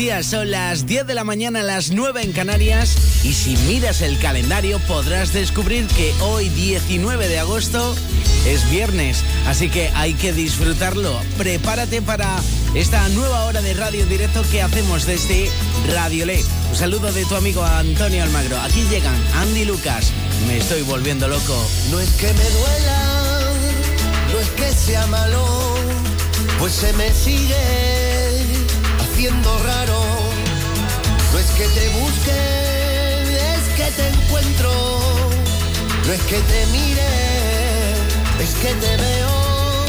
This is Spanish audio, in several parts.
días, son las 10 de la mañana, las 9 en Canarias y si miras el calendario podrás descubrir que hoy 19 de agosto es viernes, así que hay que disfrutarlo. Prepárate para esta nueva hora de radio directo que hacemos desde Radio Le. Un saludo de tu amigo Antonio Almagro. Aquí llegan Andy Lucas. Me estoy volviendo loco. No es que me duela, no es que sea malo, pues se me sigue No es que te busque, es que te encuentro. No es que te mire, es que te veo.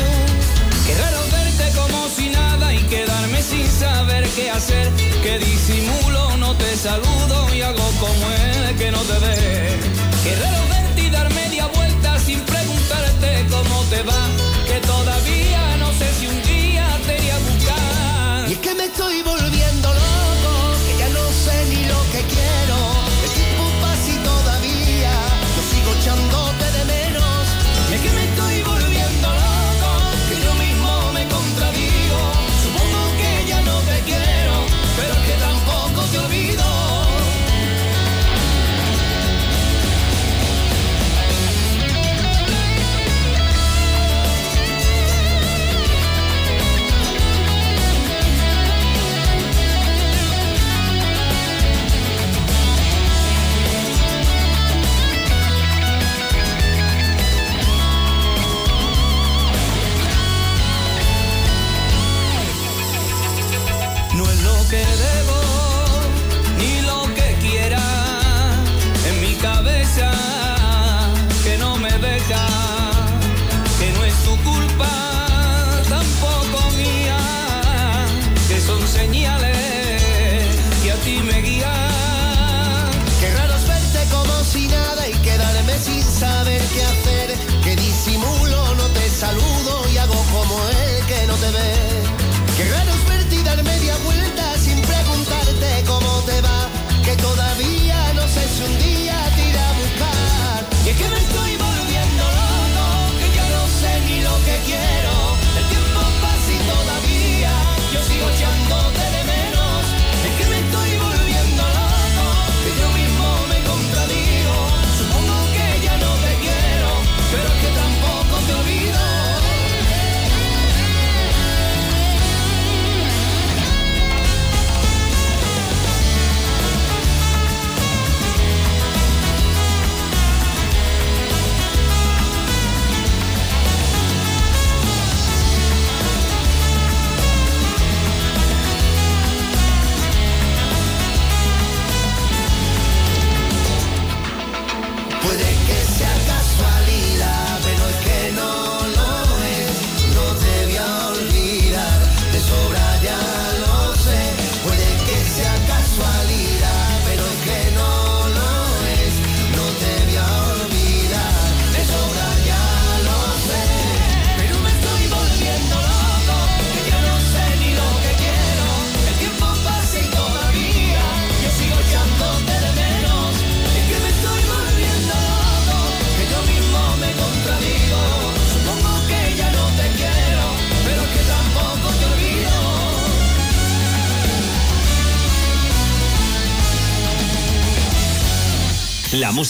Qué raro verte como si nada y quedarme sin saber qué hacer. Que disimulo, no te saludo y hago como él que no te ve. Qué raro verte y dar media vuelta sin preguntarte cómo te va. Estoy volviendo loco, que ya no sé ni lo que quiero.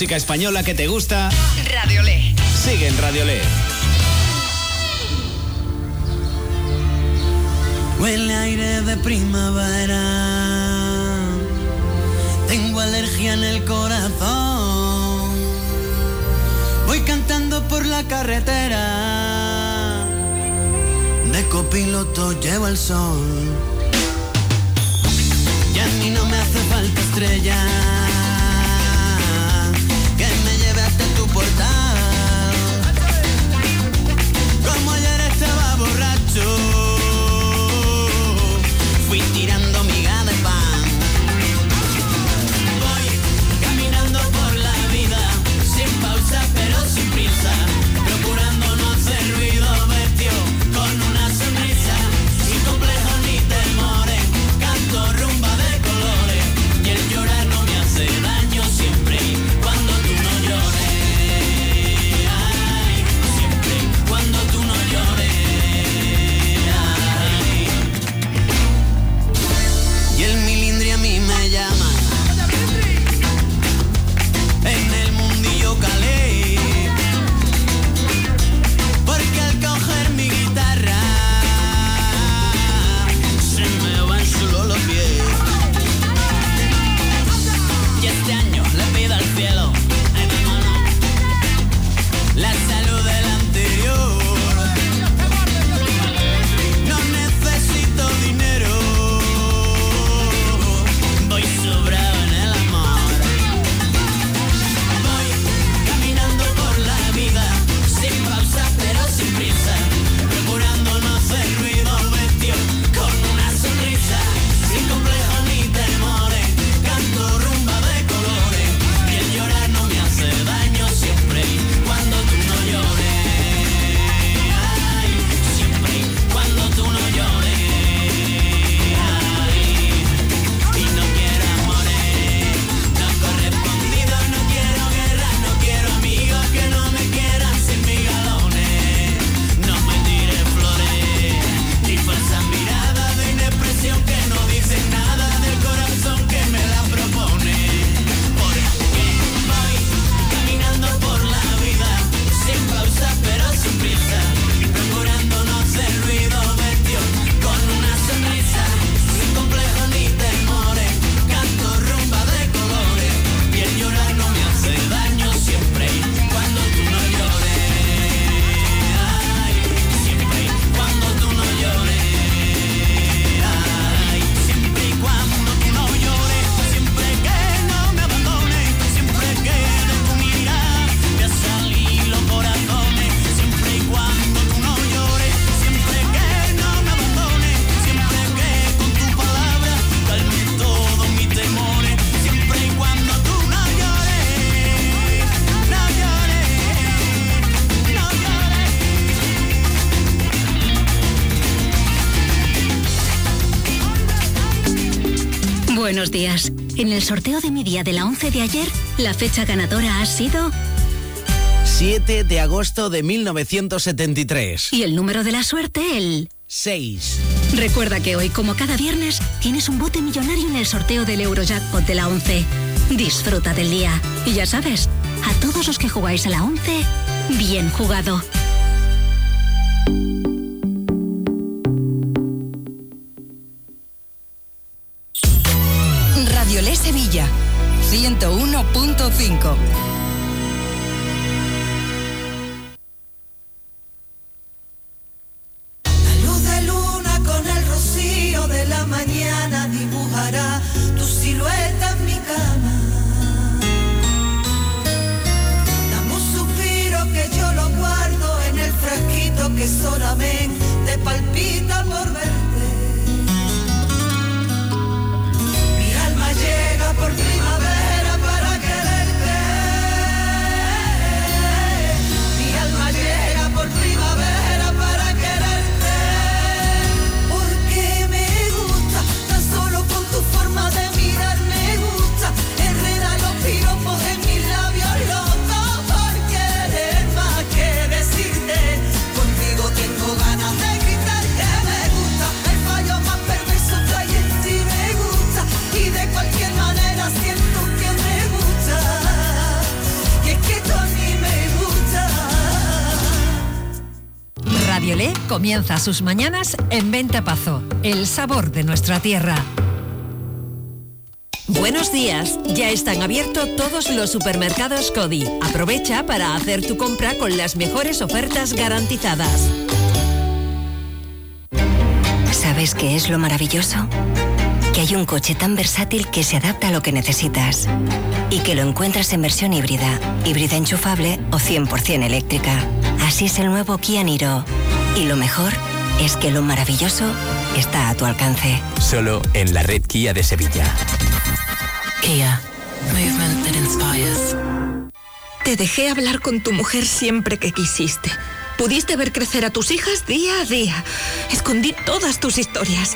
Música española que te gusta, Radio Le. sigue en Radio Le. Huele aire de primavera. Tengo alergia en el corazón. Voy cantando por la carretera. De copiloto llevo el sol. El sorteo de mi día de la 11 de ayer, la fecha ganadora ha sido 7 de agosto de 1973. y el número de la suerte el 6. Recuerda que hoy, como cada viernes, tienes un bote millonario en el sorteo del Eurojackpot de la 11. Disfruta del día. Y ya sabes, a todos los que jugáis a la 11, bien jugado. Comienza sus mañanas en Venta Pazo, el sabor de nuestra tierra. Buenos días, ya están abiertos todos los supermercados Cody. Aprovecha para hacer tu compra con las mejores ofertas garantizadas. ¿Sabes qué es lo maravilloso? Que hay un coche tan versátil que se adapta a lo que necesitas y que lo encuentras en versión híbrida, híbrida enchufable o 100% eléctrica. Así es el nuevo Kia Niro. Y lo mejor es que lo maravilloso está a tu alcance. Solo en la red Kia de Sevilla. Kia, movement that inspires. Te dejé hablar con tu mujer siempre que quisiste. Pudiste ver crecer a tus hijas día a día. Escondí todas tus historias.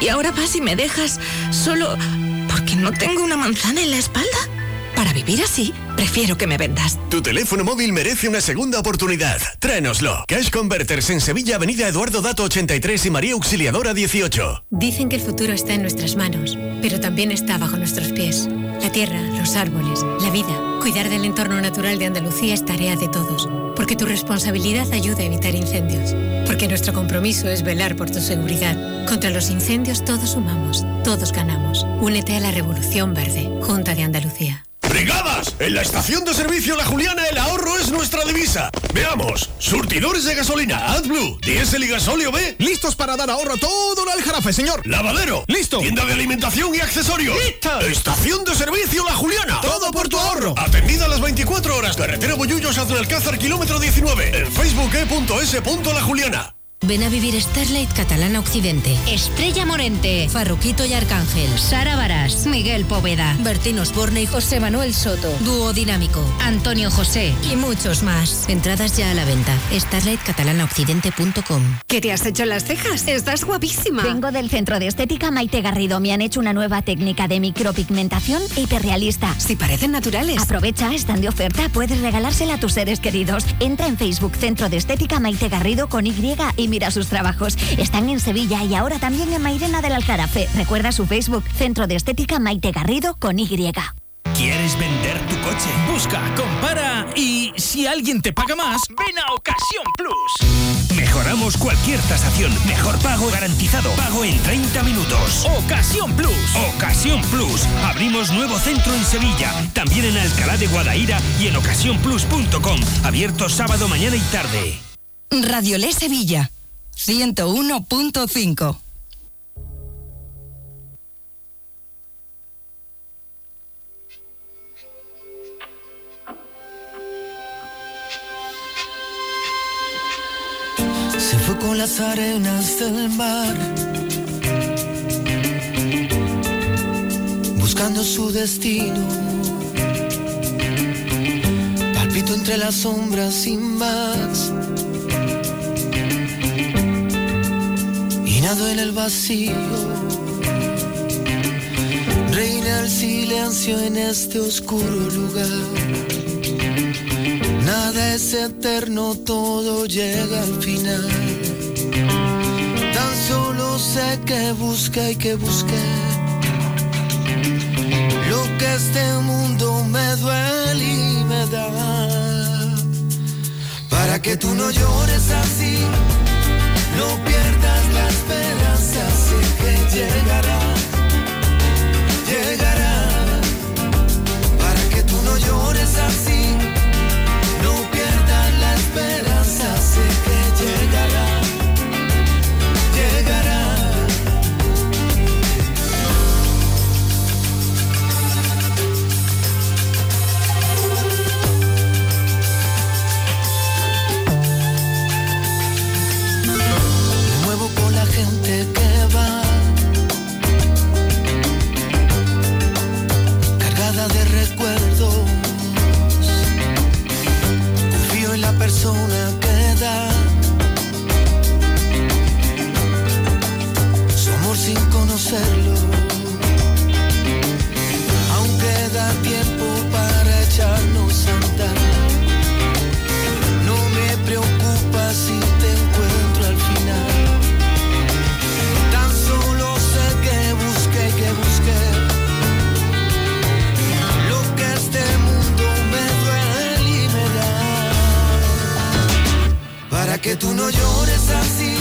Y ahora vas y me dejas solo porque no tengo una manzana en la espalda. Para vivir así, prefiero que me vendas. Tu teléfono móvil merece una segunda oportunidad. Tráenoslo. Cash Converters en Sevilla, Avenida Eduardo Dato 83 y María Auxiliadora 18. Dicen que el futuro está en nuestras manos, pero también está bajo nuestros pies. La tierra, los árboles, la vida. Cuidar del entorno natural de Andalucía es tarea de todos, porque tu responsabilidad ayuda a evitar incendios, porque nuestro compromiso es velar por tu seguridad. Contra los incendios todos sumamos, todos ganamos. Únete a la Revolución Verde, Junta de Andalucía. ¡Brigadas! En la estación de servicio La Juliana el ahorro es nuestra divisa. Veamos. Surtidores de gasolina AdBlue, diésel y gasóleo B. Listos para dar ahorro a todo el Aljarafe, señor. Lavadero. Listo. Tienda de alimentación y accesorios. ¡Lista! Estación de servicio La Juliana. Todo por tu ahorro. Atendida a las 24 horas. Carretera Bollullos hacia Alcázar, kilómetro 19. En facebook e La Juliana. Ven a vivir Starlight Catalana Occidente. Estrella Morente. Farruquito y Arcángel. Sara Barás. Miguel Poveda. Bertín Osborne y José Manuel Soto. Dúo Dinámico. Antonio José. Y muchos más. Entradas ya a la venta. StarlightCatalanaOccidente.com. ¿Qué te has hecho en las cejas? Estás guapísima. Vengo del centro de estética Maite Garrido. Me han hecho una nueva técnica de micropigmentación hiperrealista. Si parecen naturales. Aprovecha, están de oferta. Puedes regalársela a tus seres queridos. Entra en Facebook Centro de Estética Maite Garrido con Y y mira sus trabajos. Están en Sevilla y ahora también en Mairena del Alcarafe. Recuerda su Facebook Centro de Estética Maite Garrido con Y. ¿Quieres vender tu coche? Busca, compara y si alguien te paga más, ven a Ocasión Plus. Mejoramos cualquier tasación. Mejor pago garantizado. Pago en 30 minutos. Ocasión Plus. Ocasión Plus. Abrimos nuevo centro en Sevilla. También en Alcalá de Guadaira y en ocasiónplus.com. Abierto sábado, mañana y tarde. Radio Le Sevilla, 101.5. Se fue con las arenas del mar, buscando su destino. Palpito entre las sombras sin más. en el vacío. Reina el silencio en este oscuro lugar. Nada es eterno, todo llega al final. Tan solo sé que busca y que busqué. Lo que este mundo me duele y me da. Para que tú no llores así, no pierdas la esperanza, sé que llegará, llegará, para que tú no llores así, no pierdas la esperanza, sé que llegará. gente que va cargada de recuerdos. Confío en la persona que da su amor sin conocerlo. que tú no llores así.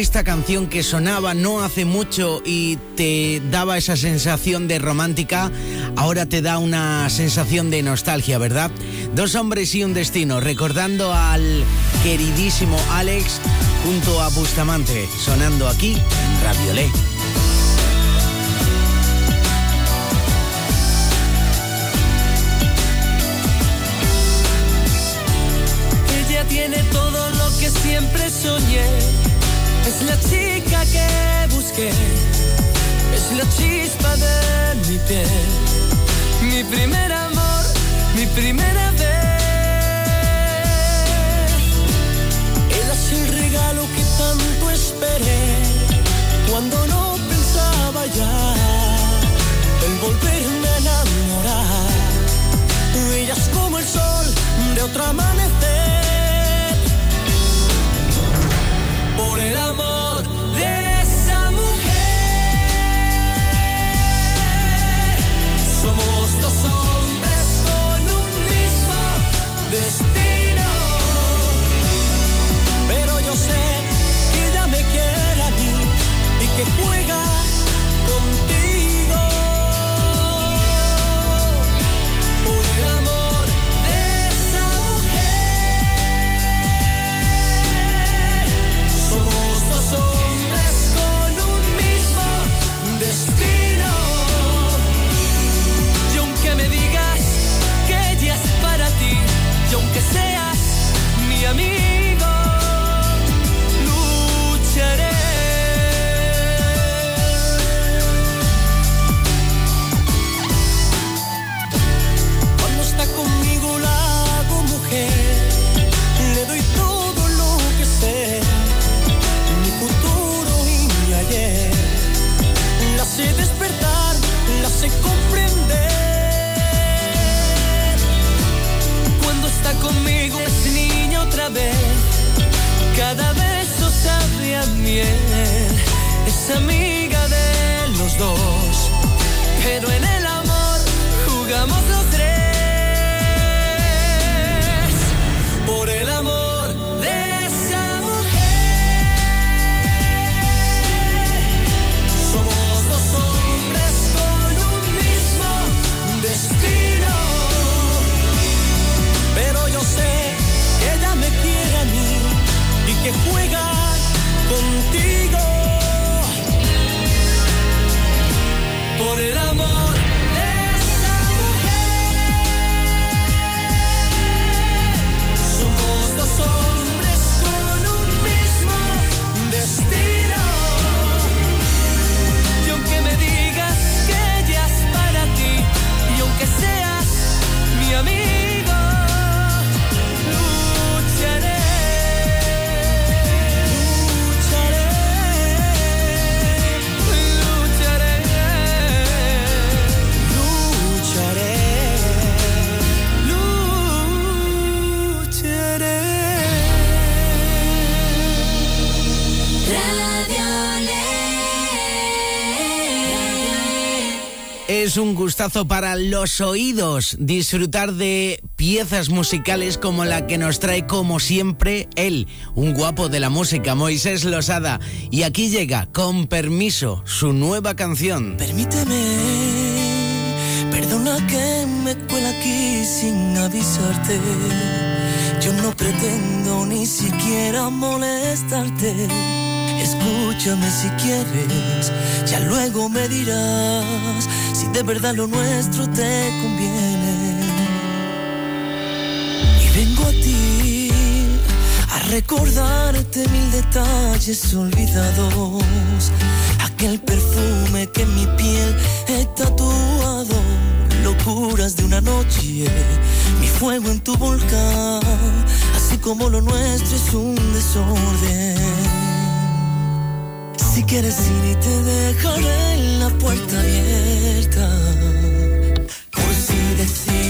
esta canción que sonaba no hace mucho y te daba esa sensación de romántica, ahora te da una sensación de nostalgia, ¿verdad? Dos hombres y un destino, recordando al queridísimo Alex junto a Bustamante, sonando aquí en Raviolé. Ella tiene todo lo que siempre soñé es la chica que busqué. Es la chispa de mi piel. Mi primer amor, mi primera vez. Él es el regalo que tanto esperé. Cuando no pensaba ya en volverme a enamorar. Ella es como el sol de otro amanecer. Por el amor comprender. Cuando está conmigo es niña otra vez, cada beso sabe a miel. Es amiga de los dos, pero en el amor jugamos los tres. Por el amor que juega contigo. Por el amor Un gustazo para los oídos disfrutar de piezas musicales como la que nos trae como siempre él, un guapo de la música, Moisés Losada. Y aquí llega, con permiso, su nueva canción. Permíteme, perdona que me cuela aquí sin avisarte. Yo no pretendo ni siquiera molestarte. Escúchame si quieres, ya luego me dirás si de verdad lo nuestro te conviene. Y vengo a ti a recordarte mil detalles olvidados. Aquel perfume que en mi piel he tatuado. Locuras de una noche, mi fuego en tu volcán. Así como lo nuestro es un desorden. Si quieres ir y te dejaré la puerta abierta. Por si decides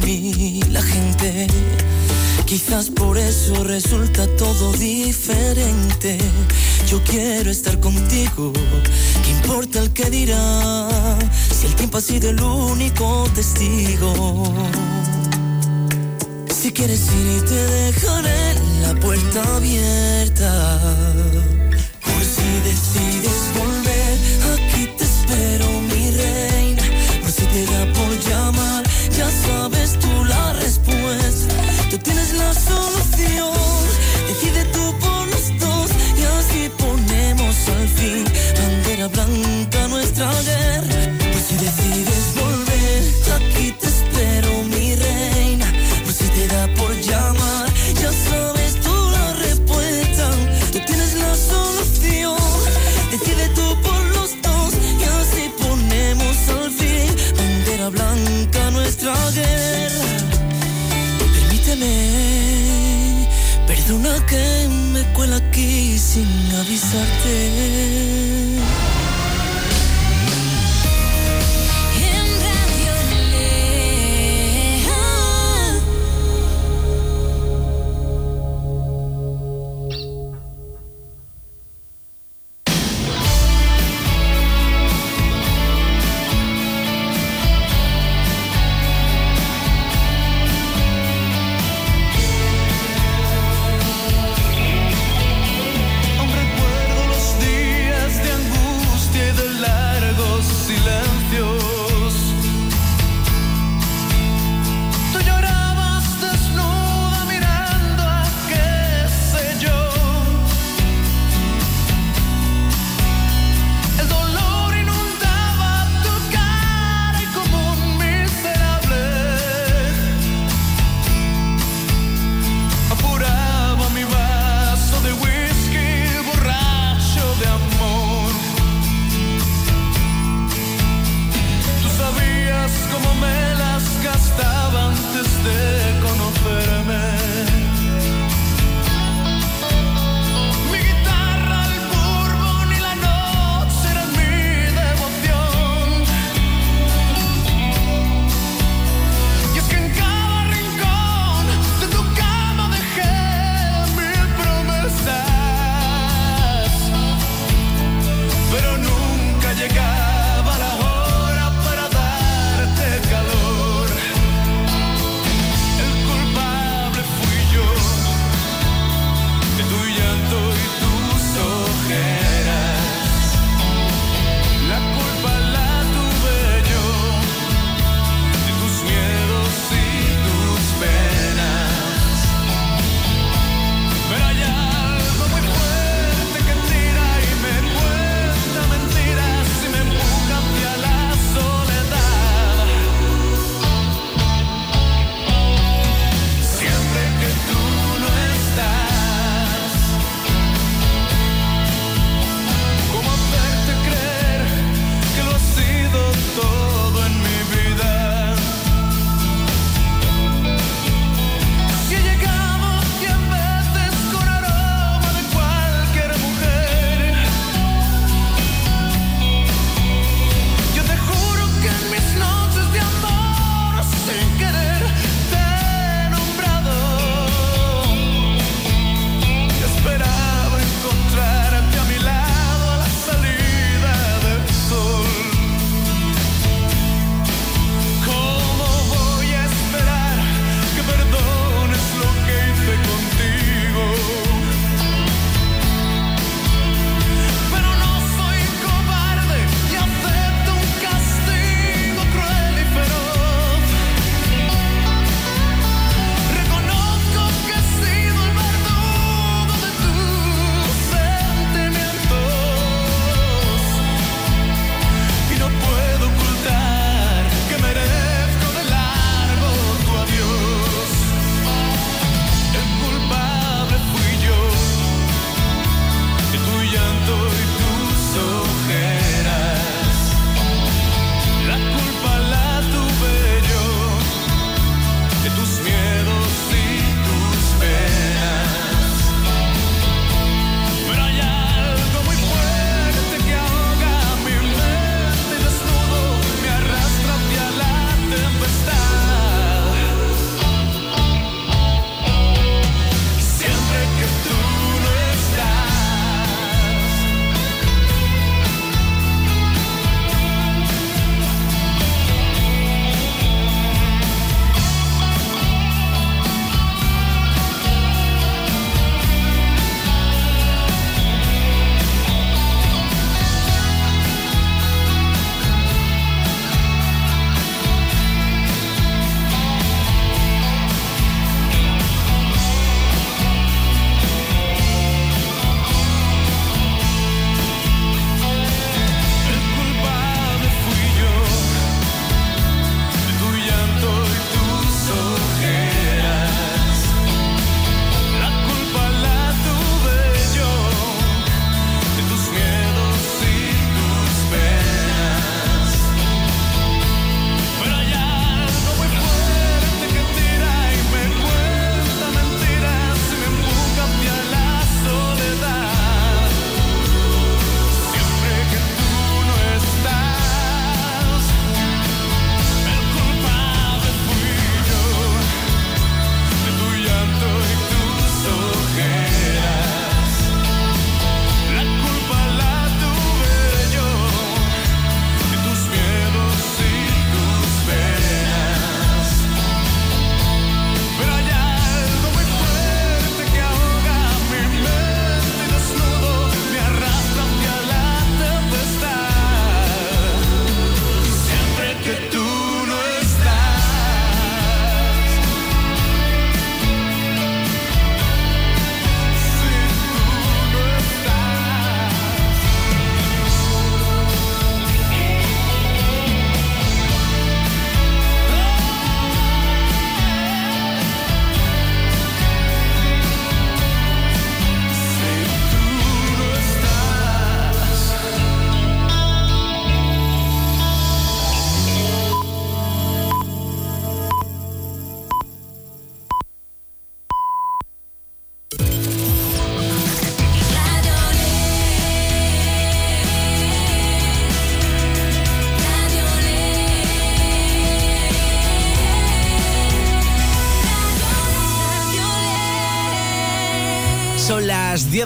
la gente. Quizás por eso resulta todo diferente. Yo quiero estar contigo, ¿qué importa el que dirá? Si el tiempo ha sido el único testigo. Si quieres ir te dejaré la puerta abierta. Por si decides volver, aquí te espero mi reina. Por si te da por llamar, ya sabes tú la respuesta. Tú tienes la solución, decide tú por los dos y así ponemos al fin bandera blanca nuestra guerra. Permíteme, perdona que me cuela aquí sin avisarte.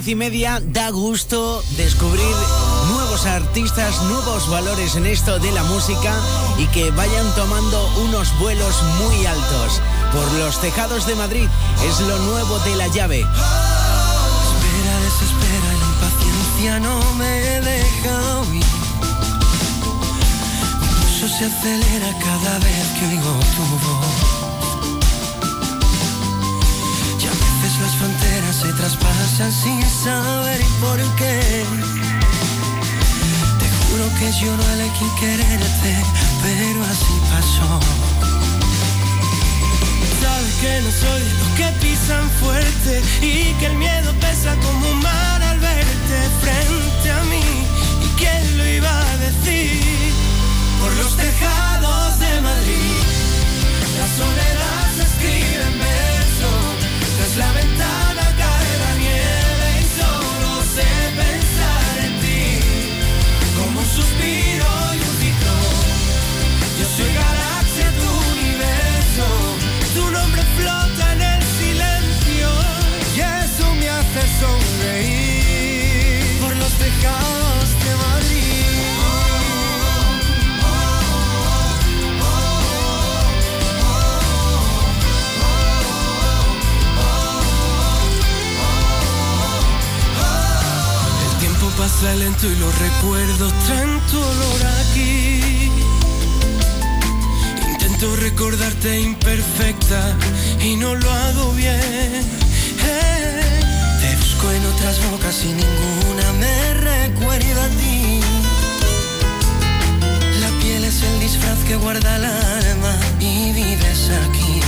Diez y media da gusto descubrir nuevos artistas, nuevos valores en esto de la música y que vayan tomando unos vuelos muy altos. Por los tejados de Madrid es lo nuevo de la llave. Espera, desespera, la impaciencia no me deja. Mi pulso se acelera cada vez que oigo tu voz. Las fronteras se traspasan sin saber por qué. Te juro que yo no elegí quererte, pero así pasó. Sabes que no soy de los que pisan fuerte y que el miedo pesa como un mar al verte frente a mí. ¿Y quién lo iba a decir? Por los tejados de Madrid, la soledad se escribe tras la pasa lento y los recuerdos traen tu olor aquí. Intento recordarte imperfecta y no lo hago bien. Eh, Te busco en otras bocas y ninguna me recuerda a ti. La piel es el disfraz que guarda el alma y vives aquí.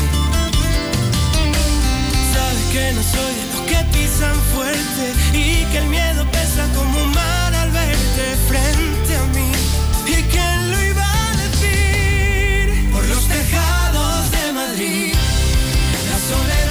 Sabes que no soy los que pisan fuerte y que el miedo pesa como un mar al verte frente a mí. ¿Y quién lo iba a decir? Por los tejados de Madrid, la soledad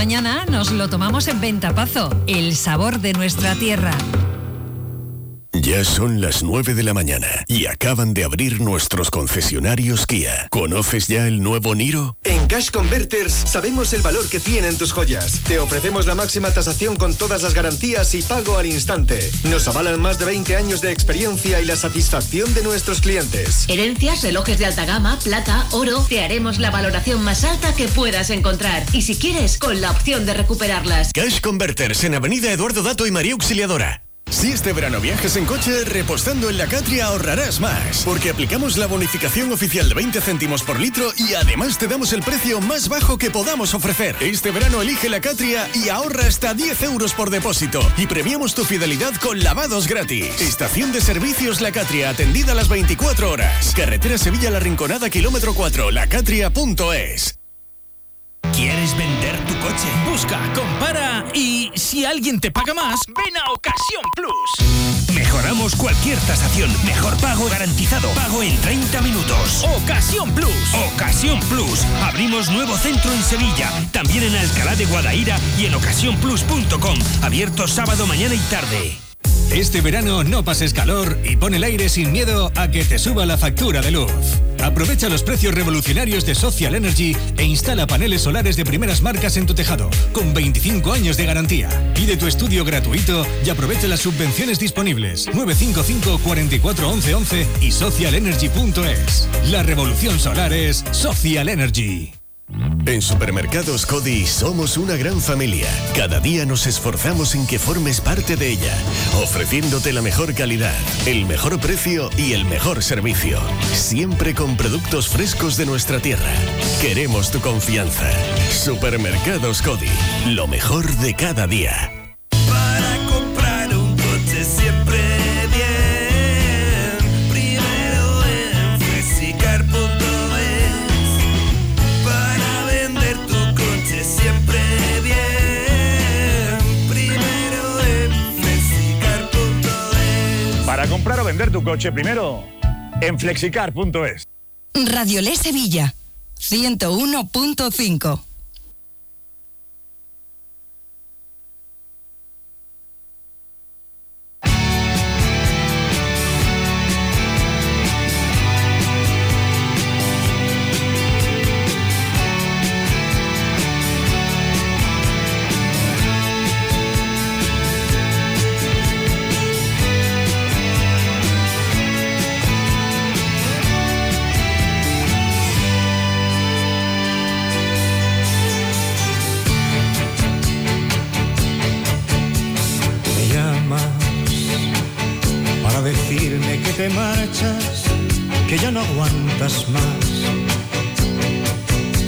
mañana nos lo tomamos en Ventapazo, el sabor de nuestra tierra. Ya son las 9 de la mañana y acaban de abrir nuestros concesionarios Kia. ¿Conoces ya el nuevo Niro? Cash Converters sabemos el valor que tienen tus joyas. Te ofrecemos la máxima tasación con todas las garantías y pago al instante. Nos avalan más de 20 años de experiencia y la satisfacción de nuestros clientes. Herencias, relojes de alta gama, plata, oro, te haremos la valoración más alta que puedas encontrar. Y si quieres, con la opción de recuperarlas. Cash Converters en Avenida Eduardo Dato y María Auxiliadora. Si este verano viajas en coche, repostando en la Catria ahorrarás más, porque aplicamos la bonificación oficial de 20 céntimos por litro y además te damos el precio más bajo que podamos ofrecer. Este verano elige la Catria y ahorra hasta 10 euros por depósito y premiamos tu fidelidad con lavados gratis. Estación de servicios La Catria, atendida a las 24 horas. Carretera Sevilla-La Rinconada, kilómetro 4, lacatria.es. ¿Quieres vender tu coche? Busca, compara y si alguien te paga más, ven a Ocasión Plus. Mejoramos cualquier tasación. Mejor pago garantizado. Pago en 30 minutos. Ocasión Plus. Ocasión Plus. Abrimos nuevo centro en Sevilla. También en Alcalá de Guadaira y en ocasiónplus.com. Abierto sábado, mañana y tarde. Este verano no pases calor y pon el aire sin miedo a que te suba la factura de luz. Aprovecha los precios revolucionarios de Social Energy e instala paneles solares de primeras marcas en tu tejado, con 25 años de garantía. Pide tu estudio gratuito y aprovecha las subvenciones disponibles. 955 44 11 11 y socialenergy.es. La revolución solar es Social Energy. En Supermercados Cody somos una gran familia. Cada día nos esforzamos en que formes parte de ella, ofreciéndote la mejor calidad, el mejor precio y el mejor servicio. Siempre con productos frescos de nuestra tierra. Queremos tu confianza. Supermercados Cody, lo mejor de cada día. Comprar o vender tu coche primero en flexicar.es. Radiolé Sevilla 101.5.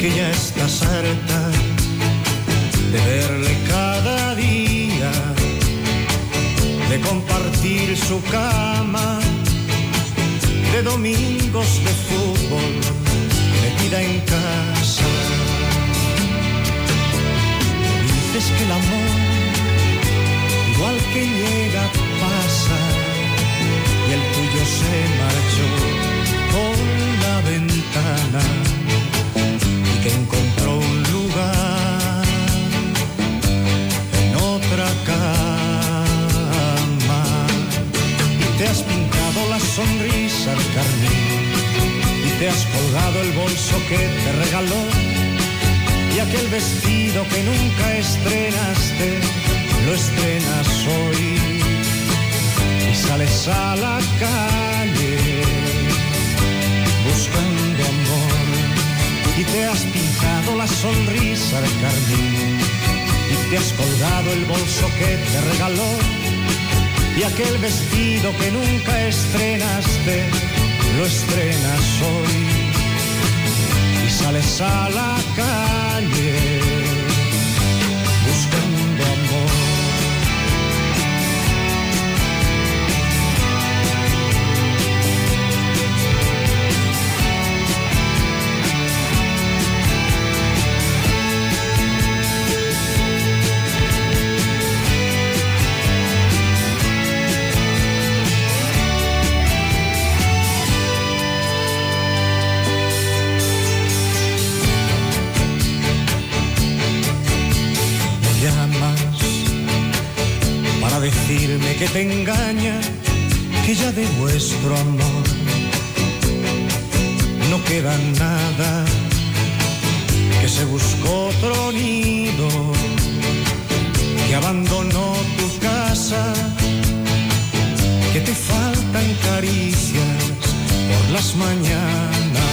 que ya estás harta de verle cada día, de compartir su cama, de domingos de fútbol, metida en casa. Dices que el amor igual que llega pasa y el tuyo se marchó que te regaló y aquel vestido que nunca estrenaste lo estrenas hoy. Y sales a la calle buscando amor y te has pintado la sonrisa de carmín y te has colgado el bolso que te regaló y aquel vestido que nunca estrenaste lo estrenas hoy sales a la calle que te engaña, que ya de vuestro amor no queda nada, que se buscó otro nido, que abandonó tu casa, que te faltan caricias por las mañanas.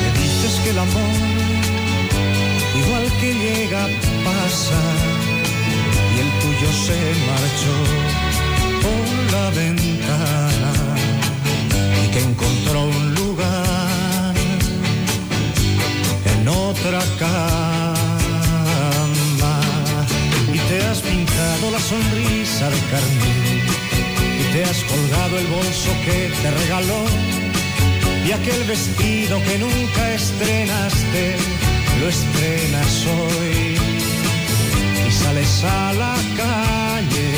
Me dices que el amor, igual que llega, pasa, y el tuyo se marchó por la ventana y que encontró un lugar en otra cama. Y te has pintado la sonrisa de carmín y te has colgado el bolso que te regaló y aquel vestido que nunca estrenaste lo estrenas hoy sales a la calle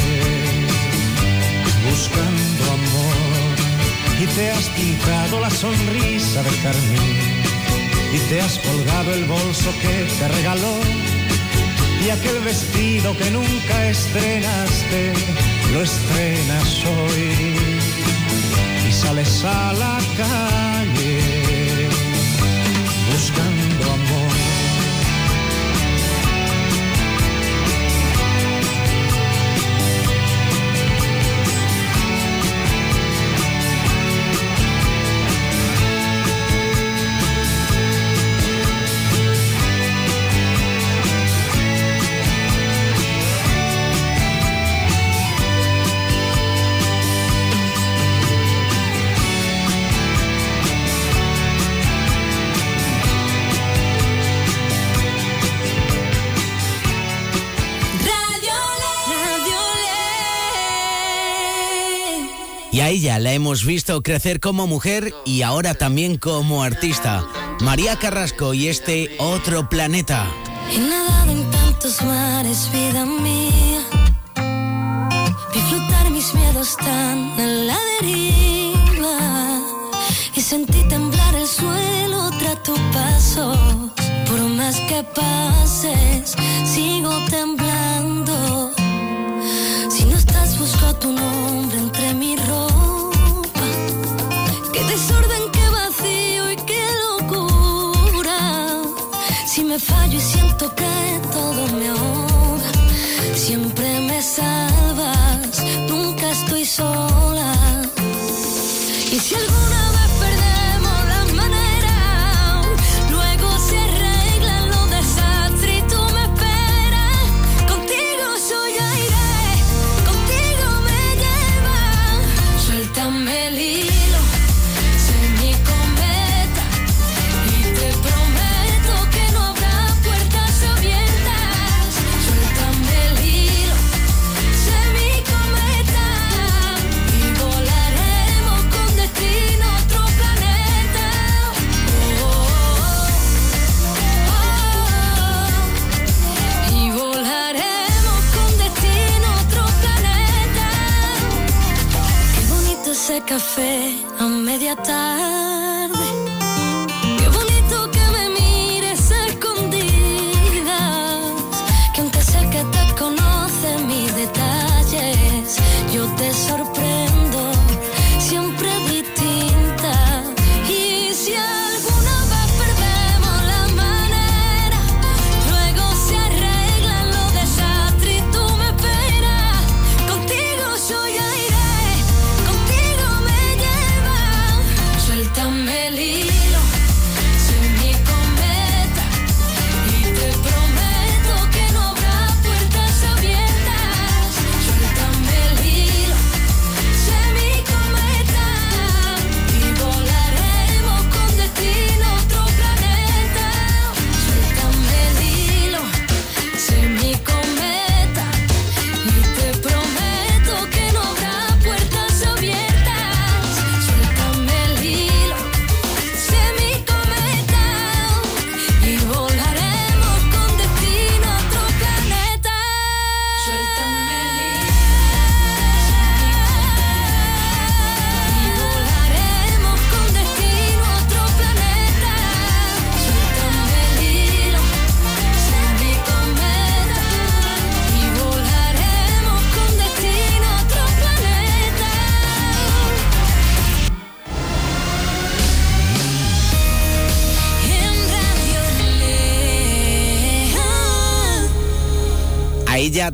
buscando amor y te has pintado la sonrisa de carmín y te has colgado el bolso que te regaló y aquel vestido que nunca estrenaste lo estrenas hoy y sales a la calle a ella la hemos visto crecer como mujer y ahora también como artista. María Carrasco y este otro planeta. He nadado en tantos mares, vida mía. Vi flotar mis miedos tan en la deriva. Y sentí temblar el suelo tras tu paso. Por más que pases, sigo temblando. Si no estás, busco tu nombre entre mi ropa. Fallo y siento que todo me ahoga, siempre me salvas, nunca estoy sola. Café a media tarde.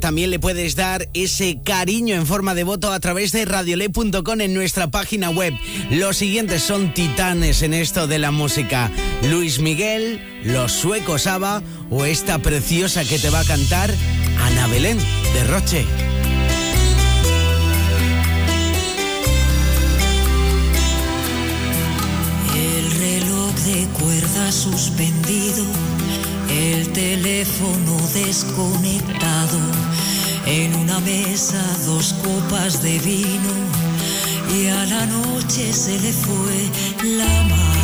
También le puedes dar ese cariño en forma de voto a través de radiole.com en nuestra página web. Los siguientes son titanes en esto de la música. Luis Miguel, Los Suecos Ava o esta preciosa que te va a cantar Ana Belén de Roche. El reloj de cuerda suspendido, el teléfono desconectado, en una mesa dos copas de vino y a la noche se le fue la mano.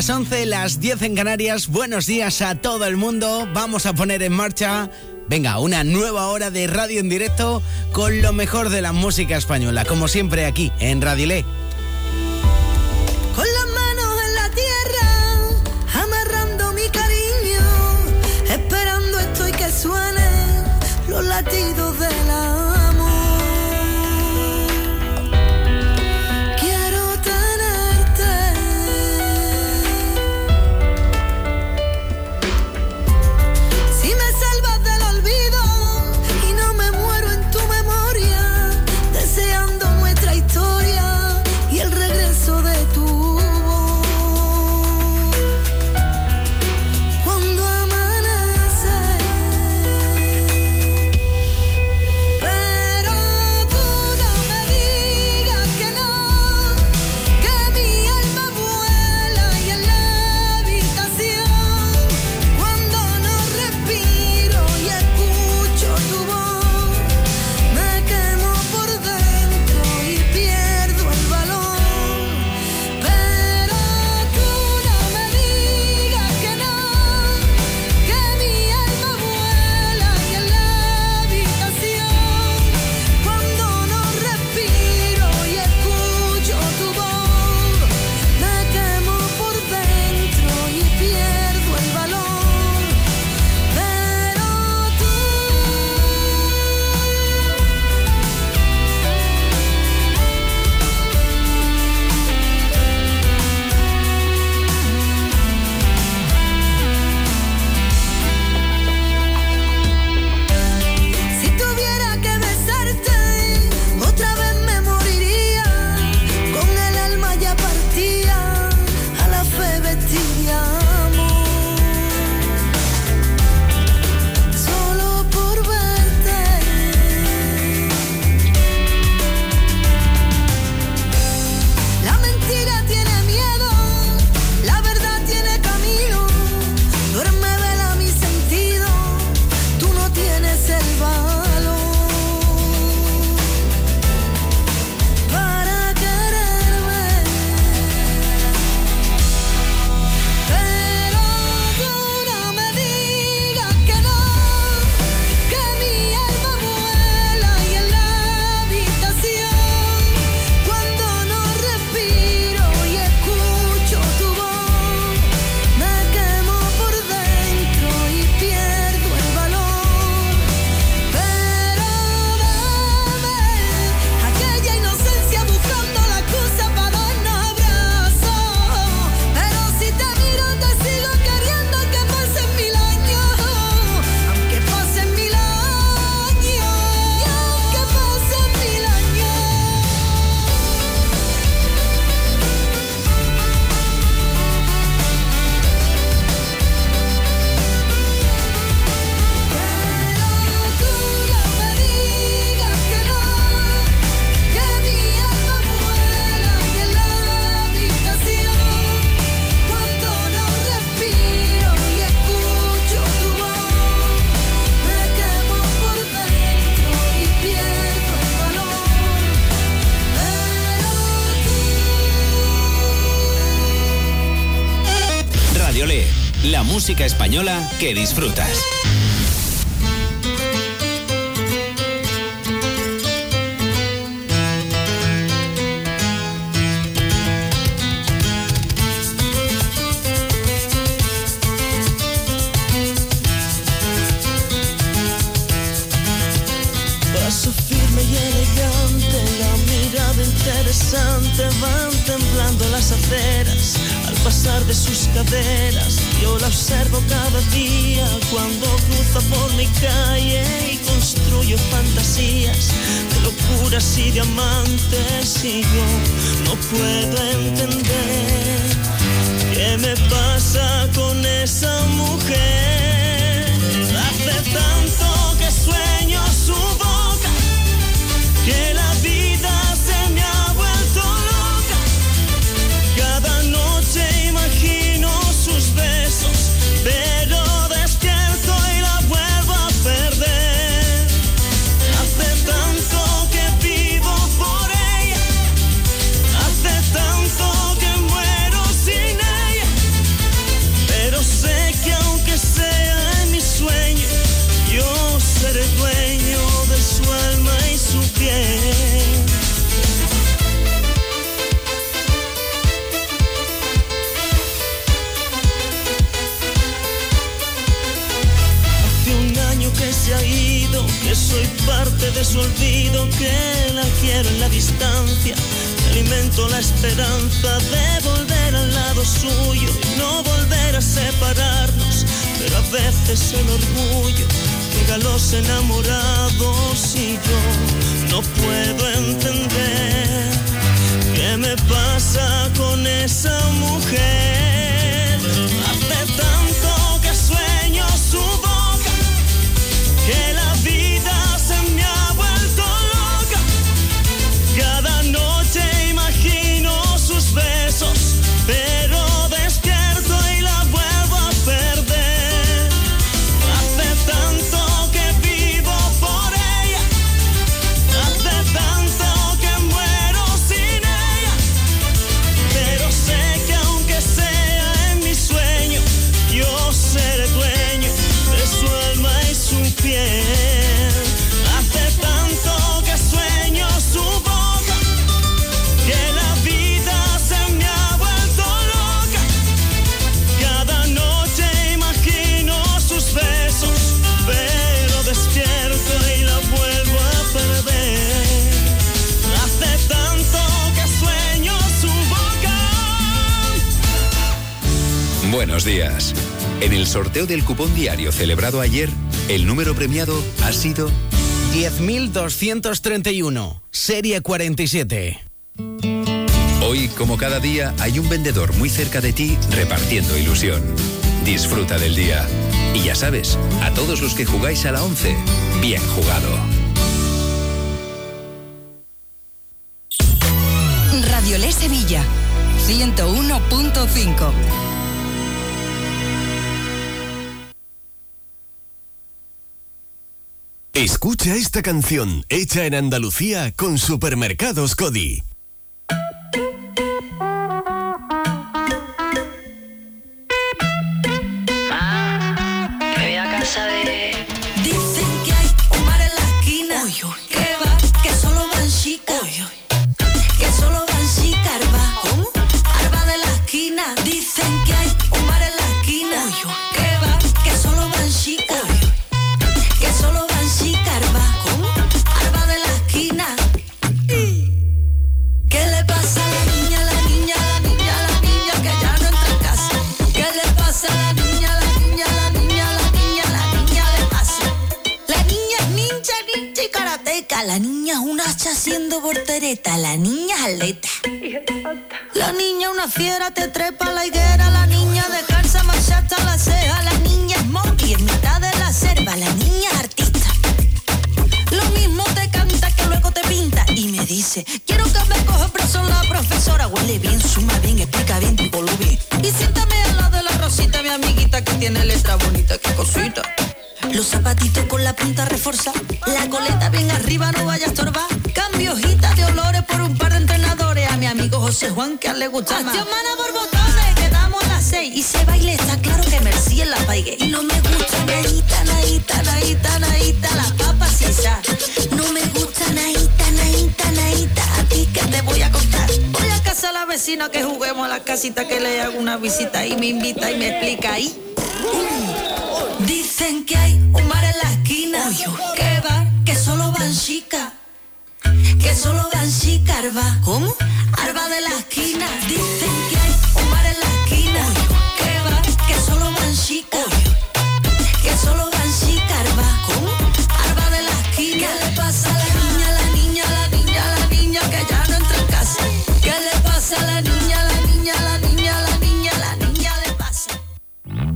Las 11, las 10 en Canarias. Buenos días a todo el mundo. Vamos a poner en marcha, venga, una nueva hora de radio en directo con lo mejor de la música española, como siempre aquí en Radilé Disfrutas, paso firme y elegante. La mirada interesante van temblando las aceras al pasar de sus caderas. Yo la observo cada día cuando cruza por mi calle y construyo fantasías de locuras y diamantes y yo no puedo entender qué me pasa con esa mujer. Hace tanto que sueño su boca que la distancia. Alimento la esperanza de volver al lado suyo y no volver a separarnos. Pero a veces el orgullo llega a los enamorados y yo no puedo entender qué me pasa con esa mujer. Hace tanto Buenos días. En el sorteo del cupón diario celebrado ayer, el número premiado ha sido 10.231, serie 47. Hoy, como cada día, hay un vendedor muy cerca de ti repartiendo ilusión. Disfruta del día. Y ya sabes, a todos los que jugáis a la 11, bien jugado. Radio Le Sevilla, 101.5. Escucha esta canción hecha en Andalucía con Supermercados Cody. La niña es una hacha haciendo portereta. La niña es atleta. La niña una fiera, te trepa la higuera. La niña descansa, marcha hasta la ceja. La niña es monkey en mitad de la selva. La niña es artista. Lo mismo te canta que luego te pinta y me dice, quiero que me coja preso la profesora. Huele bien, suma bien, explica bien, lo bien. Y siéntame al lado de la Rosita, mi amiguita que tiene letra bonita, qué cosita. Los zapatitos con la punta reforzada, la coleta bien arriba, no vaya a estorbar. Cambio hojita de olores por un par de entrenadores. A mi amigo José Juan que a él le gusta más. mana por botones, quedamos a las seis. Y se baile, está claro que Merci en la paigue. Y no me gusta naíta, naíta, naíta, naíta, las papas sin sal. No me gusta naíta, a ti que te voy a contar. Voy a casa a la vecina que juguemos a la casita que le hago una visita y me invita y me explica ahí. Dicen que hay un mar en la esquina. Que va, que solo van chicas. Que solo van chicas, arba. ¿Cómo? Arba de la esquina. Dicen que hay un mar en la esquina. Que va, que solo van chicas. Que solo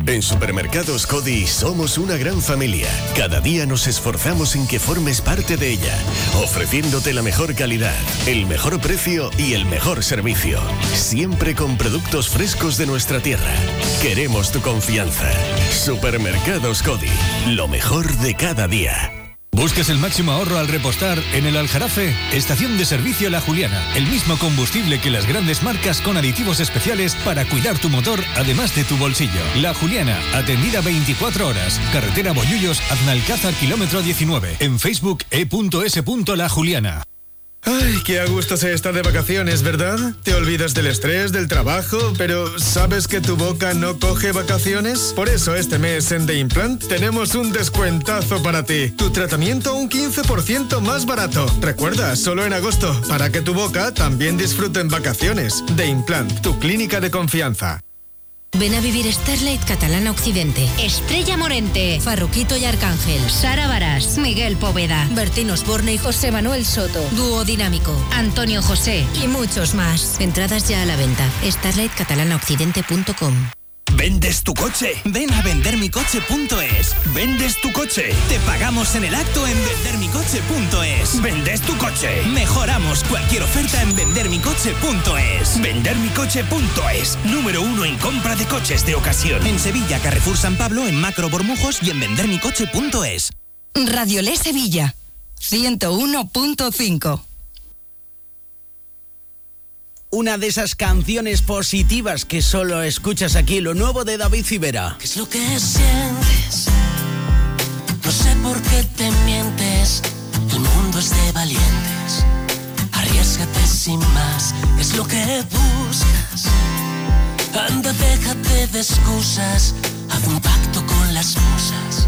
En Supermercados Cody somos una gran familia. Cada día nos esforzamos en que formes parte de ella, ofreciéndote la mejor calidad, el mejor precio y el mejor servicio. Siempre con productos frescos de nuestra tierra. Queremos tu confianza. Supermercados Cody, lo mejor de cada día. ¿Buscas el máximo ahorro al repostar en el Aljarafe? Estación de servicio La Juliana. El mismo combustible que las grandes marcas con aditivos especiales para cuidar tu motor, además de tu bolsillo. La Juliana, atendida 24 horas. Carretera Boyullos, Aznalcázar, kilómetro 19. En Facebook, e e.s.lajuliana. Ay, qué a gusto se está de vacaciones, ¿verdad? Te olvidas del estrés, del trabajo, pero ¿sabes que tu boca no coge vacaciones? Por eso este mes en The Implant tenemos un descuentazo para ti. Tu tratamiento un 15% más barato. Recuerda, solo en agosto, para que tu boca también disfrute en vacaciones. The Implant, tu clínica de confianza. Ven a vivir Starlight Catalana Occidente. Estrella Morente. Farruquito y Arcángel. Sara Barás. Miguel Poveda. Bertín Osborne y José Manuel Soto. Dúo Dinámico. Antonio José. Y muchos más. Entradas ya a la venta. StarlightCatalanaOccidente.com ¿Vendes tu coche? Ven a vendermicoche.es. ¿Vendes tu coche? Te pagamos en el acto en vendermicoche.es. ¿Vendes tu coche? Mejoramos cualquier oferta en vendermicoche.es. Vendermicoche.es. Número uno en compra de coches de ocasión. En Sevilla, Carrefour San Pablo, en Macro Bormujos y en vendermicoche.es. Radio Le Sevilla 101.5. Una de esas canciones positivas que solo escuchas aquí, lo nuevo de David Civera. ¿Qué es lo que sientes? No sé por qué te mientes. El mundo es de valientes. Arriesgate sin más. ¿Qué es lo que buscas? Anda, déjate de excusas. Haz un pacto con las musas.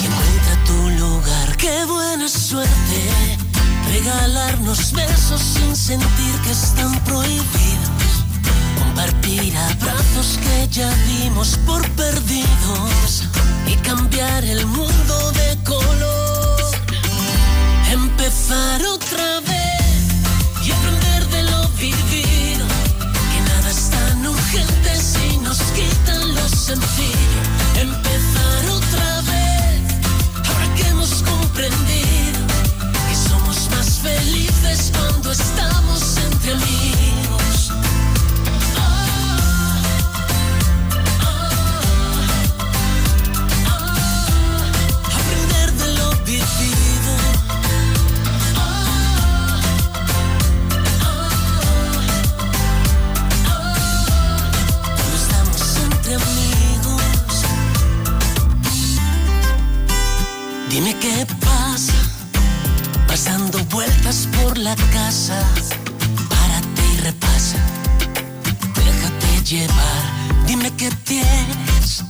Y encuentra tu lugar. Qué buena suerte. Regalarnos besos sin sentir que están prohibidos. Compartir abrazos que ya dimos por perdidos. Y cambiar el mundo de color. Empezar otra estamos entre amigos. Por la casa. Párate y repasa, déjate llevar. Dime qué tienes,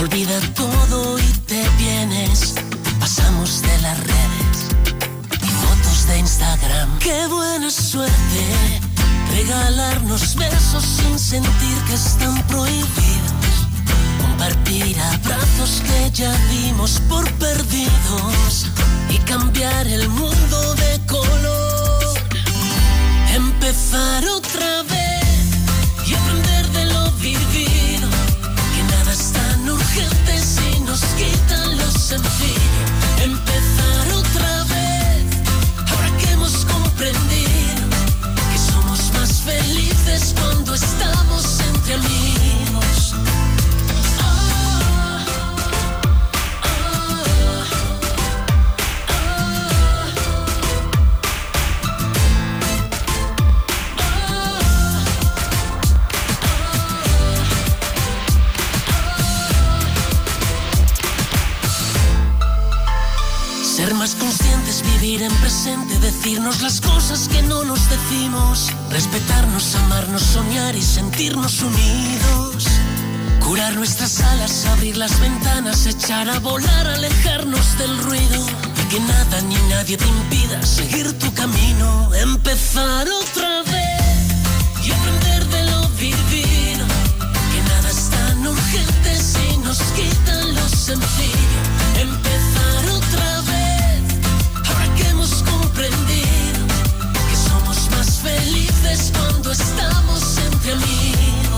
olvida todo y te vienes. Pasamos de las redes y fotos de Instagram. Qué buena suerte regalarnos besos sin sentir que están prohibidos. Compartir abrazos que ya dimos por perdidos y cambiar el mundo de Empezar otra vez y aprender de lo vivido. Que nada es tan urgente si nos quitan lo sencillo. Empezar otra vez, ahora que hemos comprendido que somos más felices cuando estamos entre amigos. Vivir en presente, decirnos las cosas que no nos decimos, respetarnos, amarnos, soñar y sentirnos unidos. Curar nuestras alas, abrir las ventanas, echar a volar, alejarnos del ruido. Y que nada ni nadie te impida seguir tu camino, empezar otra vez y aprender de lo vivido. Que nada es tan urgente si nos quitan lo sencillo. Empezar felices cuando estamos entre amigos.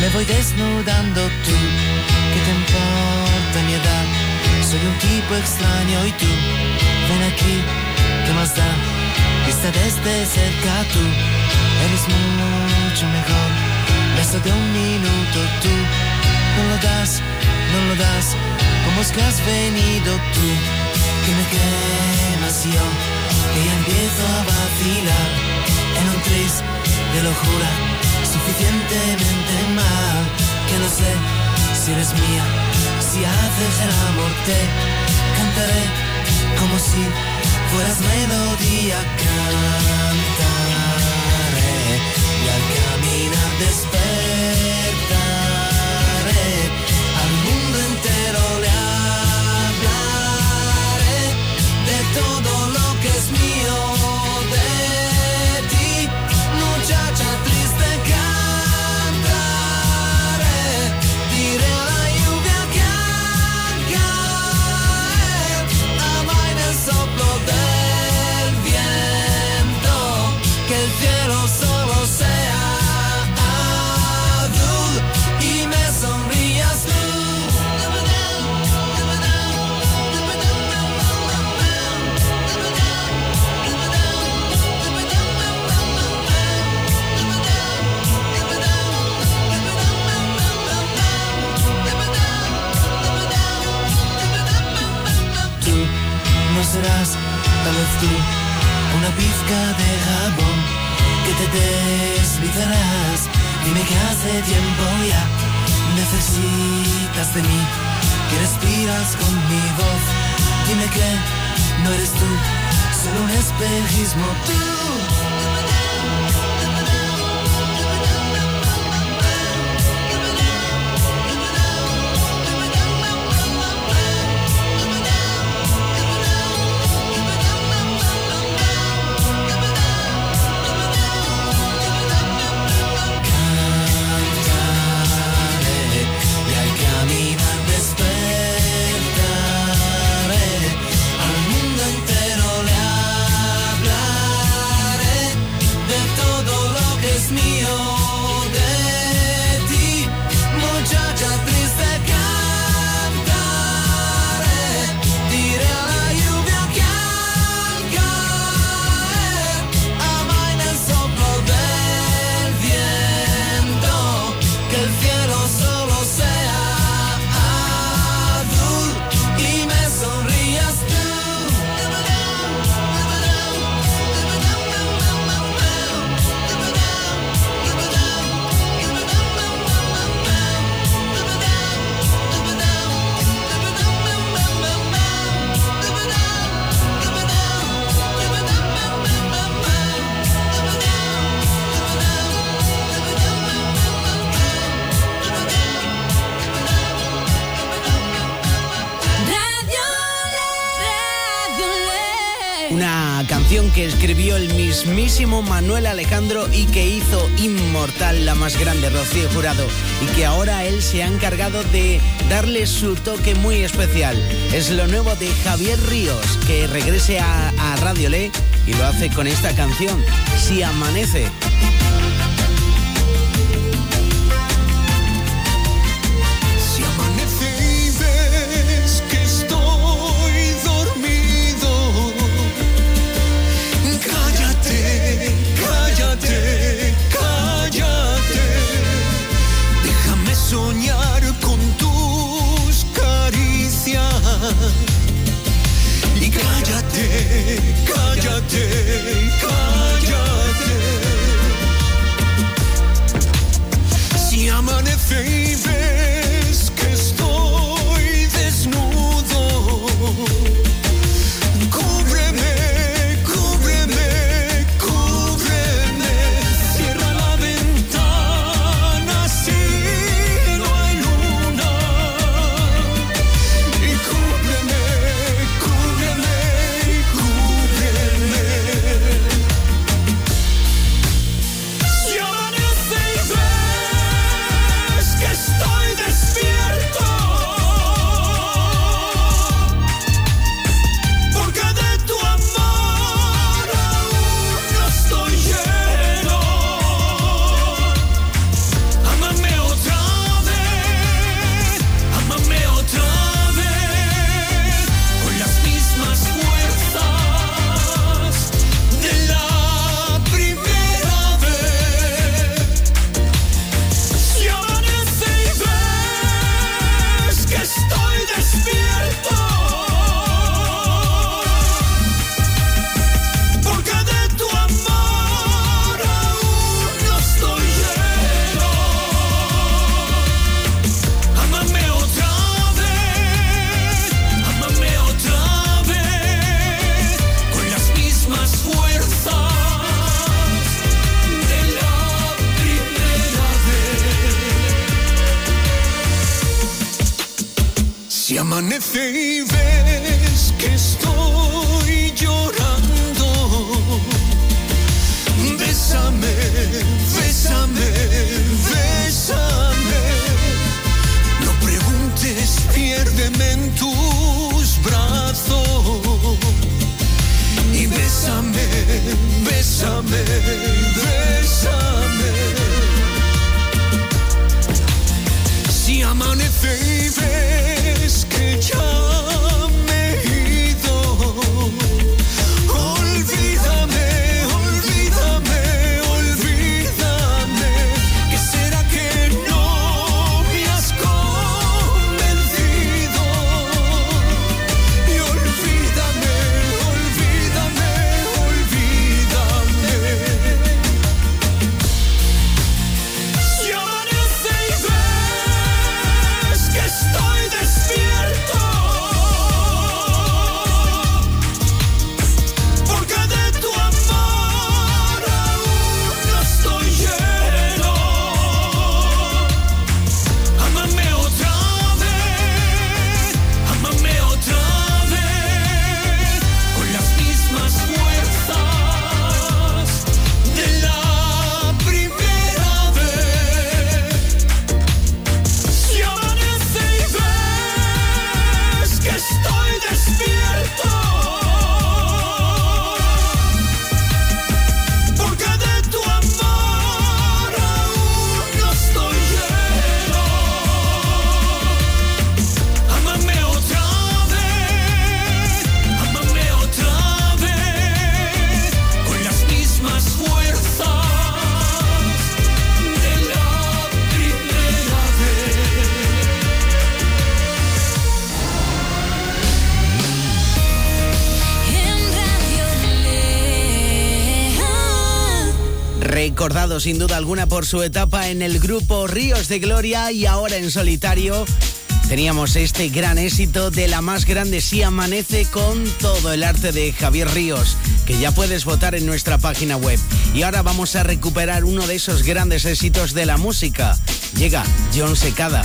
Me voy desnudando tú. ¿Qué te importa mi edad? Soy un tipo extraño. Y tú, ven aquí, ¿qué más da? Vista desde cerca tú, eres mucho mejor. Beso de un minuto tú, no lo das, no lo das, como es que has venido tú, que me quemas yo, que ya empiezo a vacilar en un tris de locura, suficientemente mal, que no sé si eres mía, si haces el amor te cantaré como si fueras melodía, cantaré y al caminar despertaré, al mundo entero le hablaré de todo lo que es mío, de jabón que te deslizarás. Dime que hace tiempo ya necesitas de mí, que respiras con mi voz. Dime que no eres tú, solo un espejismo tú. Se ha encargado de darle su toque muy especial. Es lo nuevo de Javier Ríos que regrese a, a Radio Le y lo hace con esta canción, Si Amanece. Sin duda alguna por su etapa en el grupo Ríos de Gloria y ahora en solitario. Teníamos este gran éxito de la más grande Si Amanece con todo el arte de Javier Ríos, que ya puedes votar en nuestra página web. Y ahora vamos a recuperar uno de esos grandes éxitos de la música. Llega John Secada.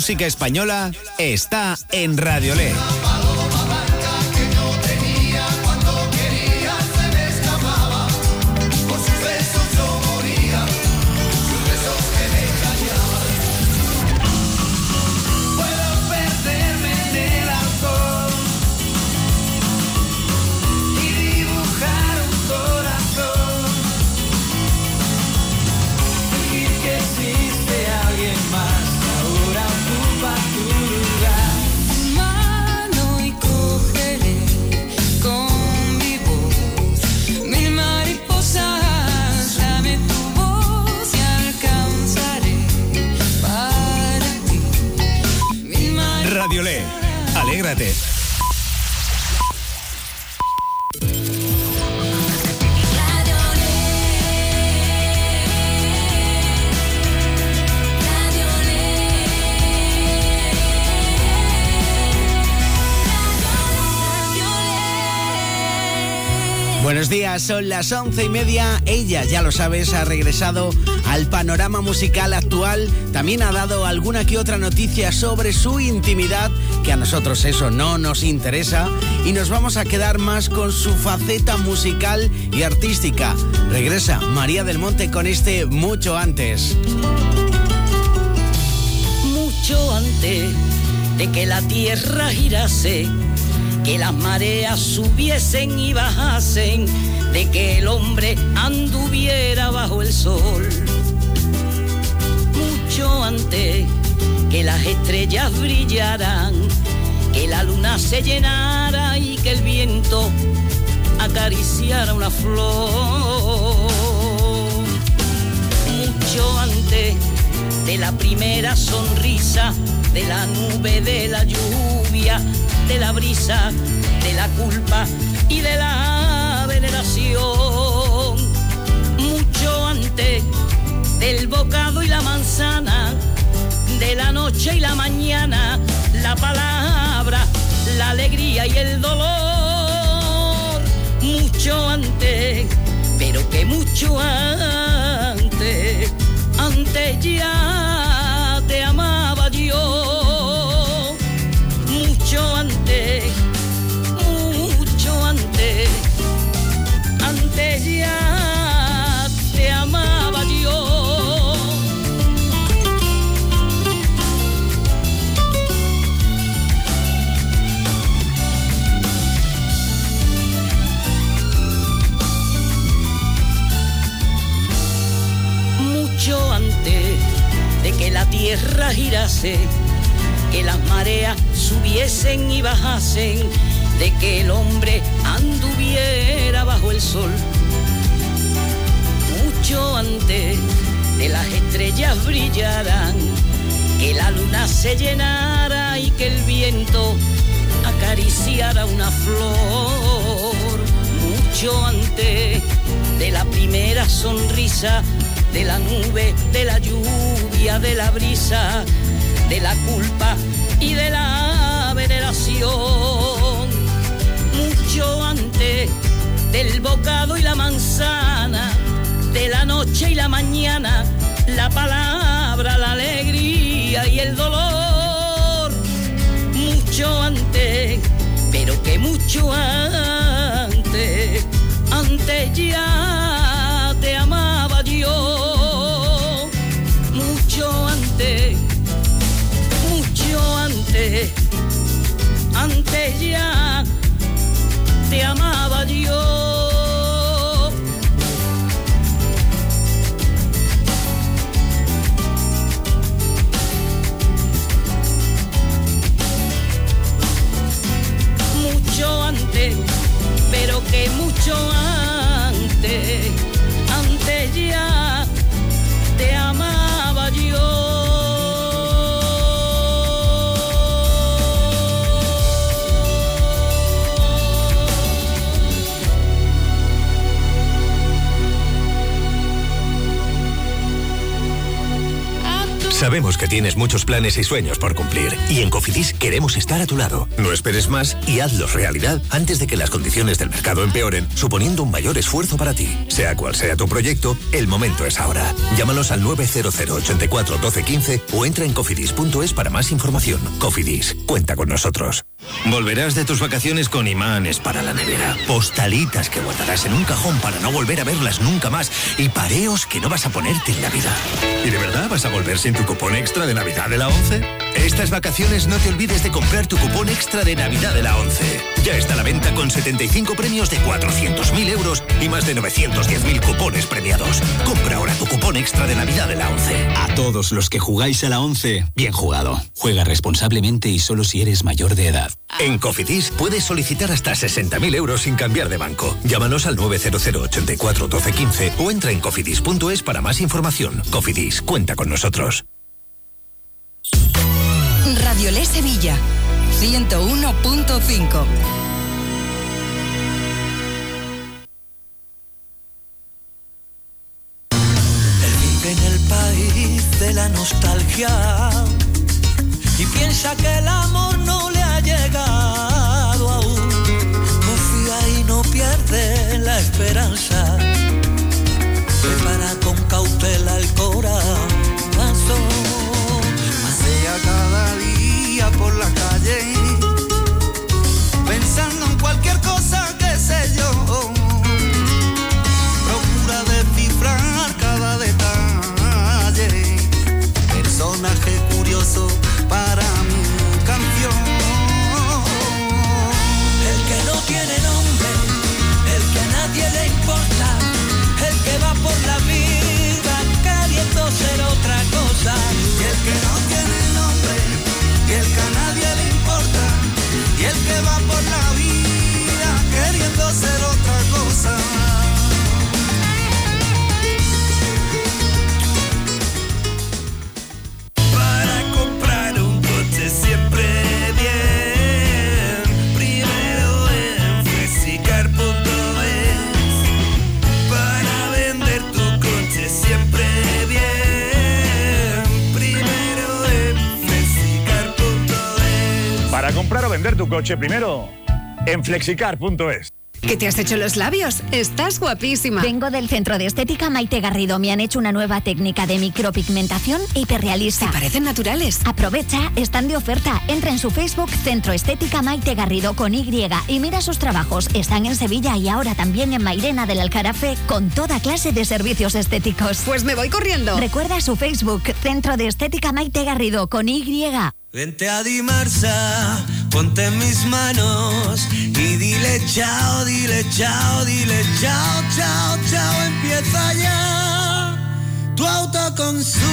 Música española está en Radio son las once y media. Ella, ya lo sabes, ha regresado al panorama musical actual. También ha dado alguna que otra noticia sobre su intimidad, que a nosotros eso no nos interesa. Y nos vamos a quedar más con su faceta musical y artística. Regresa María del Monte con este mucho antes. mucho antes de que la tierra girase, que las mareas subiesen y bajasen, de que el hombre anduviera bajo el sol. Mucho antes que las estrellas brillaran, que la luna se llenara y que el viento acariciara una flor. Mucho antes de la primera sonrisa, de la nube, de la lluvia, de la brisa, de la culpa y de la Mucho antes del bocado y la manzana, de la noche y la mañana, la palabra, la alegría y el dolor. Mucho antes, pero que mucho antes, antes ya te amaba yo. Mucho antes, ya te amaba yo. mucho antes de que la tierra girase, que las mareas subiesen y bajasen, de que el hombre anduviera bajo el sol. Mucho antes de las estrellas brillaran, que la luna se llenara y que el viento acariciara una flor. Mucho antes de la primera sonrisa, de la nube, de la lluvia, de la brisa, de la culpa y de la veneración. Mucho antes del bocado y la manzana, de la noche y la mañana, la palabra, la alegría y el dolor. Mucho antes, pero que mucho antes, antes ya te amaba yo. Mucho antes, mucho antes, antes ya te amaba yo. Que mucho antes, antes ya te amaba Sabemos que tienes muchos planes y sueños por cumplir y en Cofidis queremos estar a tu lado. No esperes más y hazlos realidad antes de que las condiciones del mercado empeoren, suponiendo un mayor esfuerzo para ti. Sea cual sea tu proyecto, el momento es ahora. Llámanos al 900 84 12 15 o entra en cofidis.es para más información. Cofidis, cuenta con nosotros. Volverás de tus vacaciones con imanes para la nevera, postalitas que guardarás en un cajón para no volver a verlas nunca más y pareos que no vas a ponerte en la vida. ¿Y de verdad vas a volver sin tu cupón extra de Navidad de la 11? Estas vacaciones no te olvides de comprar tu cupón extra de Navidad de la 11. Ya está a la venta con 75 premios de 400.000 euros y más de 910.000 cupones premiados. Compra ahora tu cupón extra de Navidad de la 11. A todos los que jugáis a la 11, bien jugado. Juega responsablemente y solo si eres mayor de edad. En Cofidis puedes solicitar hasta 60.000 euros sin cambiar de banco. Llámanos al 900 84 12 15 o entra en cofidis.es para más información. Cofidis, cuenta con nosotros. Radio Le Sevilla 101.5 y piensa que el amor coche primero en flexicar.es. ¿Qué te has hecho los labios? Estás guapísima. Vengo del centro de estética Maite Garrido. Me han hecho una nueva técnica de micropigmentación hiperrealista. Y parecen naturales. Aprovecha, están de oferta. Entra en su Facebook Centro Estética Maite Garrido con Y y mira sus trabajos. Están en Sevilla y ahora también en Mairena del Alcarafe con toda clase de servicios estéticos. Pues me voy corriendo. Recuerda su Facebook Centro de Estética Maite Garrido con Y. Vente a Dimarsa, ponte en mis manos y dile chao, dile chao, dile chao, chao, chao, empieza ya. Tu autoconsumo,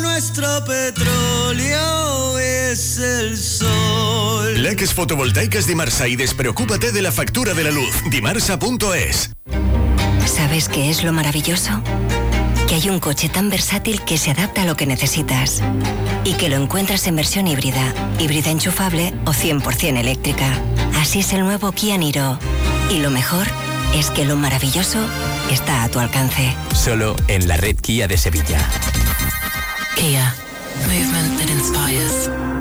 nuestro petróleo es el sol. Leques fotovoltaicas Dimarsa y despreocúpate de la factura de la luz. Dimarsa.es. ¿Sabes qué es lo maravilloso? Hay un coche tan versátil que se adapta a lo que necesitas y que lo encuentras en versión híbrida, híbrida enchufable o 100% eléctrica. Así es el nuevo Kia Niro. Y lo mejor es que lo maravilloso está a tu alcance. Solo en la red Kia de Sevilla. Kia. Movement that inspires.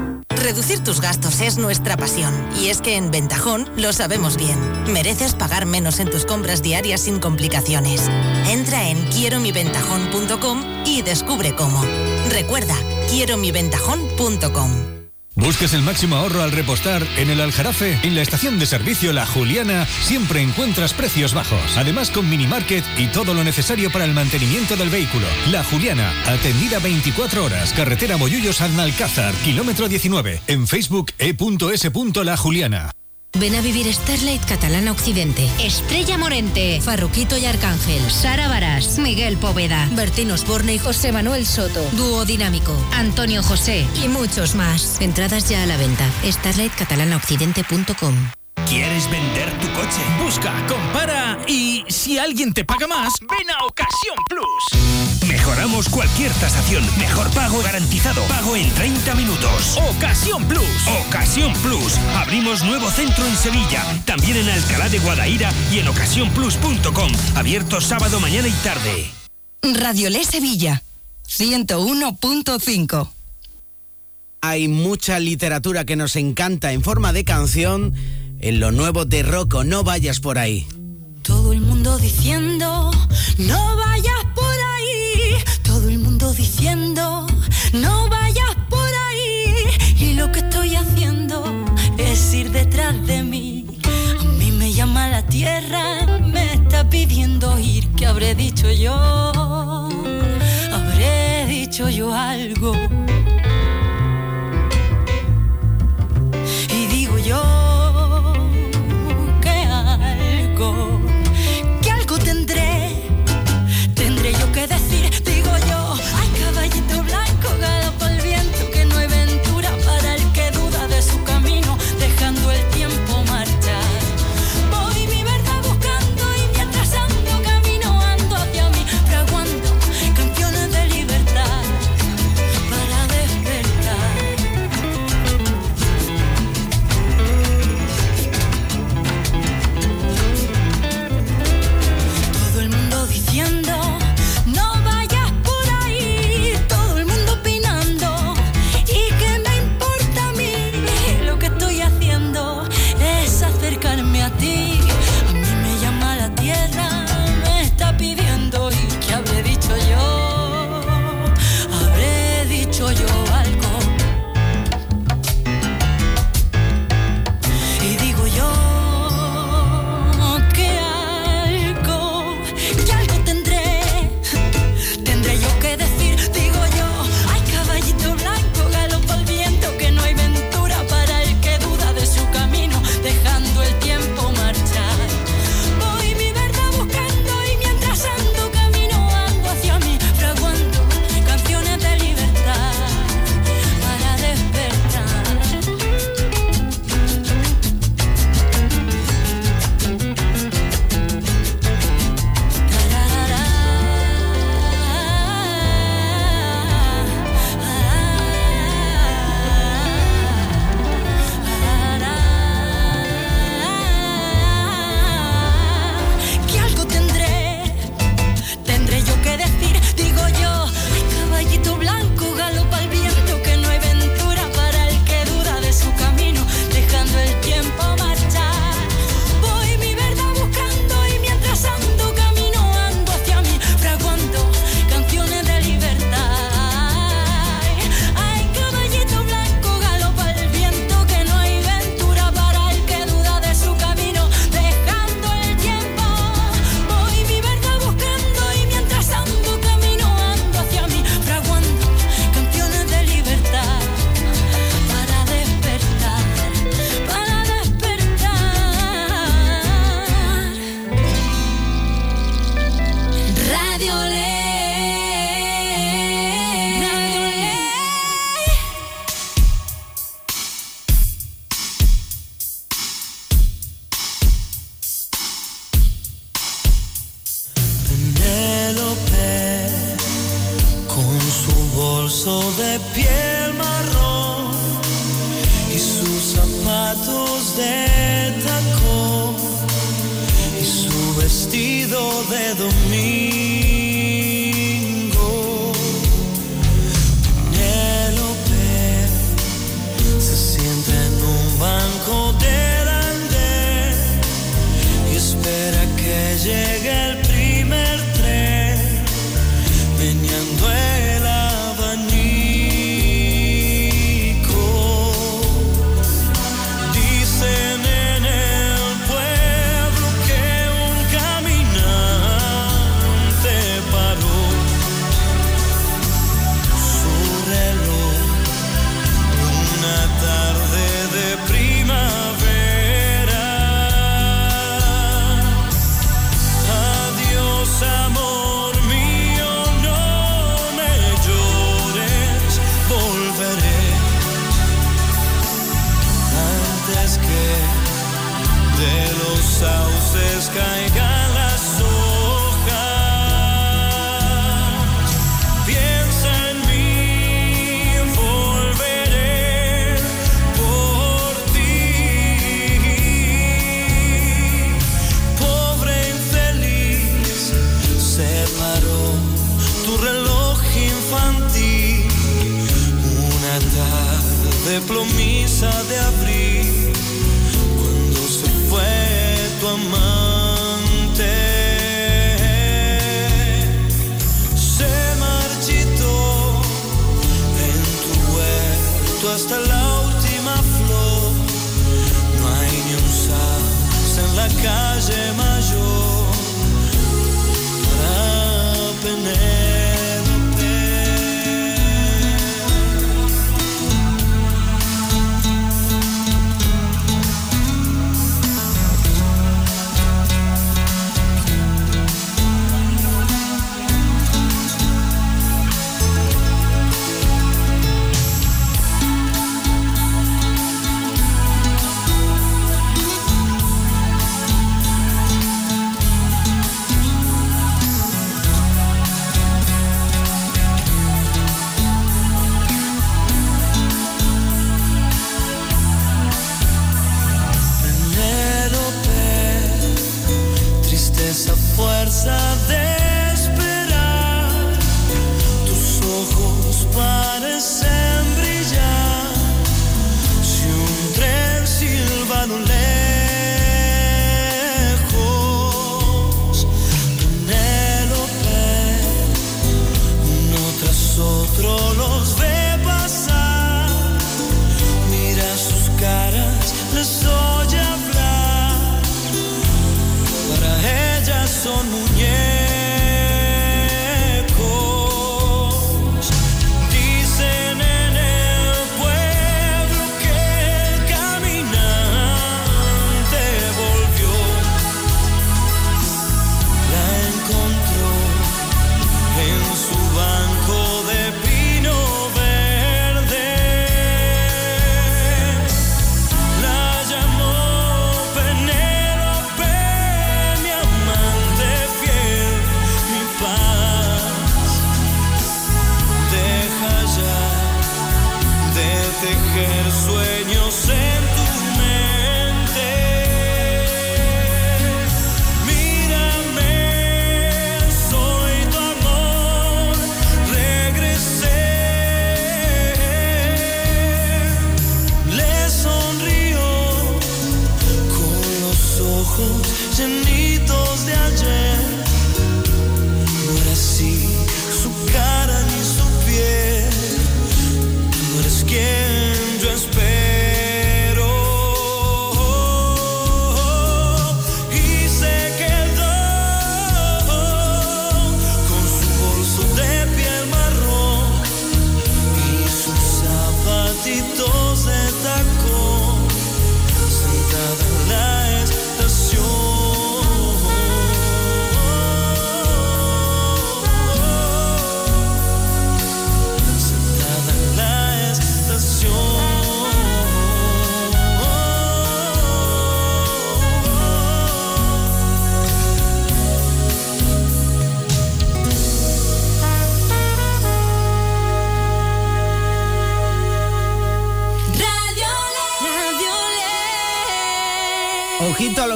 Reducir tus gastos es nuestra pasión. Y es que en Ventajón lo sabemos bien. Mereces pagar menos en tus compras diarias sin complicaciones. Entra en quieromiventajón.com y descubre cómo. Recuerda, quieromiventajón.com. ¿Busques el máximo ahorro al repostar en el Aljarafe? En la estación de servicio La Juliana siempre encuentras precios bajos. Además con mini market y todo lo necesario para el mantenimiento del vehículo. La Juliana, atendida 24 horas, carretera Boyullos Alcázar, kilómetro 19. En Facebook e.s.la Juliana. Ven a vivir Starlight Catalana Occidente. Estrella Morente, Farruquito y Arcángel, Sara Barás, Miguel Poveda, Bertín Osborne y José Manuel Soto, Dúo Dinámico, Antonio José. Y muchos más. Entradas ya a la venta. StarlightCatalanaOccidente.com ¿Quieres vender tu coche? Busca, compara y si alguien te paga más, ven a Ocasión Plus. Mejoramos cualquier tasación. Mejor pago garantizado. Pago en 30 minutos. Ocasión Plus. Ocasión Plus. Abrimos nuevo centro en Sevilla. También en Alcalá de Guadaira y en ocasiónplus.com. Abierto sábado, mañana y tarde. Radiolé Sevilla. 101.5 hay mucha literatura que nos encanta en forma de canción en lo nuevo de Rocco, no vayas por ahí. Todo el mundo diciendo, no vayas por ahí. Todo el mundo diciendo, no vayas por ahí. Y lo que estoy haciendo es ir detrás de mí. A mí me llama la tierra, me está pidiendo ir. ¿Qué habré dicho yo? Habré dicho yo algo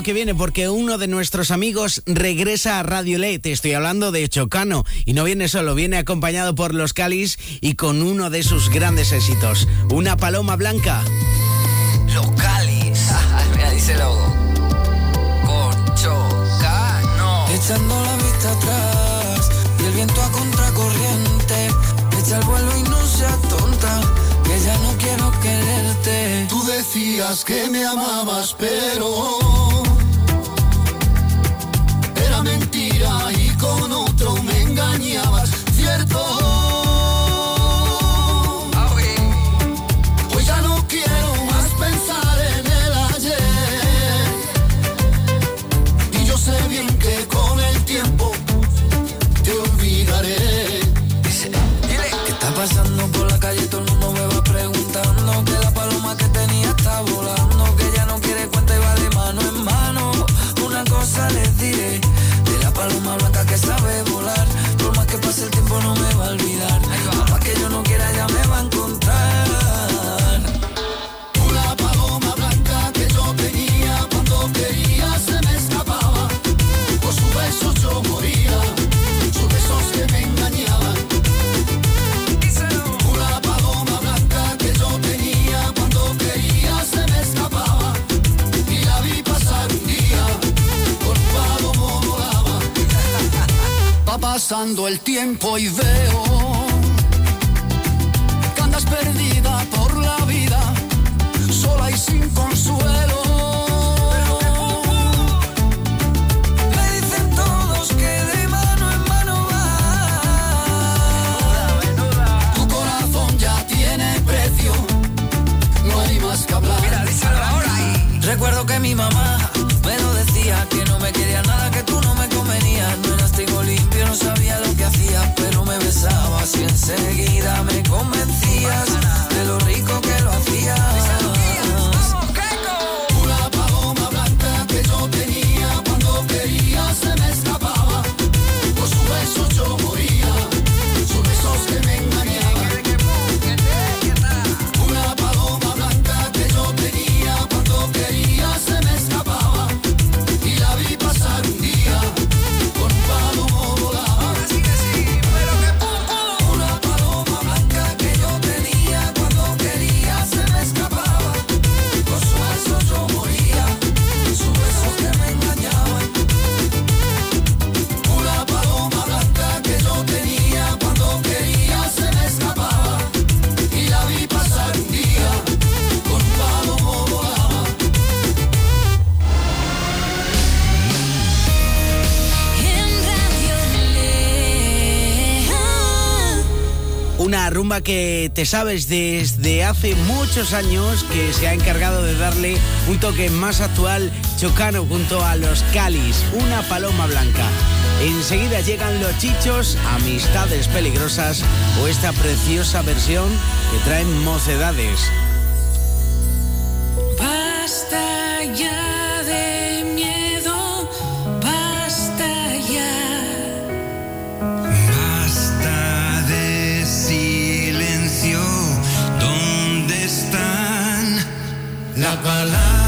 que viene porque uno de nuestros amigos regresa a Radio Ley. Te estoy hablando de Chocano. Y no viene solo, viene acompañado por Los Cáliz y con uno de sus grandes éxitos, una paloma blanca. Los Cáliz. Mira, dice. Con Chocano. Echando la vista atrás y el viento a contracorriente. Echa el vuelo y no seas tonta que ya no quiero quererte. Tú decías que me amabas, pero otro me engañabas. el tiempo y veo que te sabes desde hace muchos años que se ha encargado de darle un toque más actual chocano junto a los Calis, una paloma blanca. Enseguida llegan los chichos, amistades peligrosas o esta preciosa versión que traen mocedades. la palabra.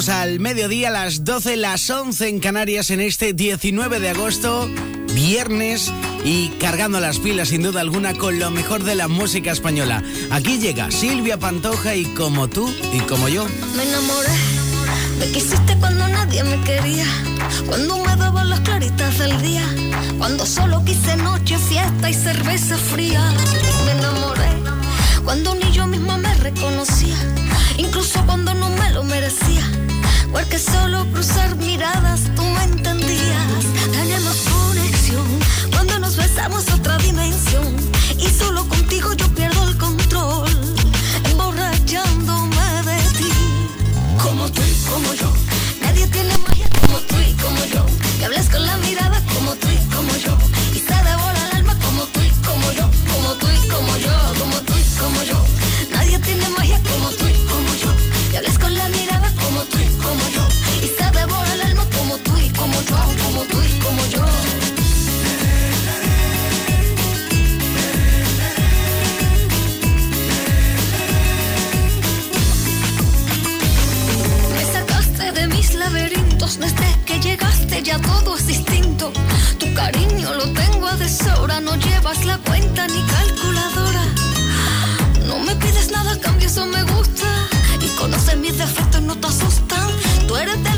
llegamos al mediodía, las 12, las 11 en Canarias en este 19 de agosto, viernes y cargando las pilas sin duda alguna con lo mejor de la música española. Aquí llega Silvia Pantoja y como tú y como yo. Me enamoré, me quisiste cuando nadie me quería, cuando me daban las claritas del día, cuando solo quise noche, fiesta y cerveza fría. Me enamoré cuando ni yo misma me reconocía incluso cuando no me lo merecía porque solo cruzar miradas tú me entendías. Tenemos conexión cuando nos besamos a otra dimensión y solo contigo yo pierdo el control, emborrachándome de ti. Como tú y como yo, nadie tiene magia como tú y como yo, que hablas con la mirada. ya todo es distinto. Tu cariño lo tengo a deshora, no llevas la cuenta ni calculadora. No me pides nada cambio, eso me gusta. Y conoces mis defectos, no te asustan. Tú eres de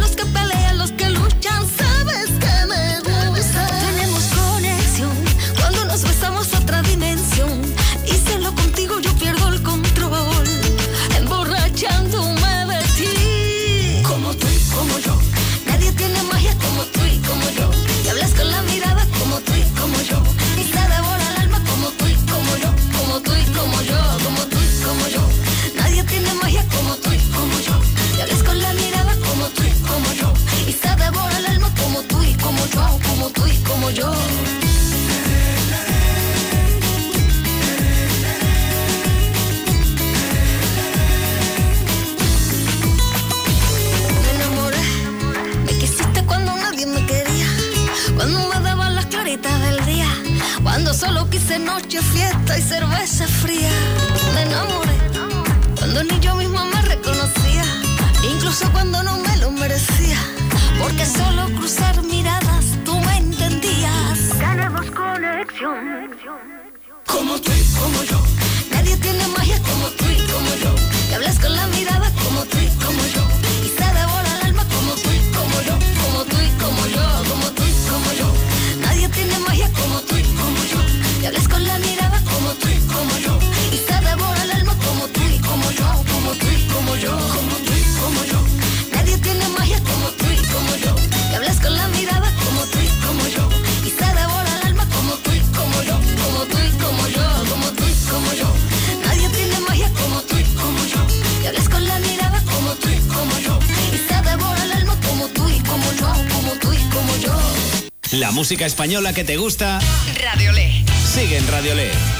música española que te gusta, Radiolé. Sigue en Radiolé.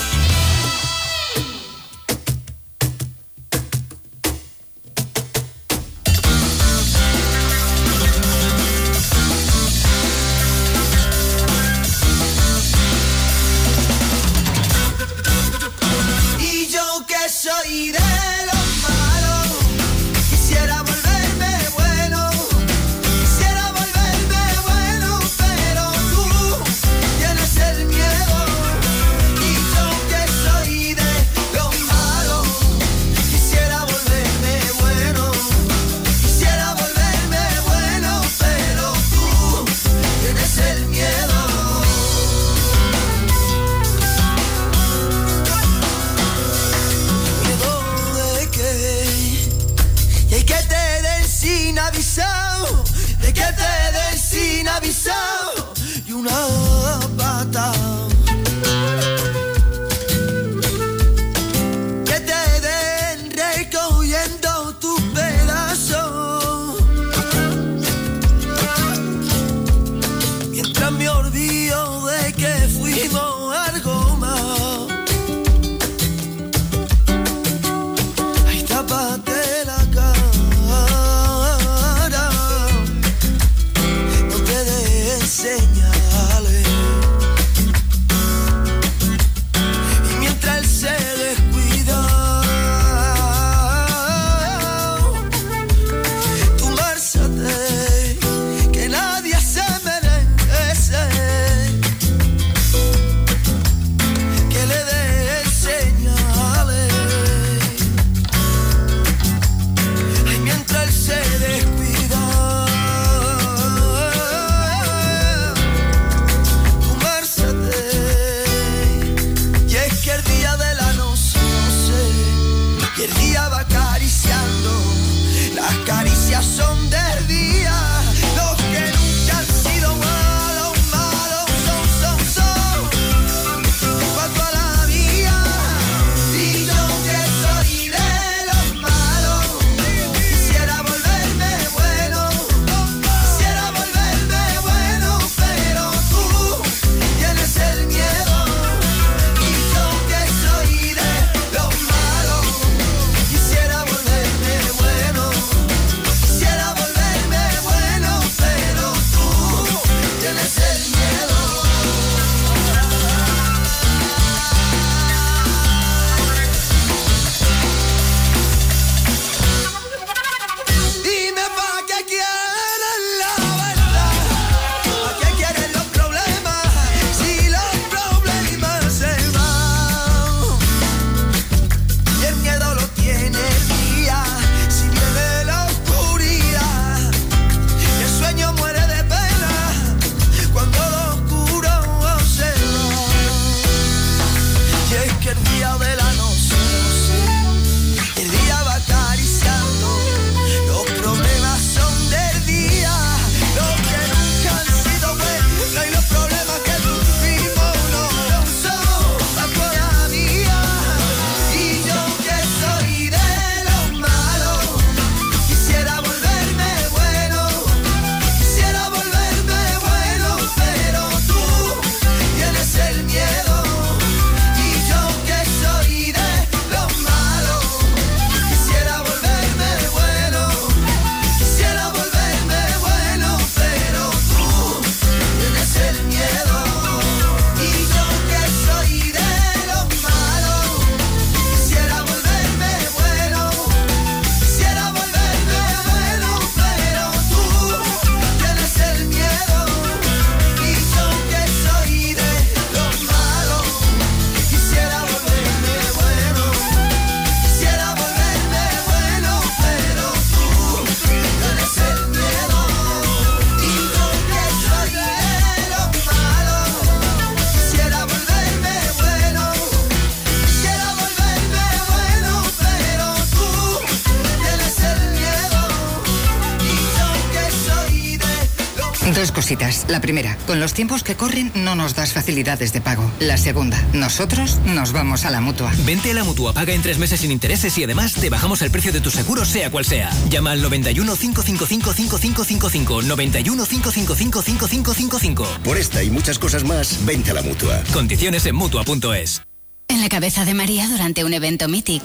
Dos cositas. La primera, con los tiempos que corren no nos das facilidades de pago. La segunda, nosotros nos vamos a la mutua. Vente a la mutua, paga en tres meses sin intereses y además te bajamos el precio de tu seguro, sea cual sea. Llama al 91 555 5555. 91 555 5555. Por esta y muchas cosas más, vente a la mutua. Condiciones en mutua.es. En la cabeza de María durante un evento Mythic.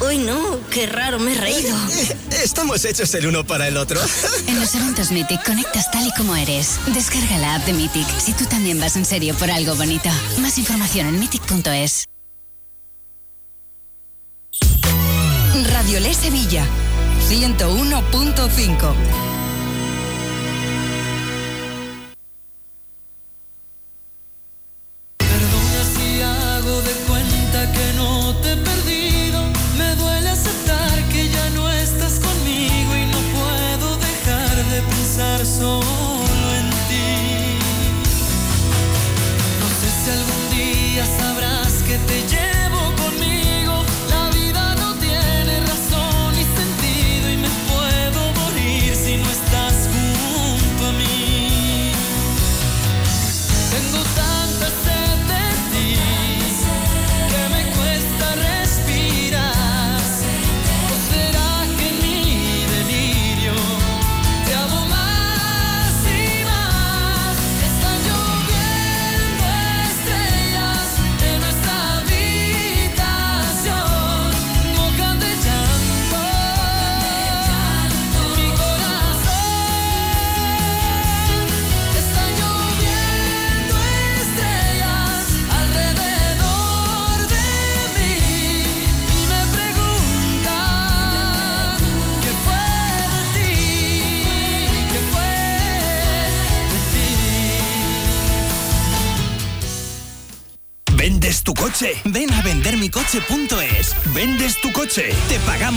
Uy, no, qué raro, me he reído. Estamos hechos el uno para el otro. En los eventos Mythic conectas tal y como eres. Descarga la app de Mythic si tú también vas en serio por algo bonito. Más información en mythic.es. Radio Le Sevilla 101.5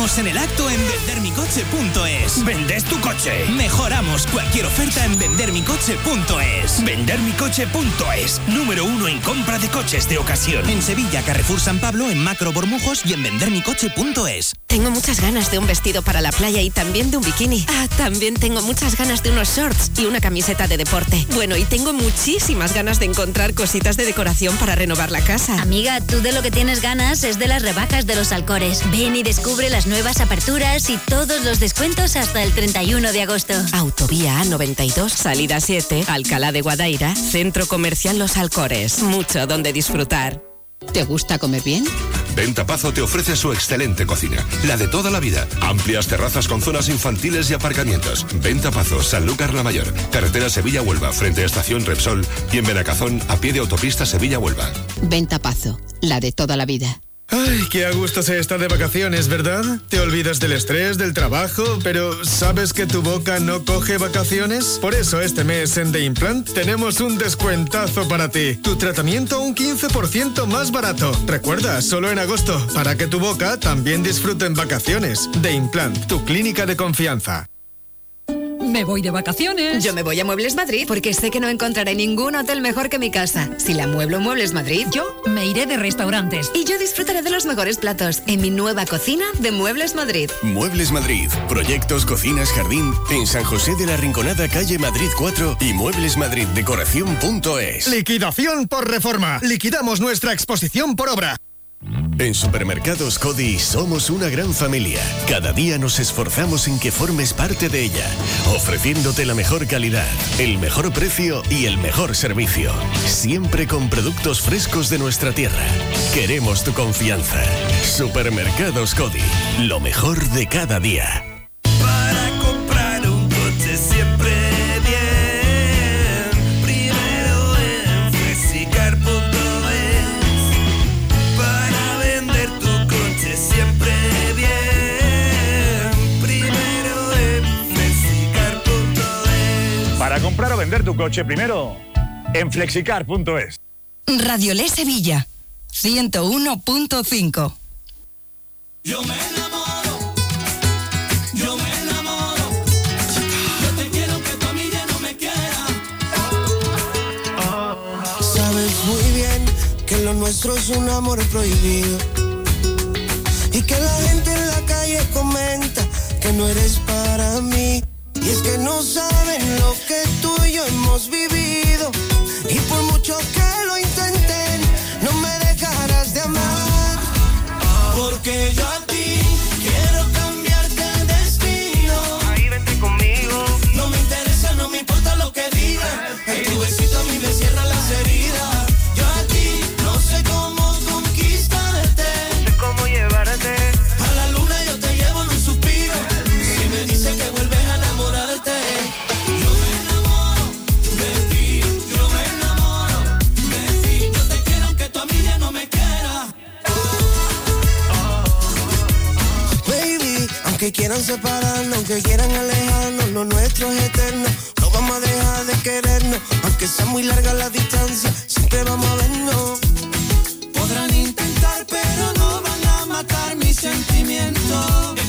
En el acto en vendermicoche.es. ¿Vendes tu coche? Mejoramos cualquier oferta en vendermicoche.es. Vendermicoche.es. Número uno en compra de coches de ocasión. En Sevilla, Carrefour San Pablo, en Macro Bormujos y en vendermicoche.es. Tengo muchas ganas de un vestido para la playa y también de un bikini. Ah, también tengo muchas ganas de unos shorts y una camiseta de deporte. Bueno, y tengo muchísimas ganas de encontrar cositas de decoración para renovar la casa. Amiga, tú de lo que tienes ganas es de las rebajas de los Alcores. Ven y descubre las nuevas aperturas y todos los descuentos hasta el 31 de agosto. Autovía A92, salida 7, Alcalá de Guadaira, Centro Comercial Los Alcores. Mucho donde disfrutar. ¿Te gusta comer bien? Ventapazo te ofrece su excelente cocina, la de toda la vida. Amplias terrazas con zonas infantiles y aparcamientos. Ventapazo, Sanlúcar la Mayor, carretera Sevilla-Huelva, frente a estación Repsol y en Benacazón, a pie de autopista Sevilla-Huelva. Ventapazo, la de toda la vida. Ay, qué a gusto se está de vacaciones, ¿verdad? Te olvidas del estrés, del trabajo, pero ¿sabes que tu boca no coge vacaciones? Por eso este mes en The Implant tenemos un descuentazo para ti. Tu tratamiento un 15% más barato. Recuerda, solo en agosto, para que tu boca también disfrute en vacaciones. The Implant, tu clínica de confianza. Me voy de vacaciones. Yo me voy a Muebles Madrid porque sé que no encontraré ningún hotel mejor que mi casa. Si la mueblo Muebles Madrid, yo me iré de restaurantes. Y yo disfrutaré de los mejores platos en mi nueva cocina de Muebles Madrid. Muebles Madrid, proyectos, cocinas, jardín, en San José de la Rinconada, calle Madrid 4 y mueblesmadriddecoración.es. Liquidación por reforma. Liquidamos nuestra exposición por obra. En Supermercados Cody somos una gran familia. Cada día nos esforzamos en que formes parte de ella, ofreciéndote la mejor calidad, el mejor precio y el mejor servicio. Siempre con productos frescos de nuestra tierra. Queremos tu confianza. Supermercados Cody, lo mejor de cada día. Comprar o vender tu coche primero en flexicar.es. Radio Le Sevilla 101.5 Yo me enamoro, yo me enamoro. Yo te quiero que tu amiga no me quiera. Sabes muy bien que lo nuestro es un amor prohibido. Y que la gente en la calle comenta que no eres para mí. Y es que no saben lo que tú y yo hemos vivido. Y por mucho que lo intenten, no me dejarás de amar. Porque yo a ti quiero cambiarte el destino. Ahí vente conmigo. No me interesa, no me importa lo que digan. Aunque quieran separarnos, aunque quieran alejarnos, lo nuestro es eterno. No vamos a dejar de querernos, aunque sea muy larga la distancia, siempre vamos a vernos. Podrán intentar, pero no van a matar mis sentimientos.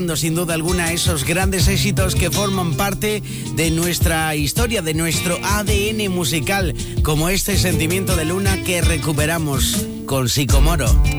sin duda alguna esos grandes éxitos que forman parte de nuestra historia, de nuestro ADN musical, como este sentimiento de luna que recuperamos con Psicomoro.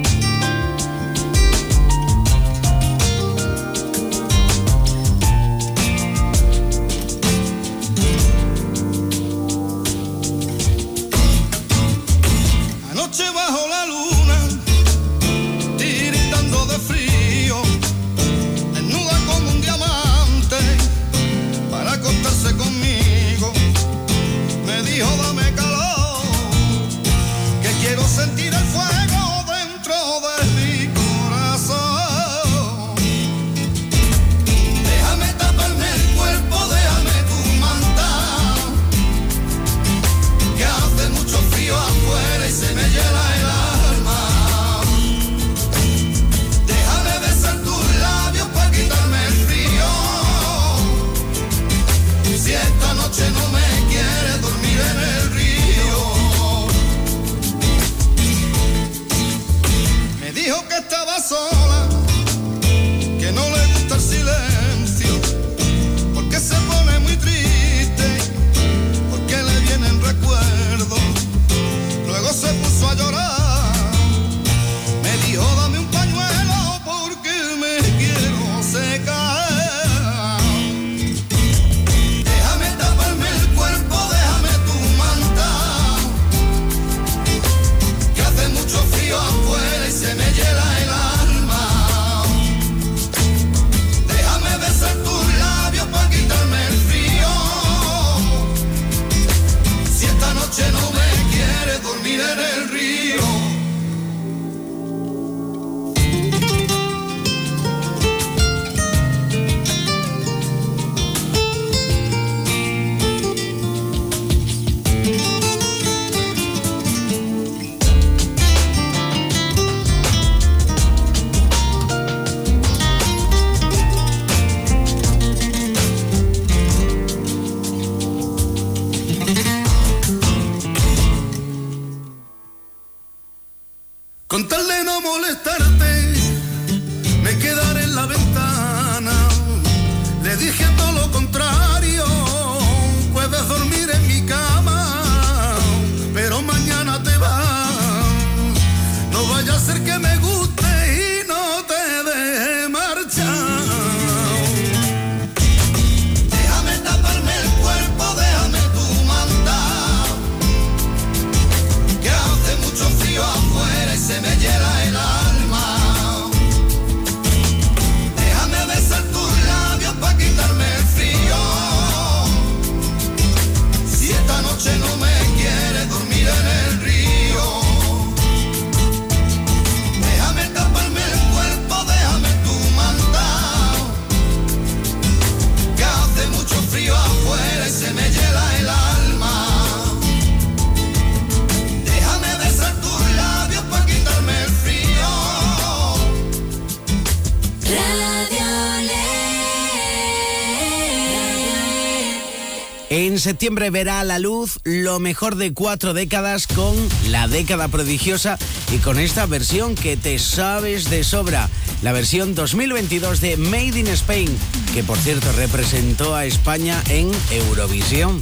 septiembre verá a la luz lo mejor de cuatro décadas con la década prodigiosa y con esta versión que te sabes de sobra, la versión 2022 de Made in Spain, que por cierto representó a España en Eurovisión.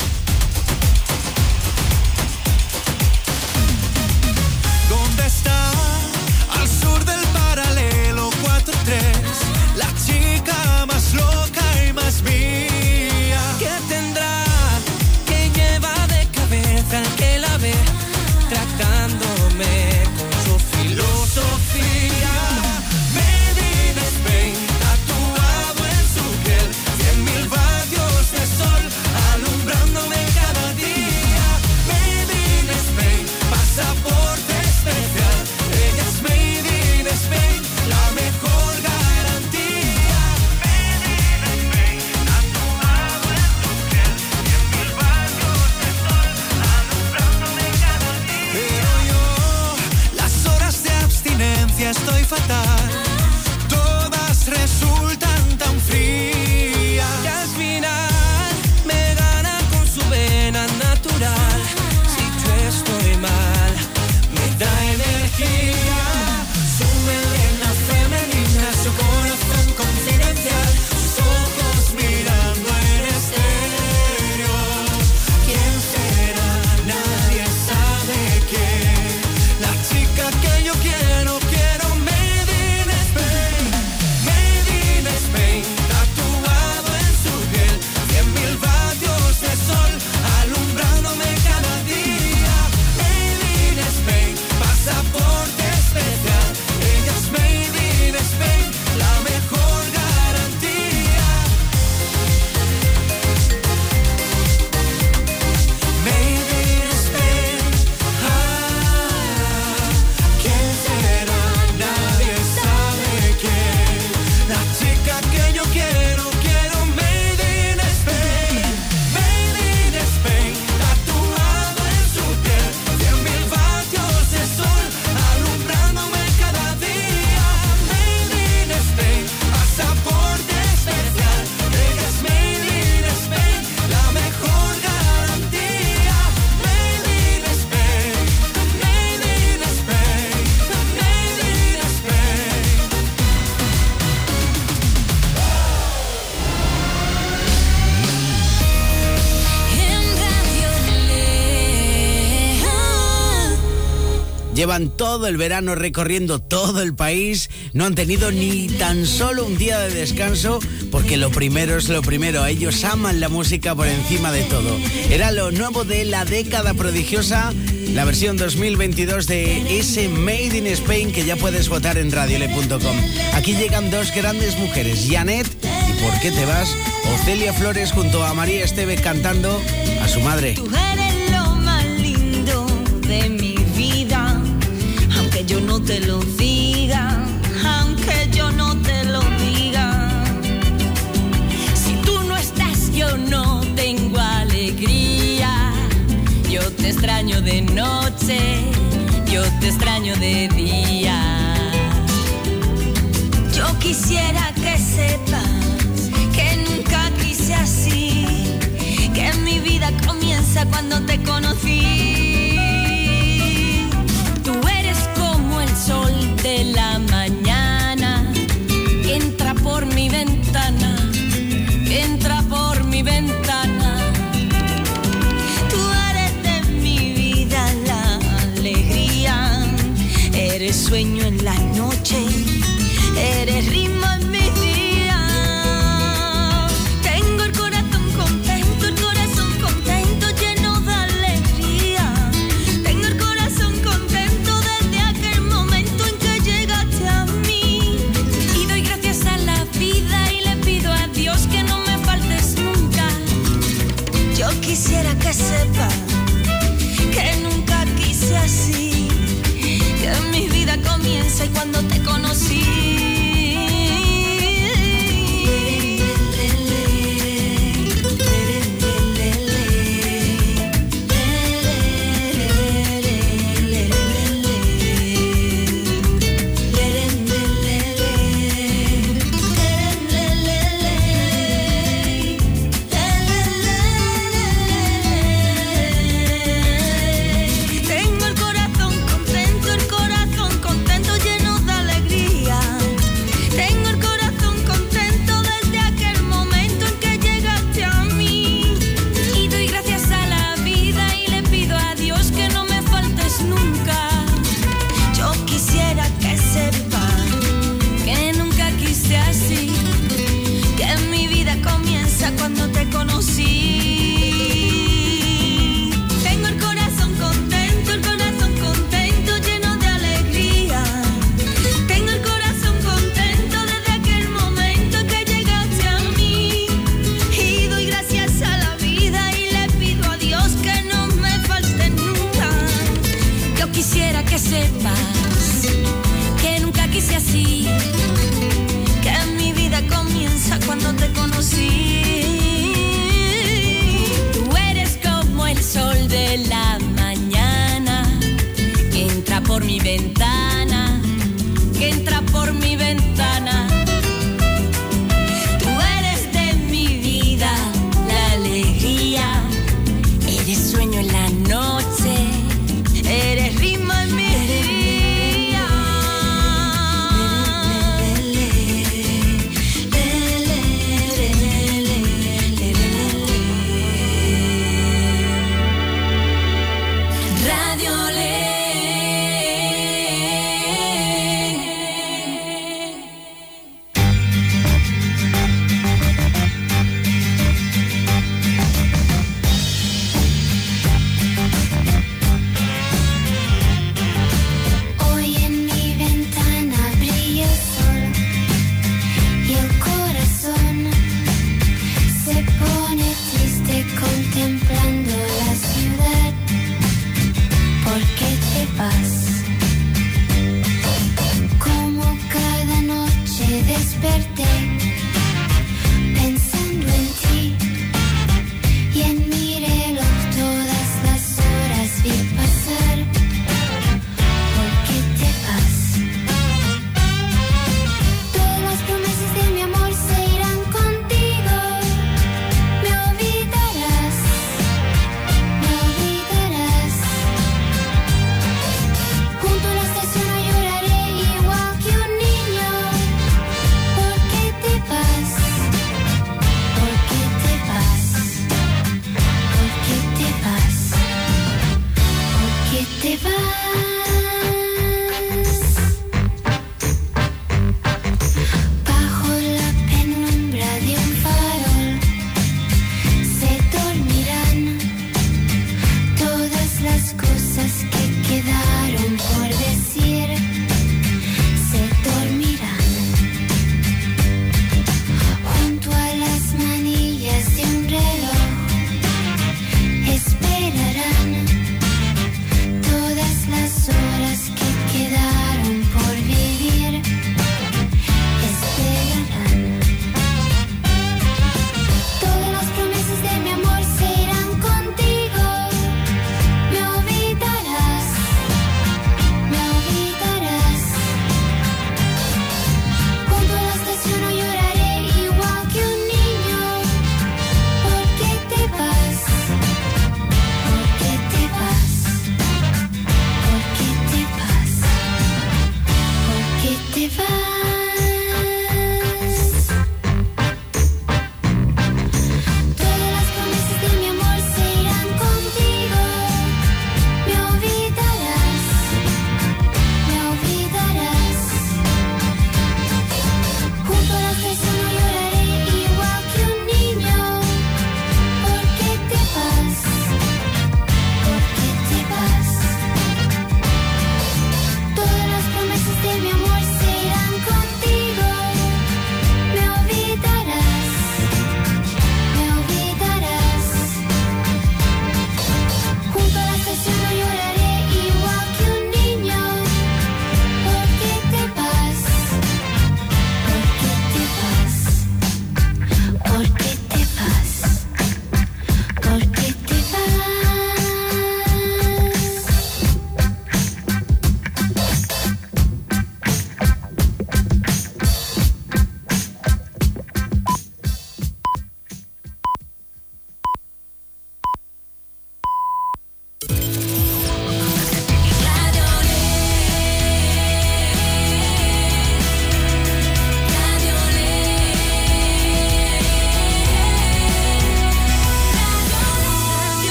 Llevan todo el verano recorriendo todo el país, no han tenido ni tan solo un día de descanso, porque lo primero es lo primero, ellos aman la música por encima de todo. Era lo nuevo de la década prodigiosa, la versión 2022 de ese Made in Spain que ya puedes votar en radiole.com. Aquí llegan dos grandes mujeres, Janet y ¿Por qué te vas? Ocelia Flores junto a María Esteve cantando a su madre. te lo diga, aunque yo no te lo diga. Si tú no estás, yo no tengo alegría. Yo te extraño de noche, yo te extraño de día. Yo quisiera que sepas que nunca quise así, que mi vida comienza cuando te conocí. de la mañana entra por mi ventana, entra por mi ventana. Tú eres de mi vida la alegría, eres sueño en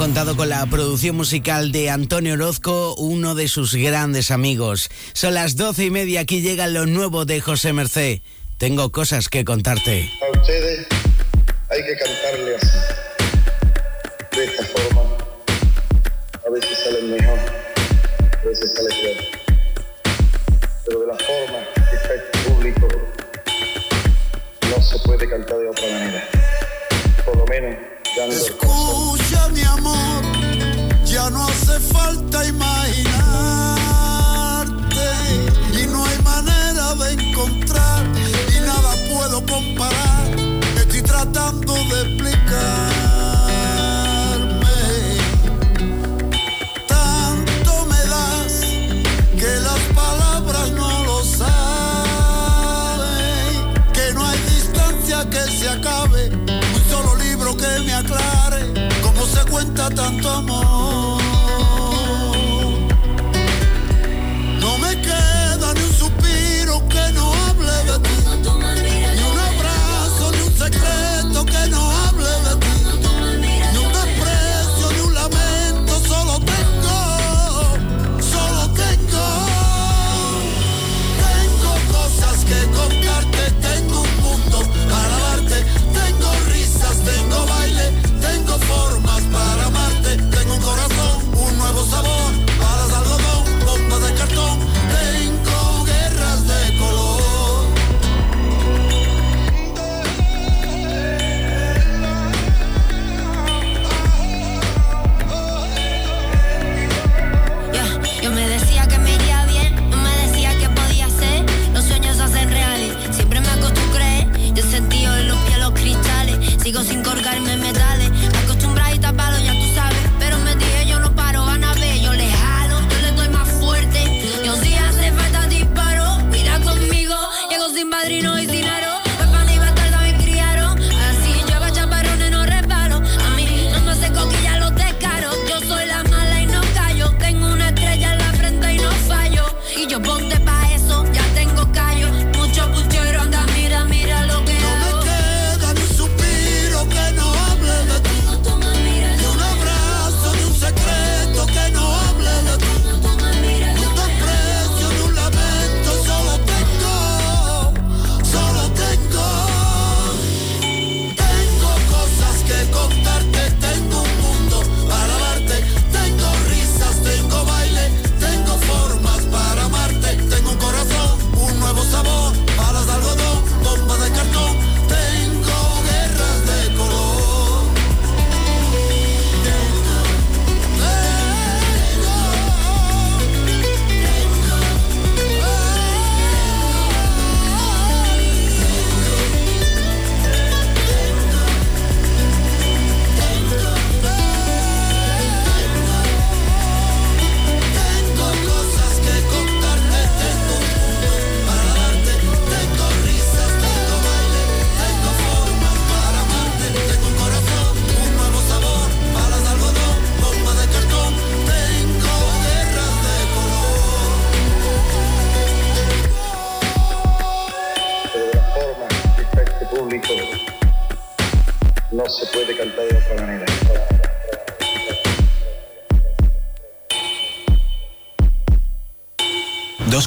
contado con la producción musical de Antonio Orozco, uno de sus grandes amigos. Son las doce y media, aquí llega lo nuevo de José Mercé. Tengo cosas que contarte. A ustedes hay que cantarle así, de esta forma. A veces sale mejor, a veces sale peor. Pero de la forma que está este público, no se puede cantar de otra manera. Por lo menos Escucha mi amor, ya no hace falta imaginarte y no hay manera de encontrar y nada puedo comparar. Estoy tratando de explicarme. Aclare cómo se cuenta tanto amor.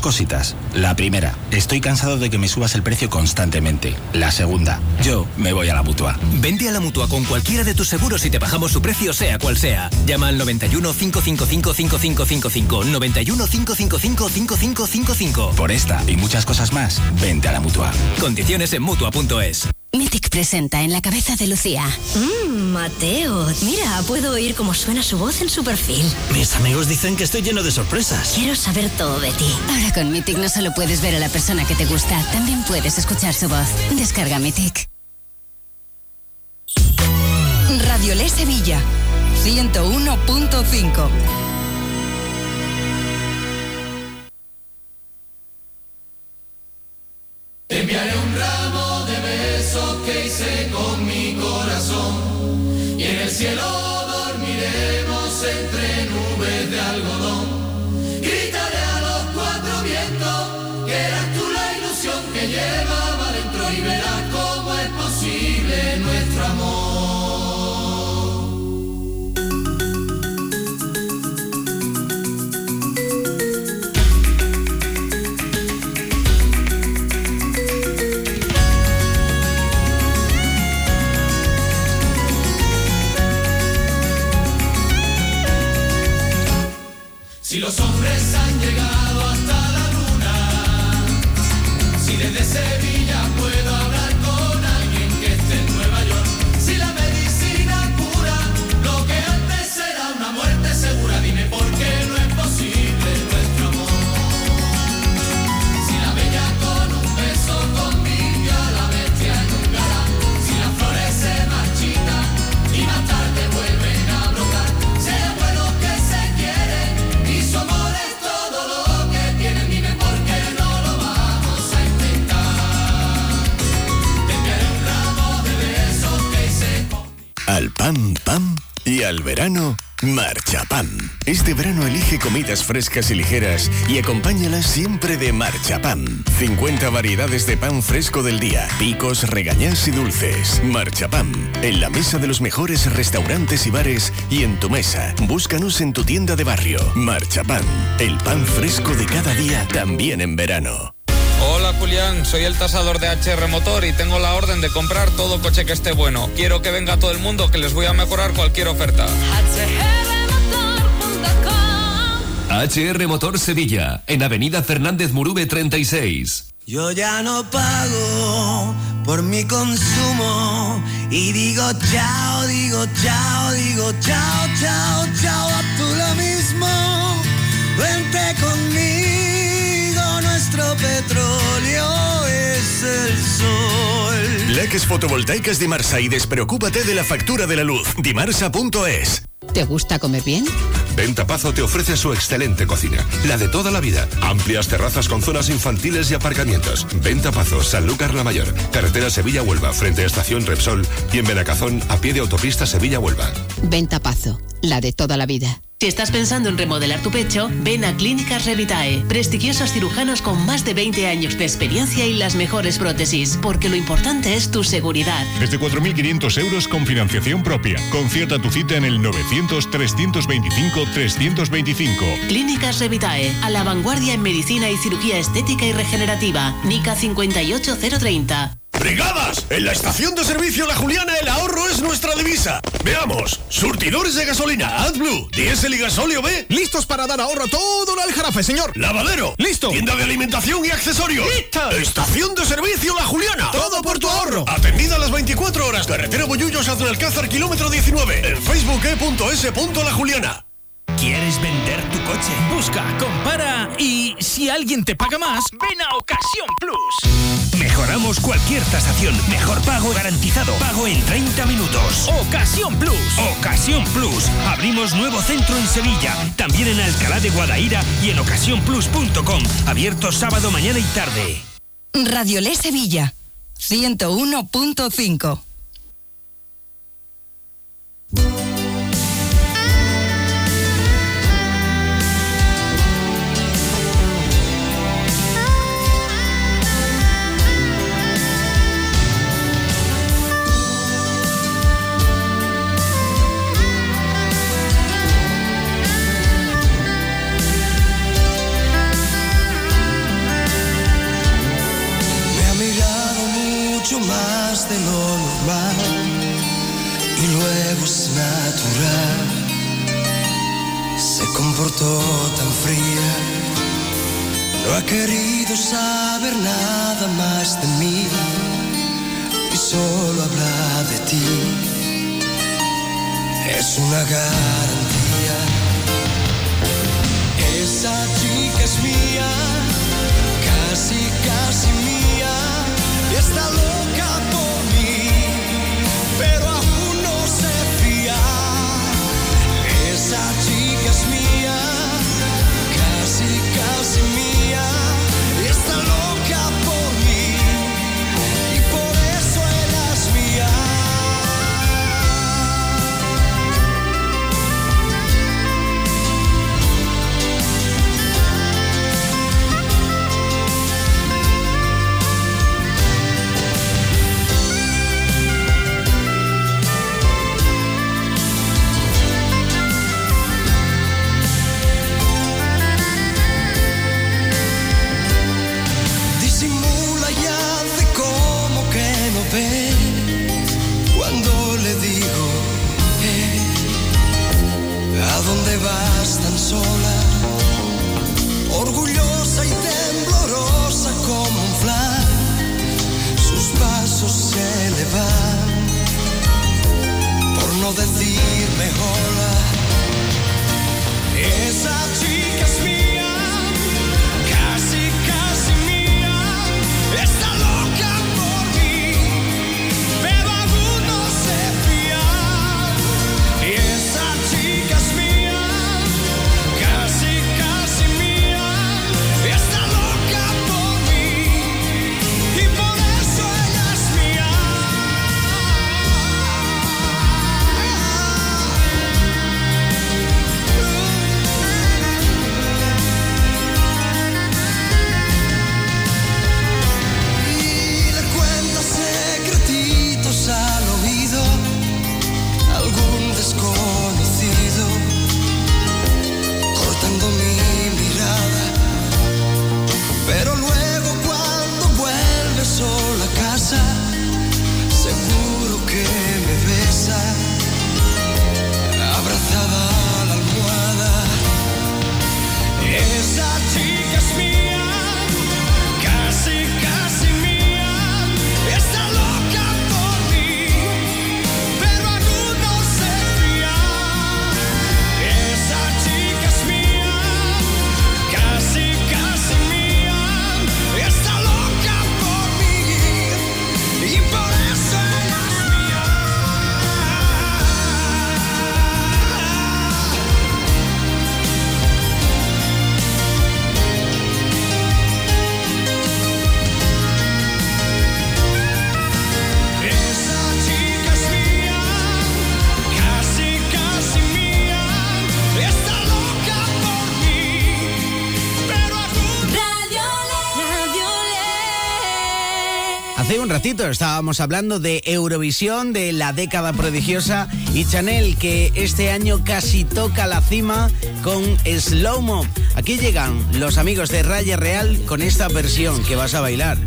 Cositas. La primera, estoy cansado de que me subas el precio constantemente. La segunda, yo me voy a la mutua. Vente a la mutua con cualquiera de tus seguros y te bajamos su precio, sea cual sea. Llama al 91 555 5555. 91 555 5555. Por esta y muchas cosas más, vente a la mutua. Condiciones en mutua.es. Mythic presenta en la cabeza de Lucía. Mmm, Mateo, mira, puedo oír cómo suena su voz en su perfil. Mis amigos dicen que estoy lleno de sorpresas. Quiero saber todo de ti. Ahora con Mythic no solo puedes ver a la persona que te gusta, también puedes escuchar su voz. Descarga Mythic. Radio Le Sevilla, 101.5. Te enviaré con mi corazón y en el cielo dormiremos entre nubes de algodón. Gritaré a los cuatro vientos que eras tú la ilusión que llevaba dentro y verás miseria. Al verano, Marchapam. Este verano elige comidas frescas y ligeras y acompáñalas siempre de Marchapam. 50 variedades de pan fresco del día, picos, regañás y dulces. Marchapam. En la mesa de los mejores restaurantes y bares y en tu mesa. Búscanos en tu tienda de barrio. Marchapam. El pan fresco de cada día, también en verano. Hola Julián, soy el tasador de HR Motor y tengo la orden de comprar todo coche que esté bueno. Quiero que venga todo el mundo que les voy a mejorar cualquier oferta. HR Motor Sevilla, en Avenida Fernández Murube 36. Yo ya no pago por mi consumo y digo chao, digo chao, digo chao, chao, chao, a tú lo mismo. Vente conmigo, nuestro petróleo es el sol. Leques fotovoltaicas Dimarsa y despreocúpate de la factura de la luz. Dimarsa.es. ¿Te gusta comer bien? Ventapazo te ofrece su excelente cocina, la de toda la vida. Amplias terrazas con zonas infantiles y aparcamientos. Ventapazo, Sanlúcar la Mayor, carretera Sevilla-Huelva, frente a estación Repsol y en Benacazón, a pie de autopista Sevilla-Huelva. Ventapazo, la de toda la vida. Si estás pensando en remodelar tu pecho, ven a Clínicas Revitae, prestigiosos cirujanos con más de 20 años de experiencia y las mejores prótesis, porque lo importante es tu seguridad. Desde 4.500 euros con financiación propia. Concierta tu cita en el 900-325-325. Clínicas Revitae, a la vanguardia en medicina y cirugía estética y regenerativa. NICA 58030. ¡Brigadas! En la estación de servicio La Juliana el ahorro es nuestra divisa. Veamos. Surtidores de gasolina AdBlue, diésel y gasóleo B. Listos para dar ahorro a todo el aljarafe, señor. Lavadero. Listo. Tienda de alimentación y accesorios. ¡Lista! Estación de servicio La Juliana. Todo por tu ahorro. Atendida a las 24 horas. Carretera Bollullos hacia Alcázar, kilómetro 19. En facebook.es.la Juliana. ¿Quieres vender tu coche? Busca, compara y si alguien te paga más, ven a Ocasión Plus. Mejoramos cualquier tasación. Mejor pago garantizado. Pago en 30 minutos. Ocasión Plus. Ocasión Plus. Abrimos nuevo centro en Sevilla. También en Alcalá de Guadaira y en ocasiónplus.com. Abierto sábado, mañana y tarde. Radio Le Sevilla, 101.5. de lo normal y luego es natural. Se comportó tan fría, no ha querido saber nada más de mí y solo habla de ti. Es una garantía. Esa chica es mía casi, casi mía, y está loca casi mía, por no decirme hola. Esa chica es mía, estábamos hablando de Eurovisión, de la década prodigiosa y Chanel que este año casi toca la cima con Slow Mo. Aquí llegan los amigos de Raya Real con esta versión que vas a bailar.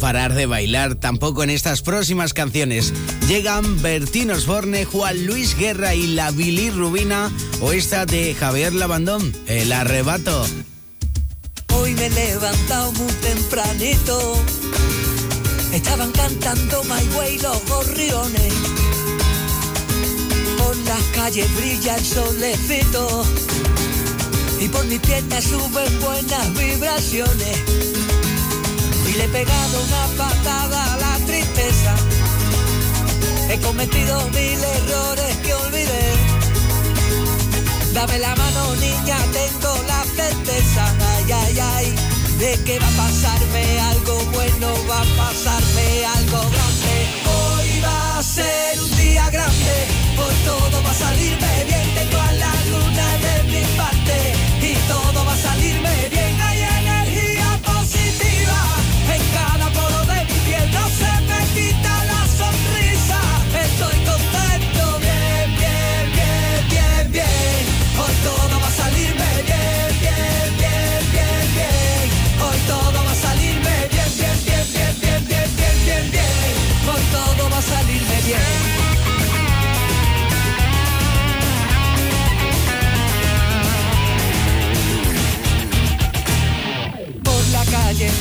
Parar de bailar tampoco en estas próximas canciones. Llegan Bertín Osborne, Juan Luis Guerra y la Billy Rubina o esta de Javier Labandón, El Arrebato. Hoy me he levantado muy tempranito. Estaban cantando My Way los gorriones. Por las calles brilla el solecito. Y por mis piernas suben buenas vibraciones. He pegado una patada a la tristeza. He cometido mil errores que olvidé. Dame la mano, niña, tengo la certeza. Ay, ay, ay, de que va a pasarme algo bueno, va a pasarme algo grande. Hoy va a ser un día grande, hoy todo va a salirme bien. Tengo a la luna de mi parte y todo va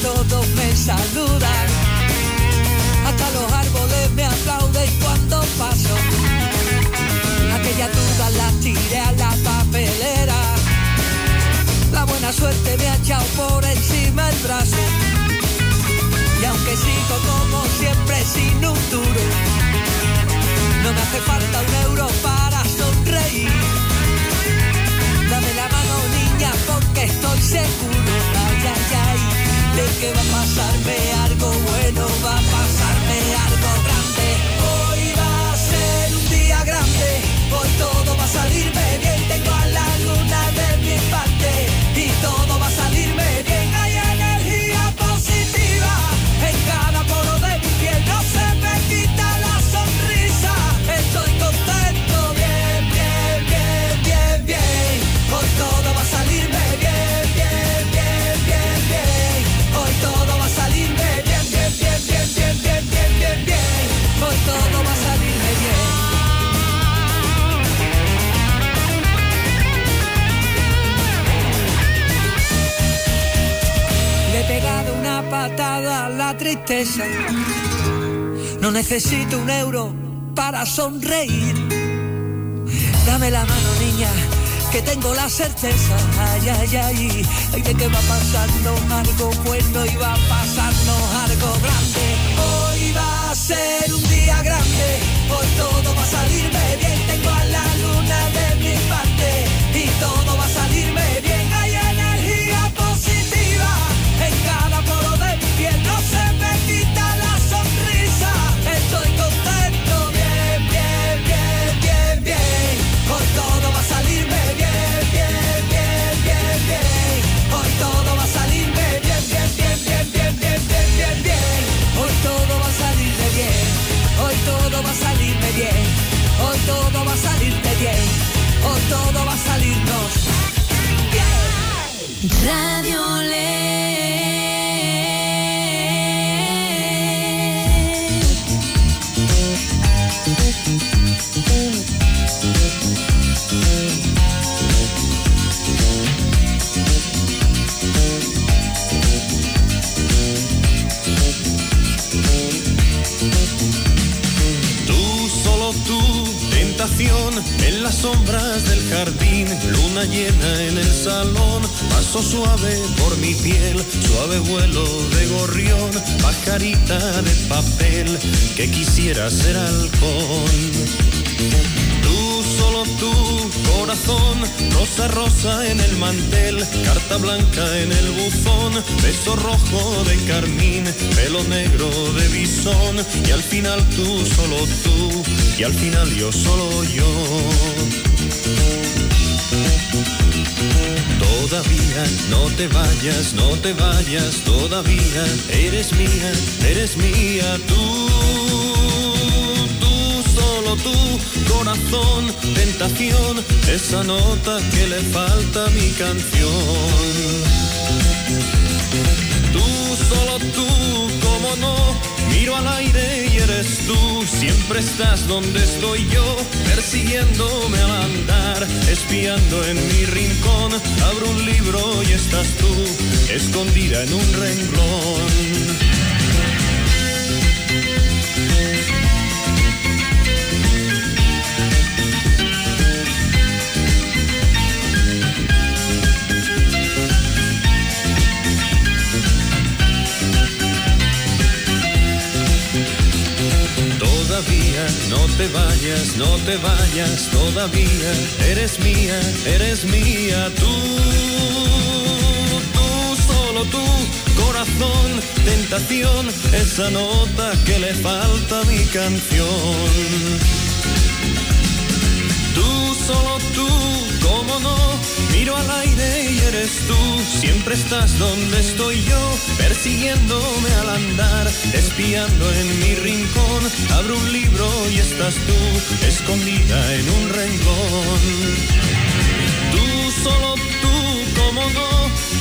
todos me saludan, hasta los árboles me aplauden cuando paso. Aquella duda la tiré a la papelera, la buena suerte me ha echado por encima el brazo. Y aunque sigo como siempre sin un duro, no me hace falta un euro para sonreír. Dame la mano niña porque estoy seguro, la que va a pasarme algo bueno, va a pasarme algo grande. Hoy va a ser un día grande, hoy todo va a salir tristeza. No necesito un euro para sonreír. Dame la mano, niña, que tengo la certeza. Ay, ay, ay, ay, de que va pasando algo bueno y va pasando algo grande. Hoy va a ser un día grande, hoy todo va a salirme bien. Tengo a la luna de mi parte y todo va a salirme bien. Bien. Hoy todo va a salirme bien. Hoy todo va a salirnos bien. Radio. En las sombras del jardín, luna llena en el salón, paso suave por mi piel, suave vuelo de gorrión, pajarita de papel que quisiera ser halcón. Solo tú, corazón, rosa rosa en el mantel, carta blanca en el buzón, beso rojo de carmín, pelo negro de bisón, y al final tú, solo tú, y al final yo, solo yo. Todavía no te vayas, no te vayas, todavía eres mía, eres mía, tú, solo tú, corazón, tentación, esa nota que le falta a mi canción. Tú, solo tú, cómo no, miro al aire y eres tú, siempre estás donde estoy yo, persiguiéndome al andar, espiando en mi rincón, abro un libro y estás tú, escondida en un renglón. No te vayas, no te vayas, todavía. Eres mía, eres mía, tú, tú, solo tú, corazón, tentación, esa nota que le falta a mi canción. Tú, solo tú, cómo no, miro al aire y eres tú, siempre estás donde estoy yo, persiguiéndome al andar, espiando en mi rincón, abro un libro y estás tú, escondida en un renglón. Tú, solo tú, cómo no,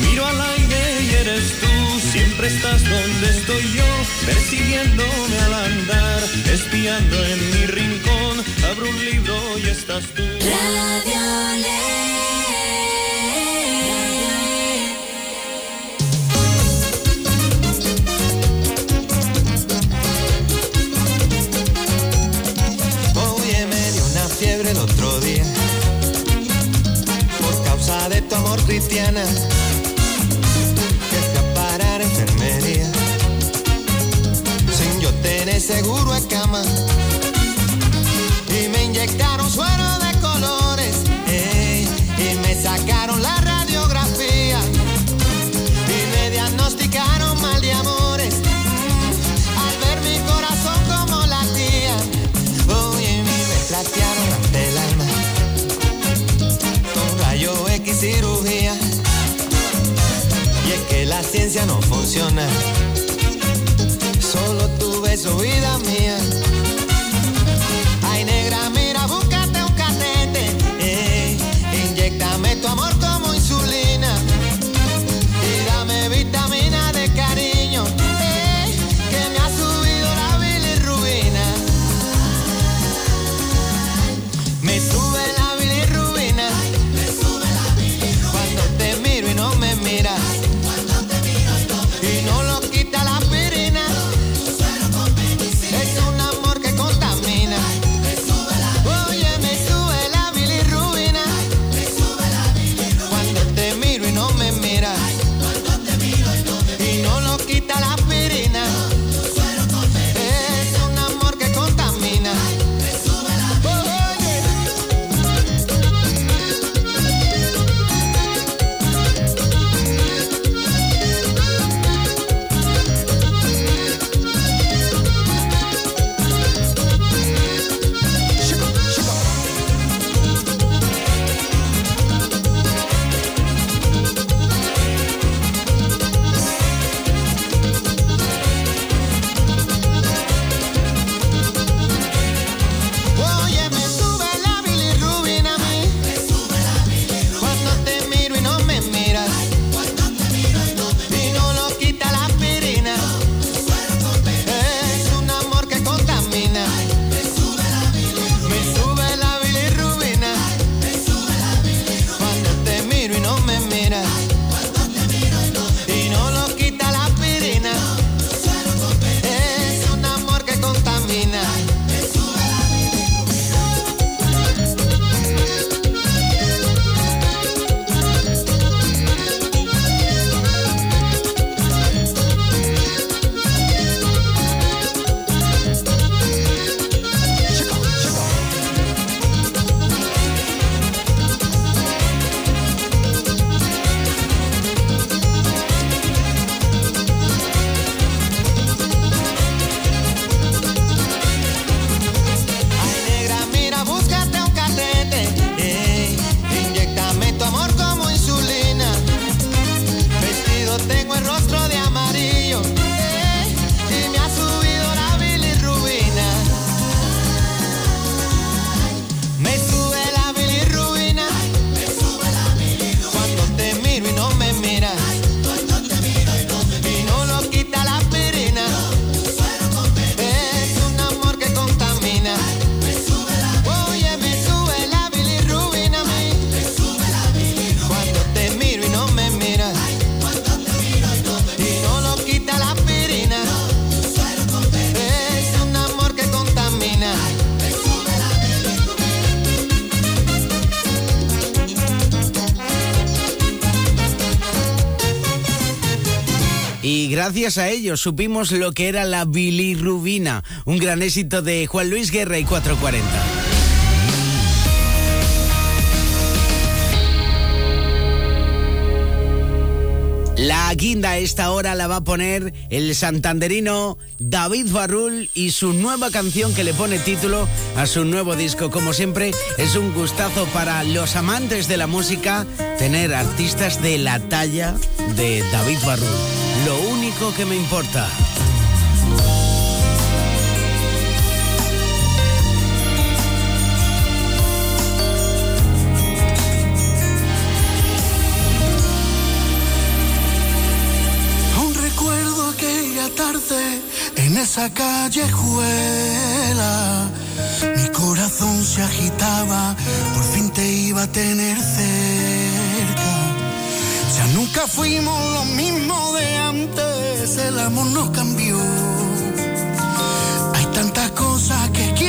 miro al aire y eres tú, siempre estás donde estoy yo, persiguiéndome al andar, espiando en mi rincón, abro un libro y estás tú. Oye, el otro día por causa de tu amor cristiana. Que a parar a enfermería sin yo tener seguro de cama y me inyectaron suero solo tu beso, vida mía. Ay, negra, mira, búscate un canete. eh, inyectame tu amor gracias a ellos supimos lo que era la bilirrubina, un gran éxito de Juan Luis Guerra y 440. La guinda a esta hora la va a poner el santanderino David Barrul y su nueva canción que le pone título a su nuevo disco. Como siempre, es un gustazo para los amantes de la música tener artistas de la talla de David Barrul. Único que me importa. tarde en esa callejuela. Mi corazón se agitaba, por fin te iba a tener cerca. Ya nunca fuimos lo mismo de el amor no cambió. Hay tantas cosas que quiero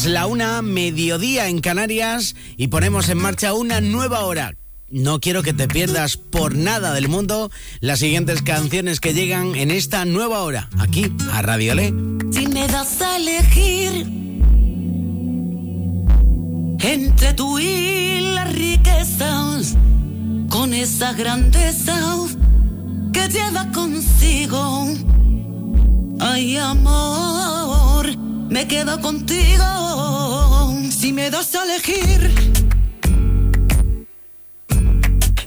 Es la una, mediodía en Canarias y ponemos en marcha una nueva hora. No quiero que te pierdas por nada del mundo las siguientes canciones que llegan en esta nueva hora, aquí a Radio Le. Si me das a elegir entre tú y las riquezas, con esa grandeza que lleva consigo, ay amor, me quedo contigo. Si me das a elegir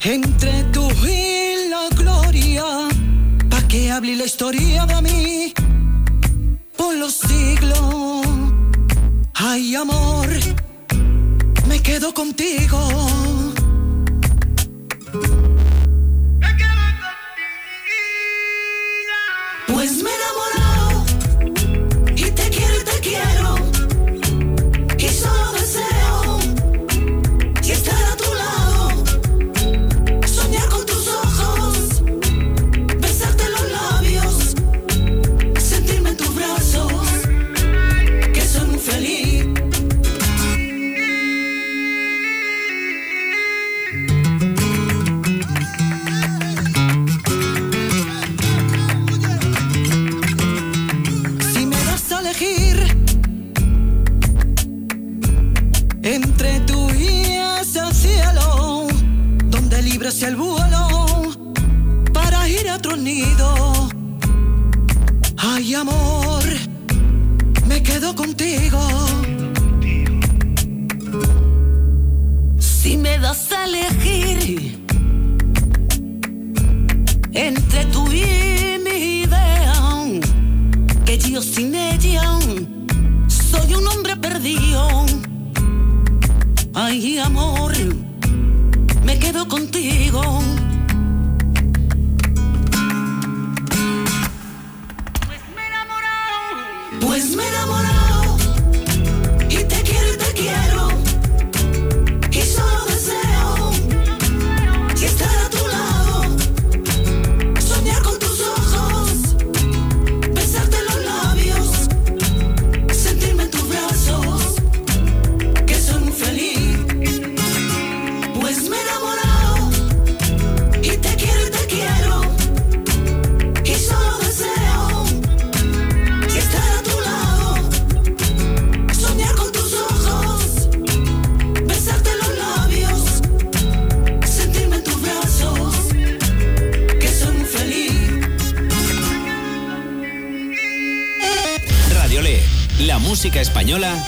entre tú y la gloria, pa' que hable la historia de mí por los siglos. Ay, amor, me quedo contigo.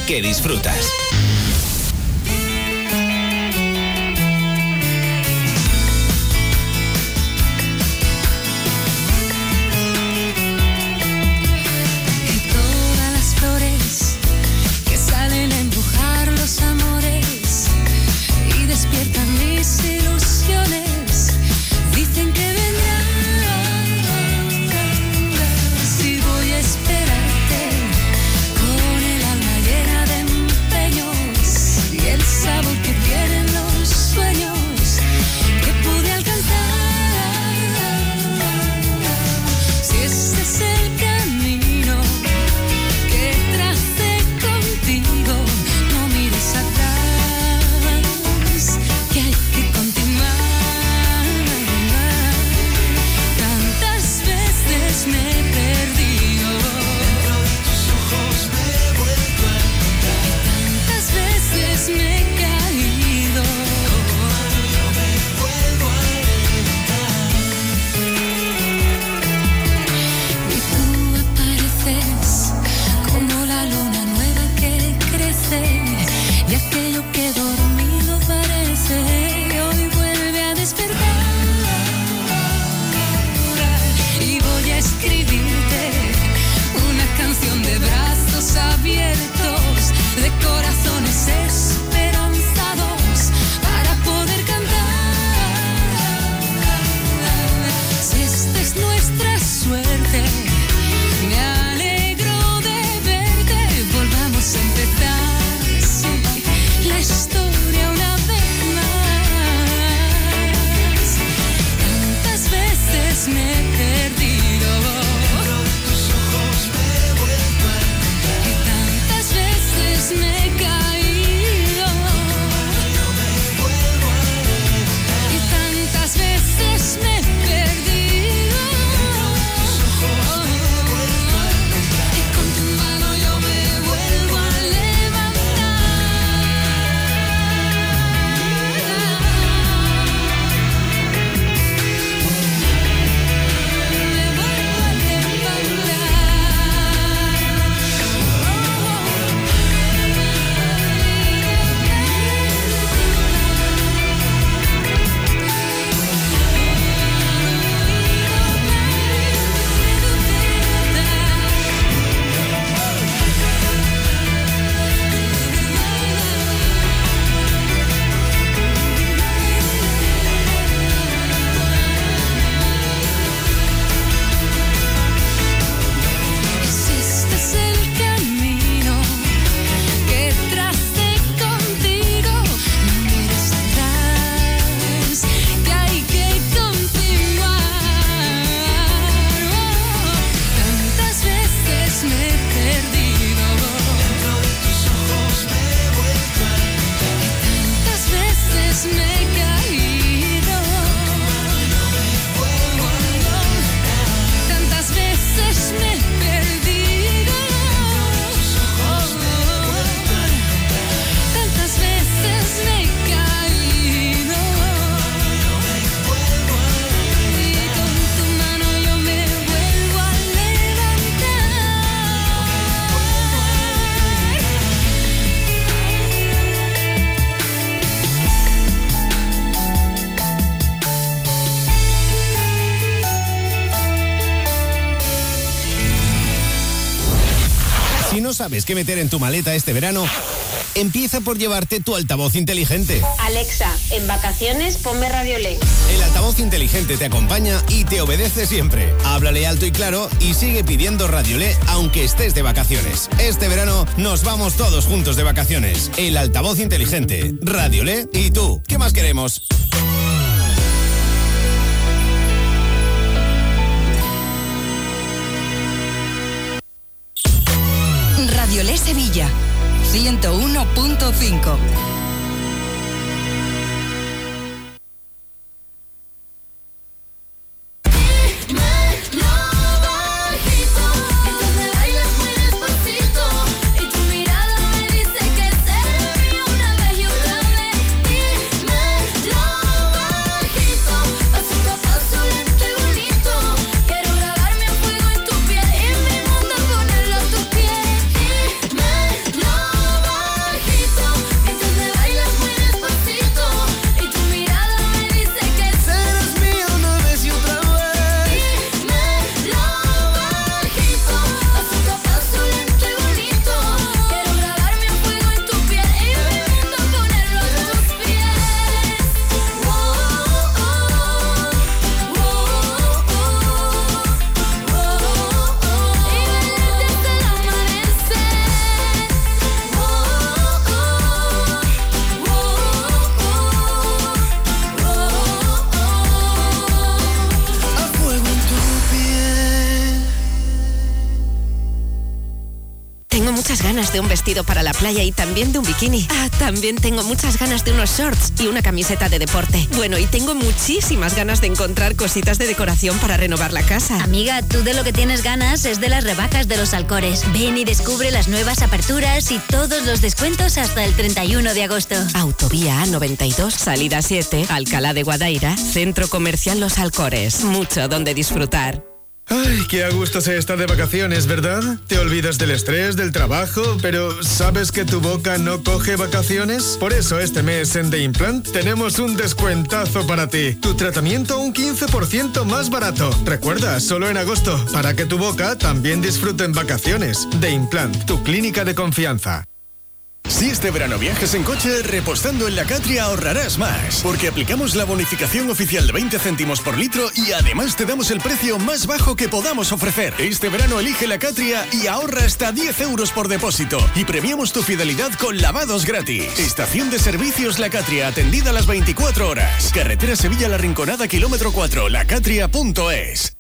Que disfrutas. Qué meter en tu maleta este verano, empieza por llevarte tu altavoz inteligente. Alexa, en vacaciones ponme Radio Le. El altavoz inteligente te acompaña y te obedece siempre. Háblale alto y claro y sigue pidiendo Radiolé aunque estés de vacaciones. Este verano nos vamos todos juntos de vacaciones. El altavoz inteligente, Radiolé y tú. ¿Qué más queremos? Radiolé Sevilla 101.5. de un vestido para la playa y también de un bikini. Ah, también tengo muchas ganas de unos shorts y una camiseta de deporte. Bueno, y tengo muchísimas ganas de encontrar cositas de decoración para renovar la casa. Amiga, tú de lo que tienes ganas es de las rebajas de los Alcores. Ven y descubre las nuevas aperturas y todos los descuentos hasta el 31 de agosto. Autovía A92, salida 7, Alcalá de Guadaira, Centro Comercial Los Alcores. Mucho donde disfrutar. Ay, qué a gusto se está de vacaciones, ¿verdad? Te olvidas del estrés, del trabajo, pero ¿sabes que tu boca no coge vacaciones? Por eso este mes en The Implant tenemos un descuentazo para ti. Tu tratamiento un 15% más barato. Recuerda, solo en agosto, para que tu boca también disfrute en vacaciones. The Implant, tu clínica de confianza. Si este verano viajas en coche, repostando en la Catria ahorrarás más. Porque aplicamos la bonificación oficial de 20 céntimos por litro y además te damos el precio más bajo que podamos ofrecer. Este verano elige la Catria y ahorra hasta 10 euros por depósito. Y premiamos tu fidelidad con lavados gratis. Estación de servicios La Catria, atendida a las 24 horas. Carretera Sevilla La Rinconada, kilómetro 4, lacatria.es.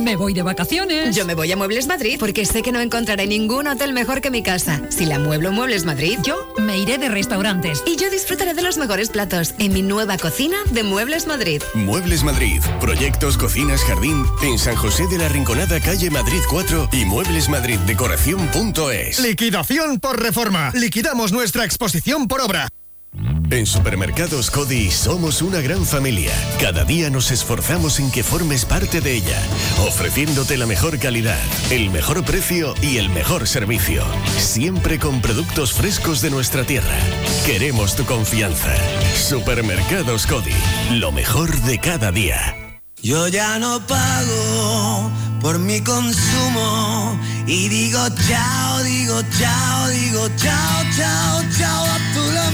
Me voy de vacaciones. Yo me voy a Muebles Madrid porque sé que no encontraré ningún hotel mejor que mi casa. Si la mueblo Muebles Madrid, yo me iré de restaurantes. Y yo disfrutaré de los mejores platos en mi nueva cocina de Muebles Madrid. Muebles Madrid. Proyectos, cocinas, jardín en San José de la Rinconada, calle Madrid 4 y mueblesmadriddecoración.es. Liquidación por reforma. Liquidamos nuestra exposición por obra. En Supermercados Cody somos una gran familia. Cada día nos esforzamos en que formes parte de ella, ofreciéndote la mejor calidad, el mejor precio y el mejor servicio. Siempre con productos frescos de nuestra tierra. Queremos tu confianza. Supermercados Cody, lo mejor de cada día. Yo ya no pago por mi consumo y digo chao, digo chao, digo chao, chao, chao, a tú lo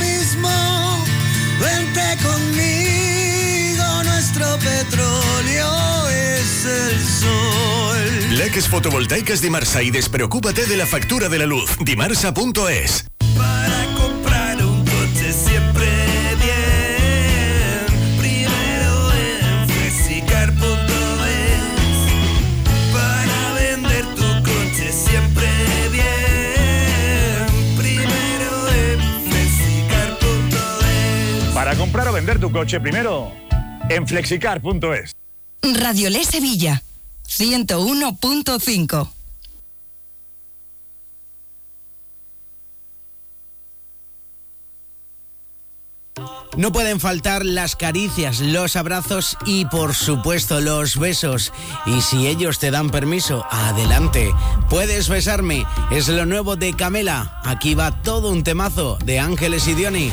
Vente conmigo, nuestro petróleo es el sol. Leques fotovoltaicas Dimarsa y despreocúpate de la factura de la luz. Dimarsa.es. Para comprar o vender tu coche primero en flexicar.es. Radiolé Sevilla 101.5. No pueden faltar las caricias, los abrazos y por supuesto los besos. Y si ellos te dan permiso, adelante. Puedes besarme. Es lo nuevo de Camela. Aquí va todo un temazo de Ángeles y Diony.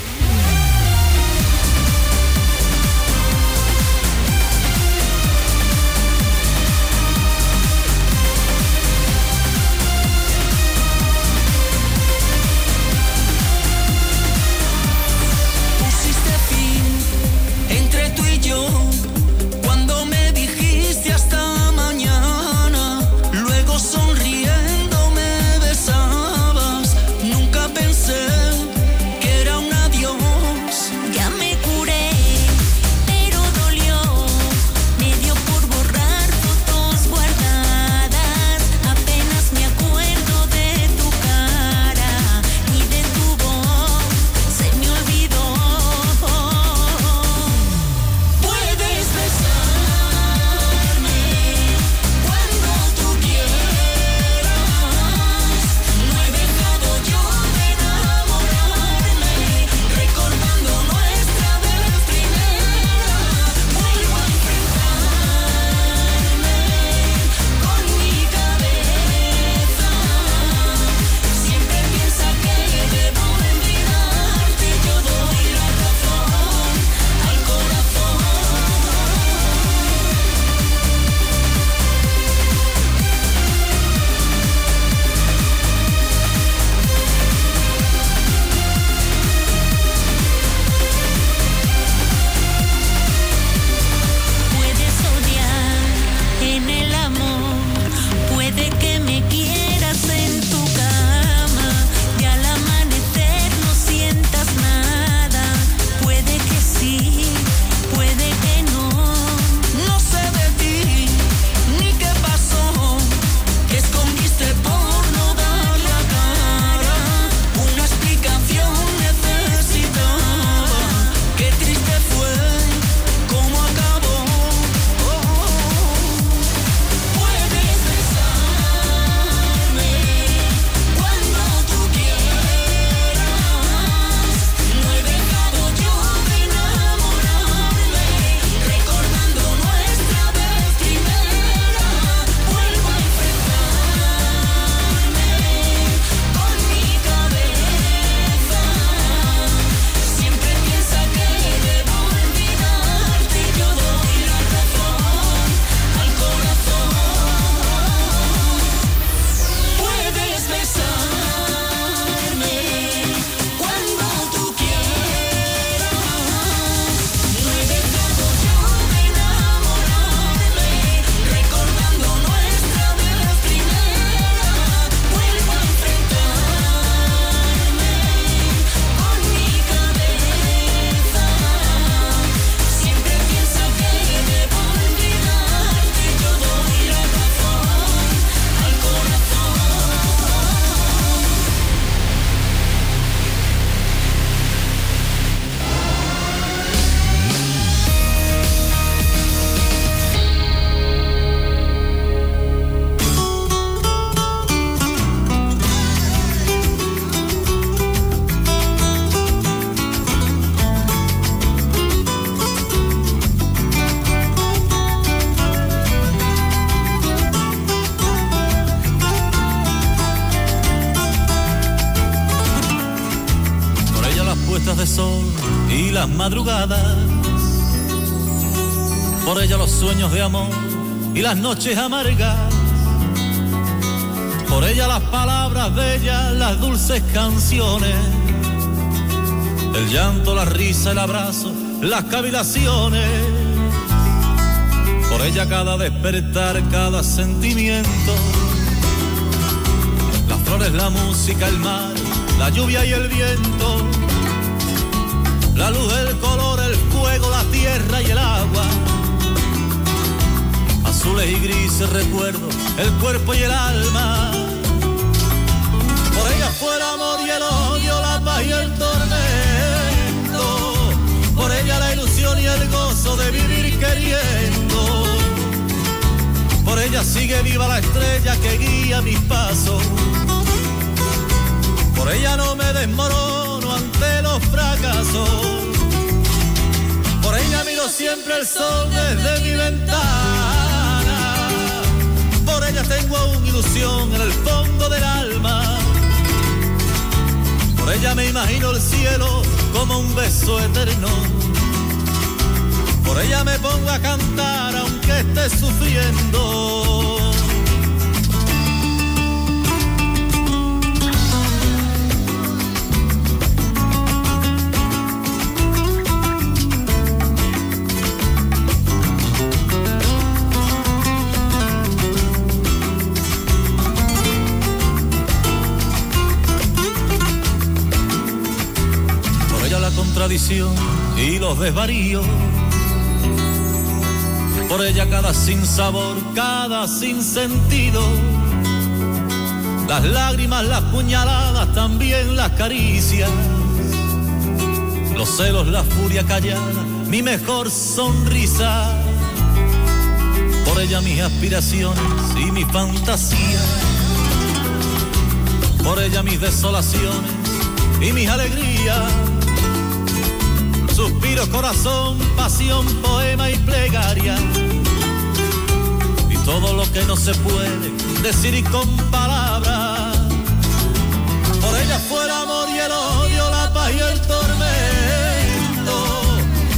Noches amargas. Por ella las palabras bellas, las dulces canciones. El llanto, la risa, el abrazo, las cavilaciones. Por ella cada despertar, cada sentimiento. Las flores, la música, el mar, la lluvia y el viento. La luz, el color, el fuego, la tierra y el agua. Azules y grises recuerdos, el cuerpo y el alma. Por ella fue el amor y el odio, la paz y el tormento. Por ella la ilusión y el gozo de vivir queriendo. Por ella sigue viva la estrella que guía mis pasos. Por ella no me desmorono ante los fracasos. Por ella miro siempre el sol desde mi ventana. Aún ilusión en el fondo del alma. Por ella me imagino el cielo como un beso eterno. Por ella me pongo a cantar aunque esté sufriendo. Contradicción y los desvaríos. Por ella cada sinsabor, cada sinsentido. Las lágrimas, las puñaladas, también las caricias. Los celos, la furia callada, mi mejor sonrisa. Por ella mis aspiraciones y mi fantasía. Por ella mis desolaciones y mis alegrías. Suspiros, corazón, pasión, poema y plegaria. Y todo lo que no se puede decir con palabras. Por ella fue el amor y el odio, la paz y el tormento.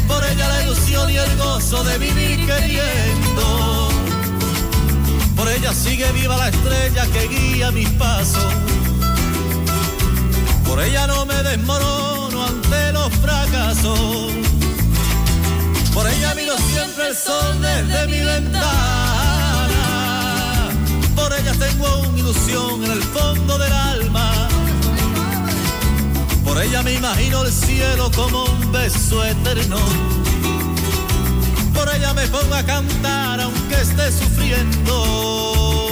Por ella la ilusión y el gozo de vivir queriendo. Por ella sigue viva la estrella que guía mis pasos. Por ella no me desmorono Por ella miro siempre el sol desde mi ventana. Por ella tengo aún ilusión en el fondo del alma. Por ella me imagino el cielo como un beso eterno. Por ella me pongo a cantar aunque esté sufriendo.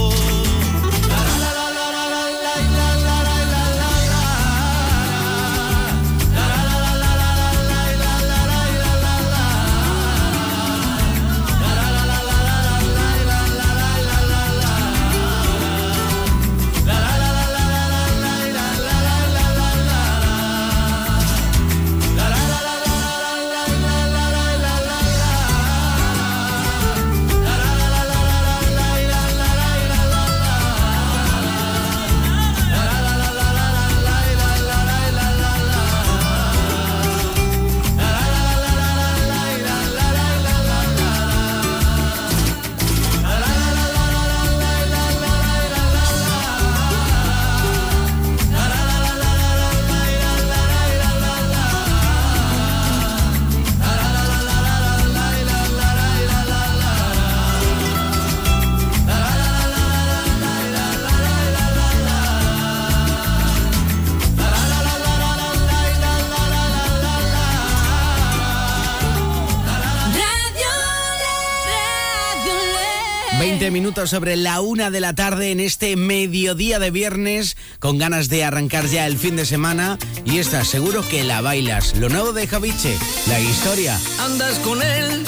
Sobre la una de la tarde en este mediodía de viernes, con ganas de arrancar ya el fin de semana. Y estás seguro que la bailas. Lo nuevo de Javiche, la historia. Andas con él,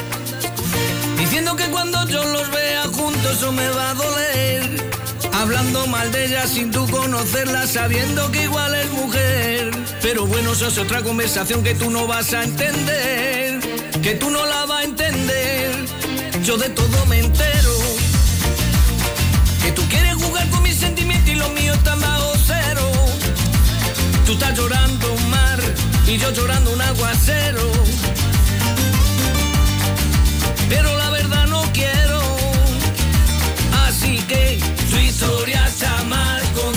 diciendo que cuando yo los vea juntos eso me va a doler. Hablando mal de ella sin tú conocerla, sabiendo que igual es mujer. Pero bueno, eso es otra conversación que tú no vas a entender, que tú no la vas a entender. Yo de todo me entero. Tú quieres jugar con mis sentimientos y los míos están bajo cero. Tú estás llorando, mar, y yo llorando un aguacero. Pero la verdad no quiero, así que su historia está mal contada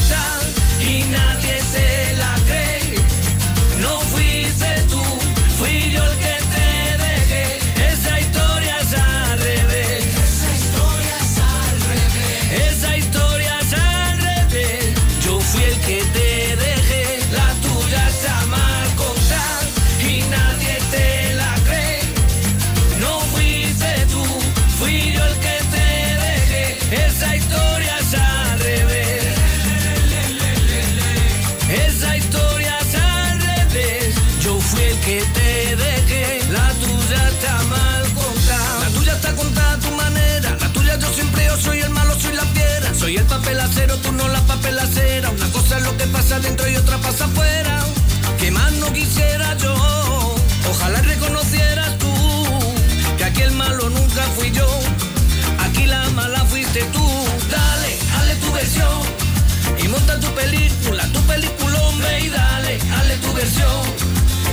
monta tu película, tu película, hombre, y dale, hazle tu versión.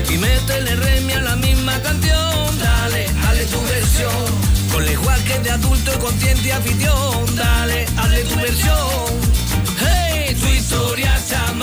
Y métele remi a la misma canción, dale, hazle tu versión. Con lenguaje de adulto y consciente afición, dale, hazle tu versión. Hey, tu historia está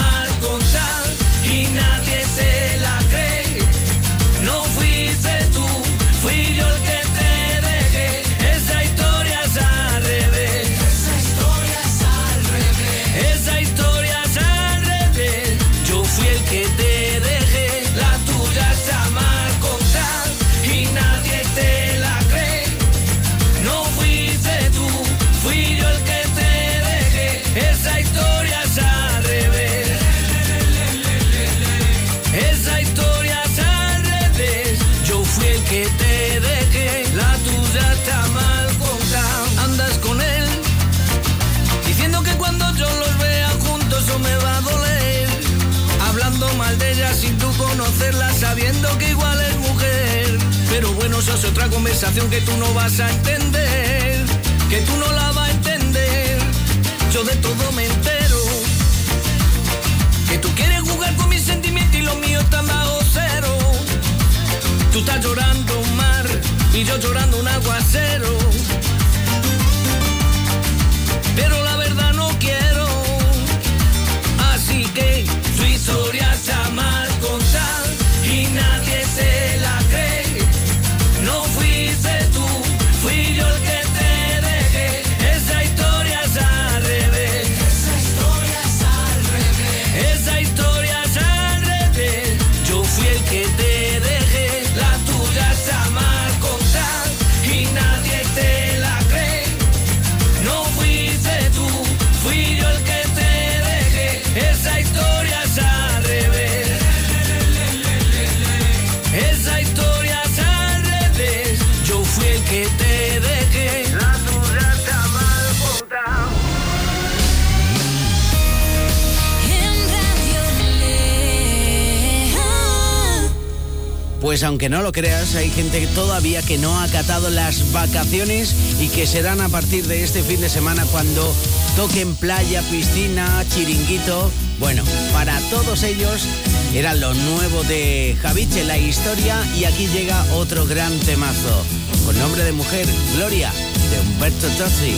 Es otra conversación que tú no vas a entender. Que tú no la vas a entender. Yo de todo me entero. Que tú quieres jugar con mis sentimientos y los míos están bajo cero. Tú estás llorando un mar y yo llorando un aguacero. Pero la verdad no quiero. Así que tu historia está Pues aunque no lo creas, hay gente todavía que no ha acatado las vacaciones y que serán a partir de este fin de semana cuando toquen playa, piscina, chiringuito. Bueno, para todos ellos era lo nuevo de Javiche, la historia, y aquí llega otro gran temazo, con nombre de mujer, Gloria, de Humberto Tozzi.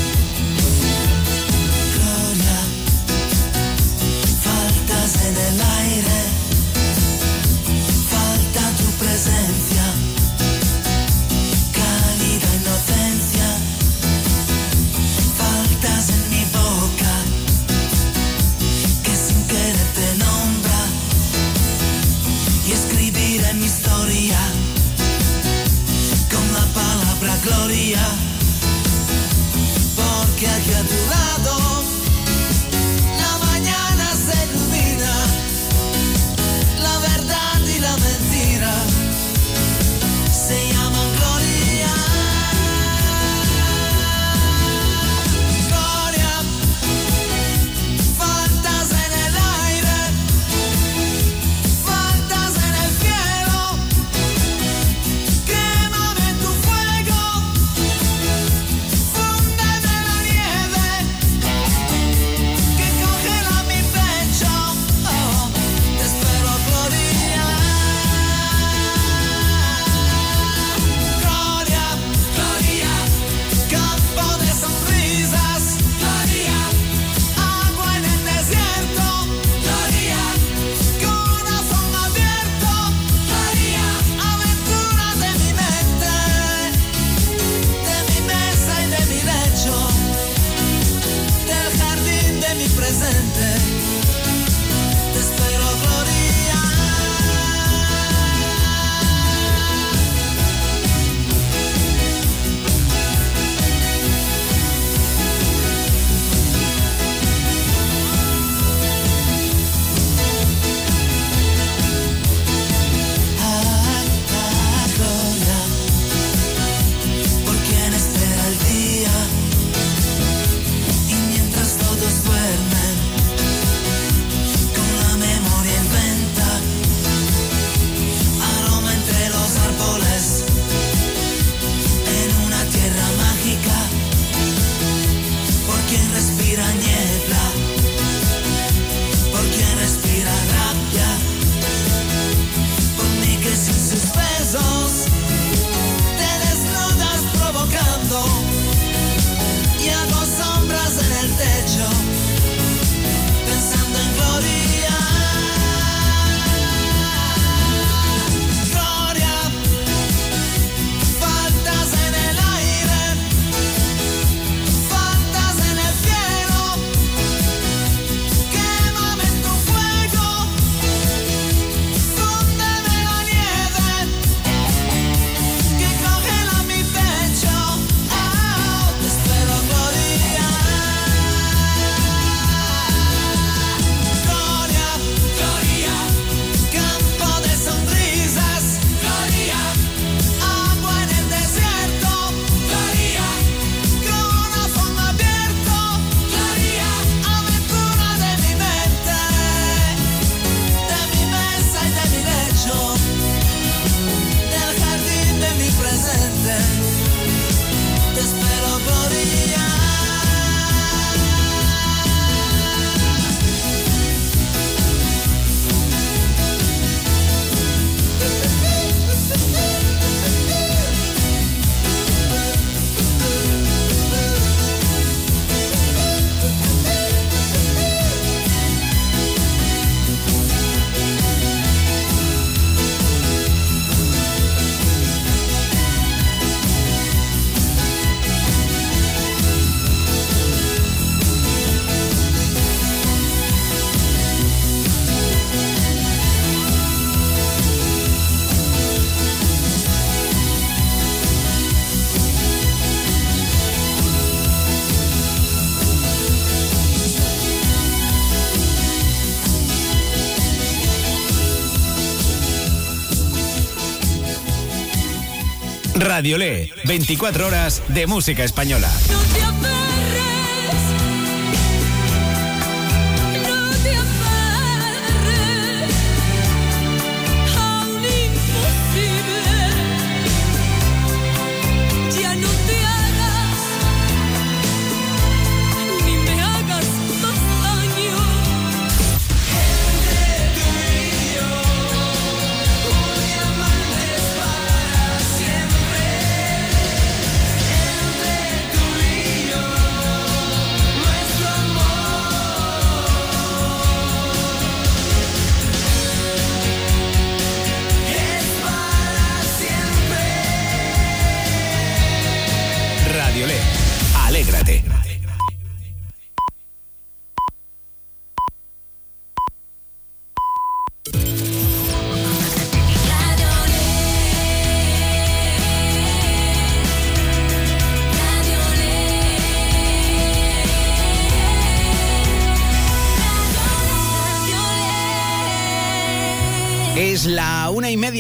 Radiolé, 24 horas de música española.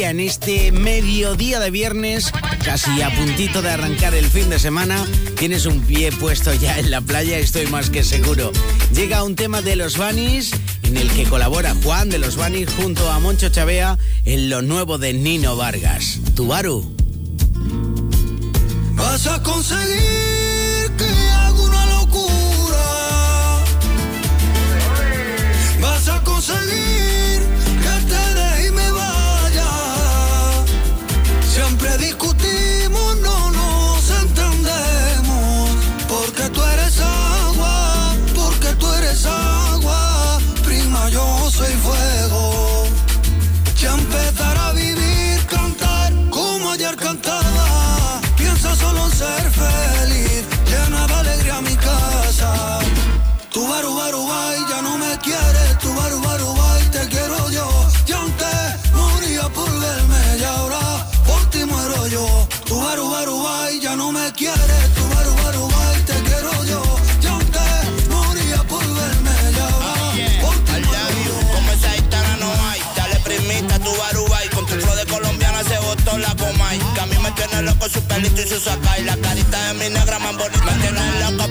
En este mediodía de viernes, casi a puntito de arrancar el fin de semana. Tienes un pie puesto ya en la playa, estoy más que seguro. Llega un tema de los Vanis en el que colabora Juan de los Vanis junto a Moncho Chavea en lo nuevo de Nino Vargas. Tubaru. Vas a conseguir más bonita.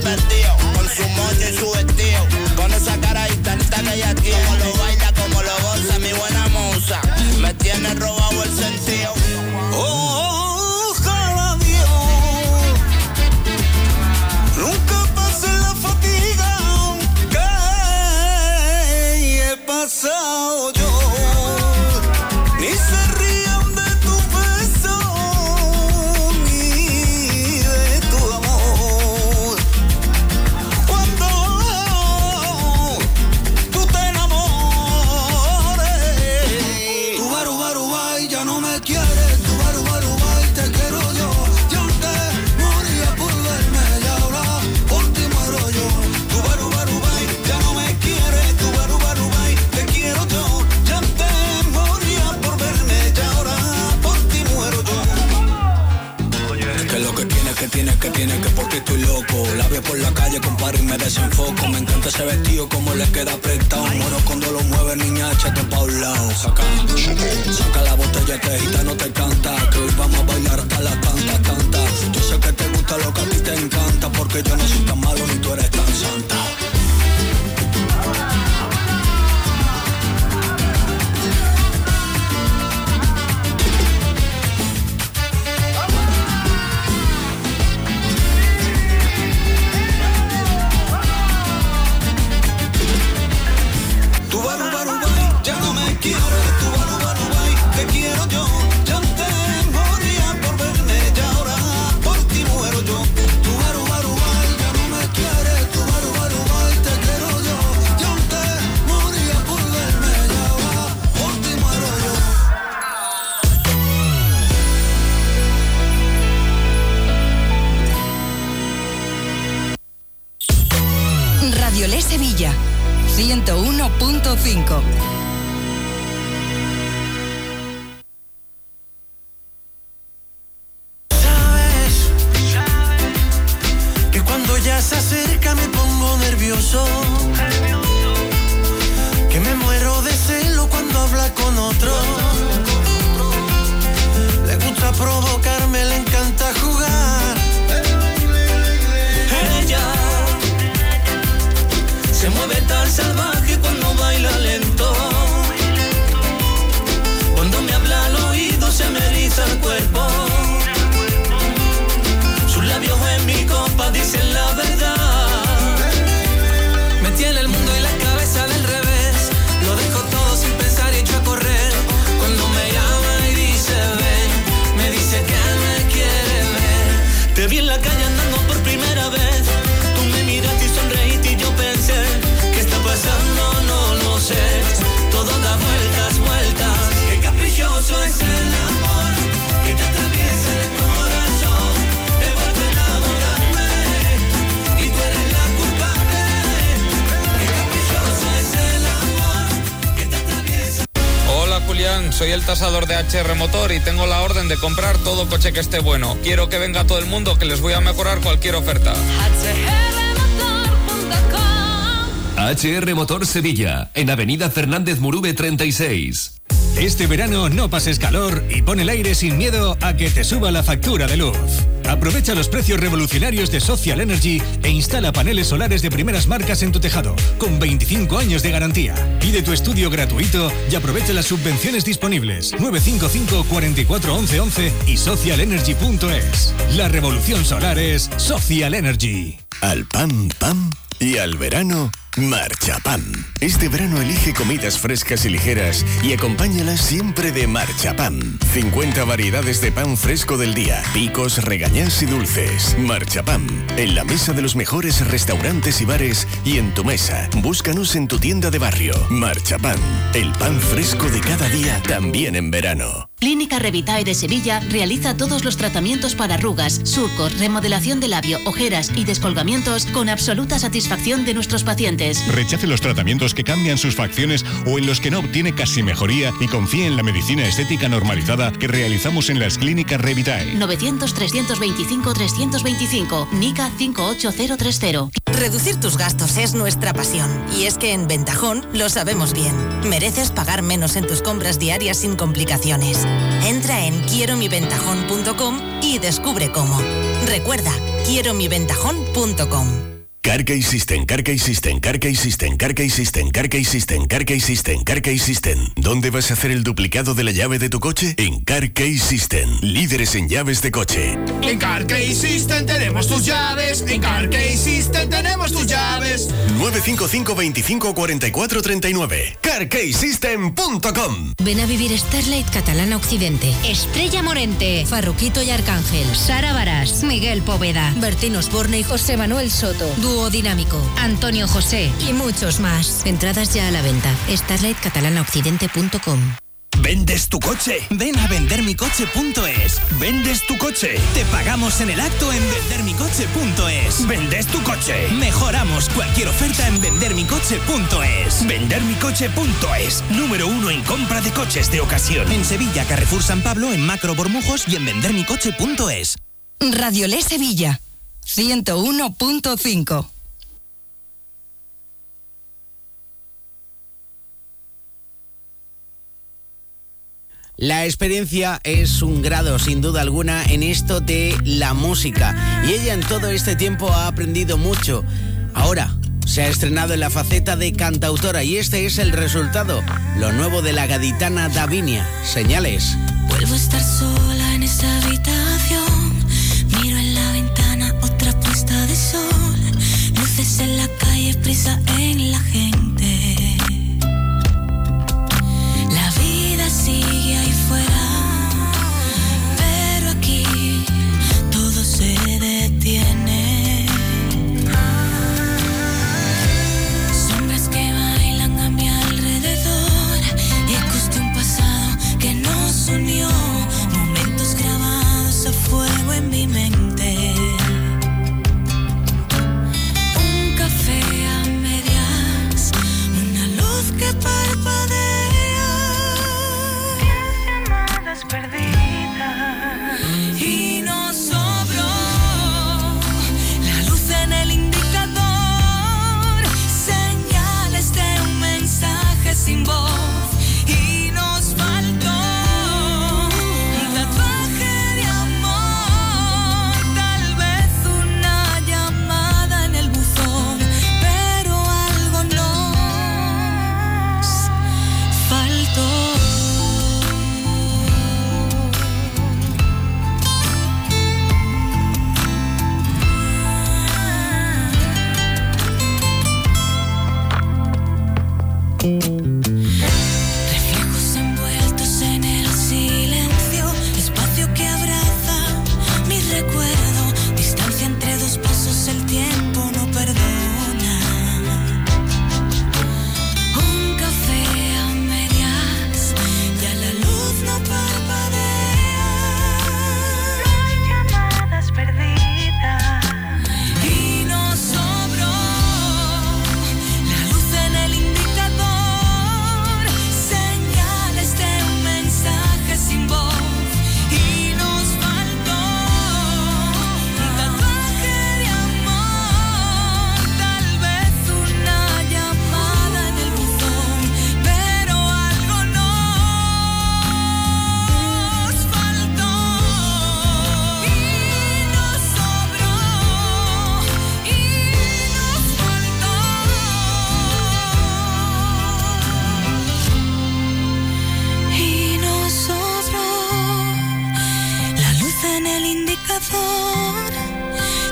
Ese vestido, como le queda apretado. Moro cuando lo mueve, niña, échate pa' un lado. Saca, saca la botella, te gita, no te canta. Que hoy vamos a bailar hasta las tantas, tantas. Yo sé que te gusta lo que a ti te encanta. Porque yo no soy tan malo ni tú eres coche que esté bueno. Quiero que venga todo el mundo que les voy a mejorar cualquier oferta. HR Motor Sevilla, en Avenida Fernández Murube 36. Este verano no pases calor y pon el aire sin miedo a que te suba la factura de luz. Aprovecha los precios revolucionarios de Social Energy e instala paneles solares de primeras marcas en tu tejado, con 25 años de garantía. Pide tu estudio gratuito y aprovecha las subvenciones disponibles. 955 44 11 11 y socialenergy.es. La revolución solar es Social Energy. Al pan, pan y al verano, Marchapán. Este verano elige comidas frescas y ligeras y acompáñalas siempre de Marchapán. 50 variedades de pan fresco del día, picos, regañás y dulces. Marchapán, en la mesa de los mejores restaurantes y bares y en tu mesa. Búscanos en tu tienda de barrio. Marchapán, el pan fresco de cada día, también en verano. Clínica Revitae de Sevilla realiza todos los tratamientos para arrugas, surcos, remodelación de labio, ojeras y descolgamientos con absoluta satisfacción de nuestros pacientes. Rechace los tratamientos que cambian sus facciones o en los que no obtiene casi mejoría y confíe en la medicina estética normalizada que realizamos en las clínicas Revitae. 900 325 325 NICA 58030. Reducir tus gastos es nuestra pasión. Y es que en Ventajón lo sabemos bien. Mereces pagar menos en tus compras diarias sin complicaciones. Entra en quieromiventajón.com y descubre cómo. Recuerda, quieromiventajón.com. Carkey System, System, Carkey System, System, Carkey System, Carkey System. ¿Dónde vas a hacer el duplicado de la llave de tu coche? En Carkey System, líderes en llaves de coche. En Carkey System tenemos tus llaves. En Carkey System tenemos tus llaves. 955 25 44 39. CarkeySystem.com Ven a vivir Starlight Catalana Occidente. Estrella Morente, Farruquito y Arcángel, Sara Barás, Miguel Poveda, Bertín Osborne y José Manuel Soto, Dúo Dinámico, Antonio José y muchos más. Entradas ya a la venta. StarlightCatalanaOccidente.com ¿Vendes tu coche? Ven a vendermicoche.es. ¿Vendes tu coche? Te pagamos en el acto en vendermicoche.es. ¿Vendes tu coche? Mejoramos cualquier oferta en vendermicoche.es. Vendermicoche.es. Número uno en compra de coches de ocasión. En Sevilla, Carrefour San Pablo, en Macro Bormujos y en vendermicoche.es. Radio Le Sevilla, 101.5. La experiencia es un grado, sin duda alguna, en esto de la música. Y ella en todo este tiempo ha aprendido mucho. Ahora se ha estrenado en la faceta de cantautora y este es el resultado. Lo nuevo de la gaditana Davinia. Señales. Vuelvo a estar sola en esa habitación. Luces en la calle, prisa en la gente.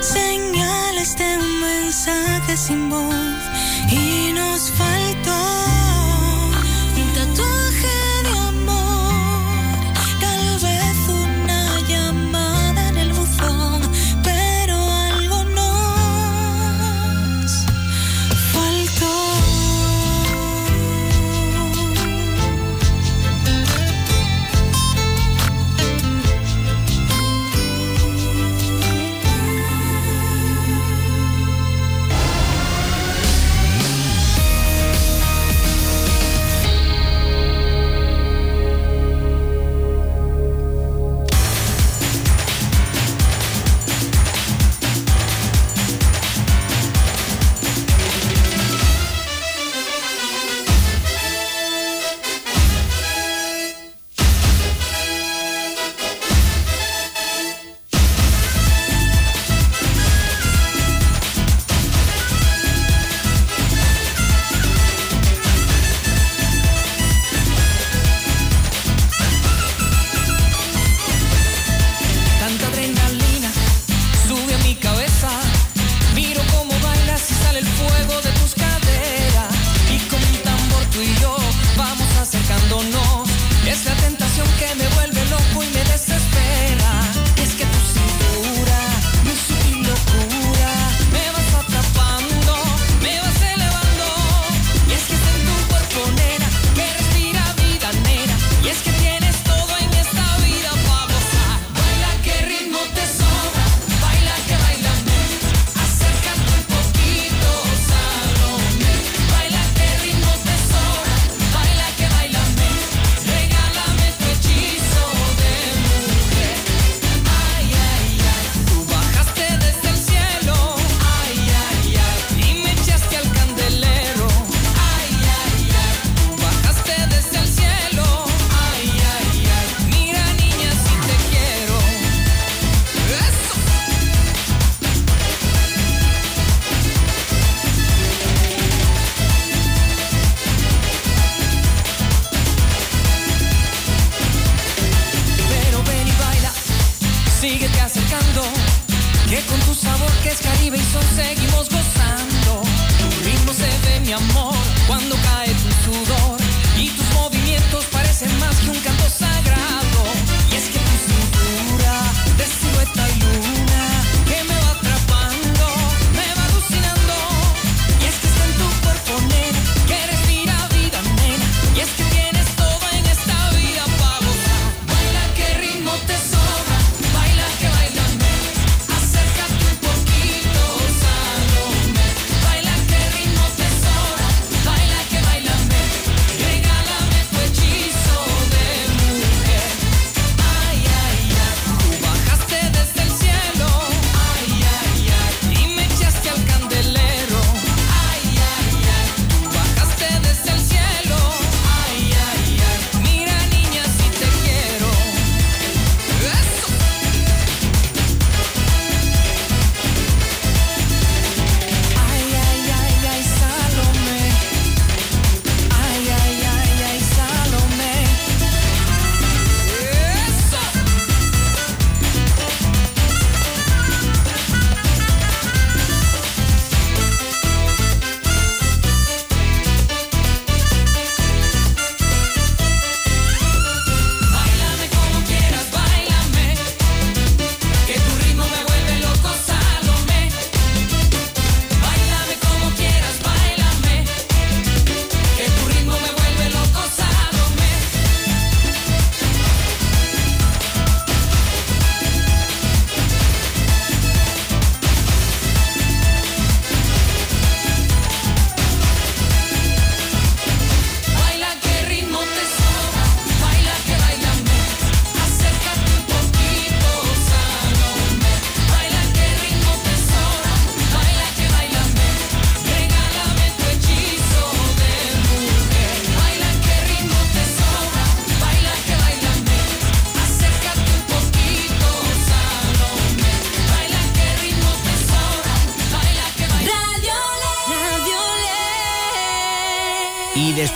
Señales de un mensaje sin voz y nos faltó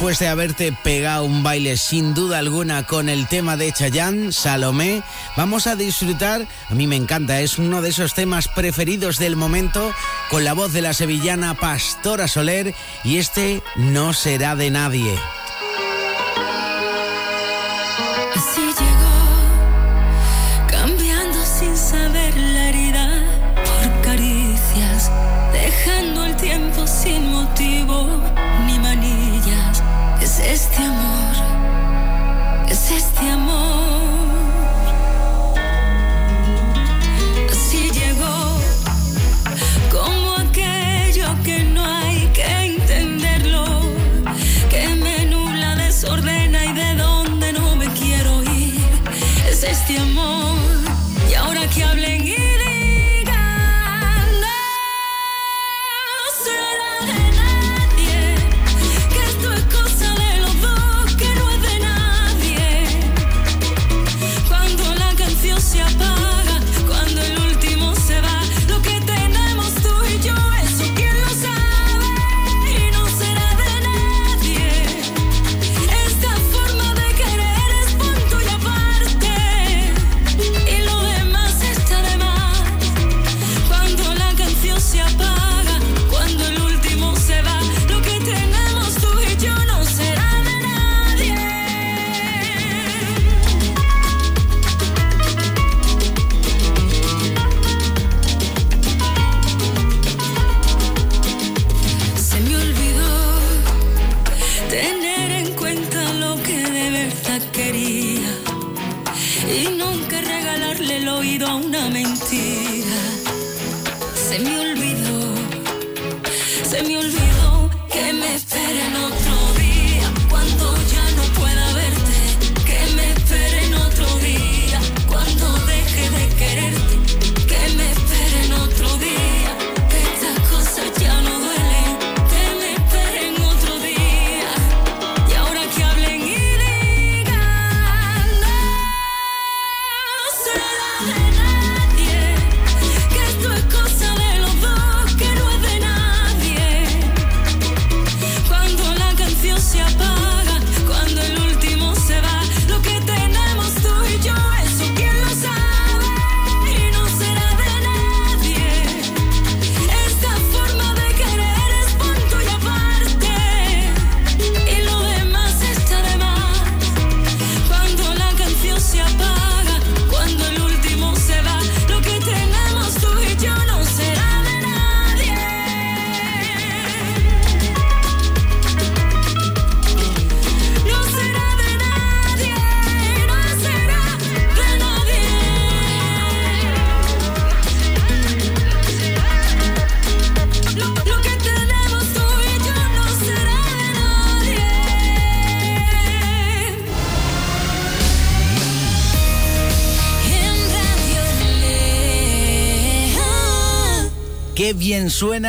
después de haberte pegado un baile sin duda alguna con el tema de Chayanne, Salomé, vamos a disfrutar, a mí me encanta, es uno de esos temas preferidos del momento, con la voz de la sevillana Pastora Soler y este no será de nadie.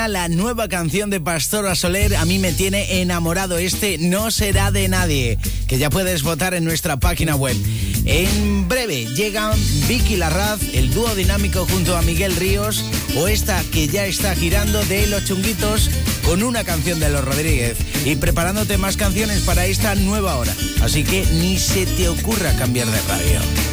la nueva canción de Pastora Soler. A mí me tiene enamorado este No será de nadie, que ya puedes votar en nuestra página web. En breve llegan Vicky Larraz, el dúo dinámico junto a Miguel Ríos, o esta que ya está girando de Los Chunguitos con una canción de Los Rodríguez y preparándote más canciones para esta nueva hora. Así que ni se te ocurra cambiar de radio.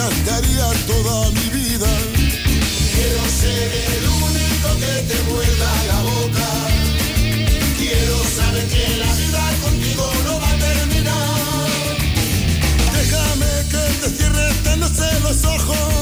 saltaría toda mi vida. Quiero ser el único que te muerda la boca. Quiero saber que la vida contigo no va a terminar. Déjame que te cierre esta noche los ojos.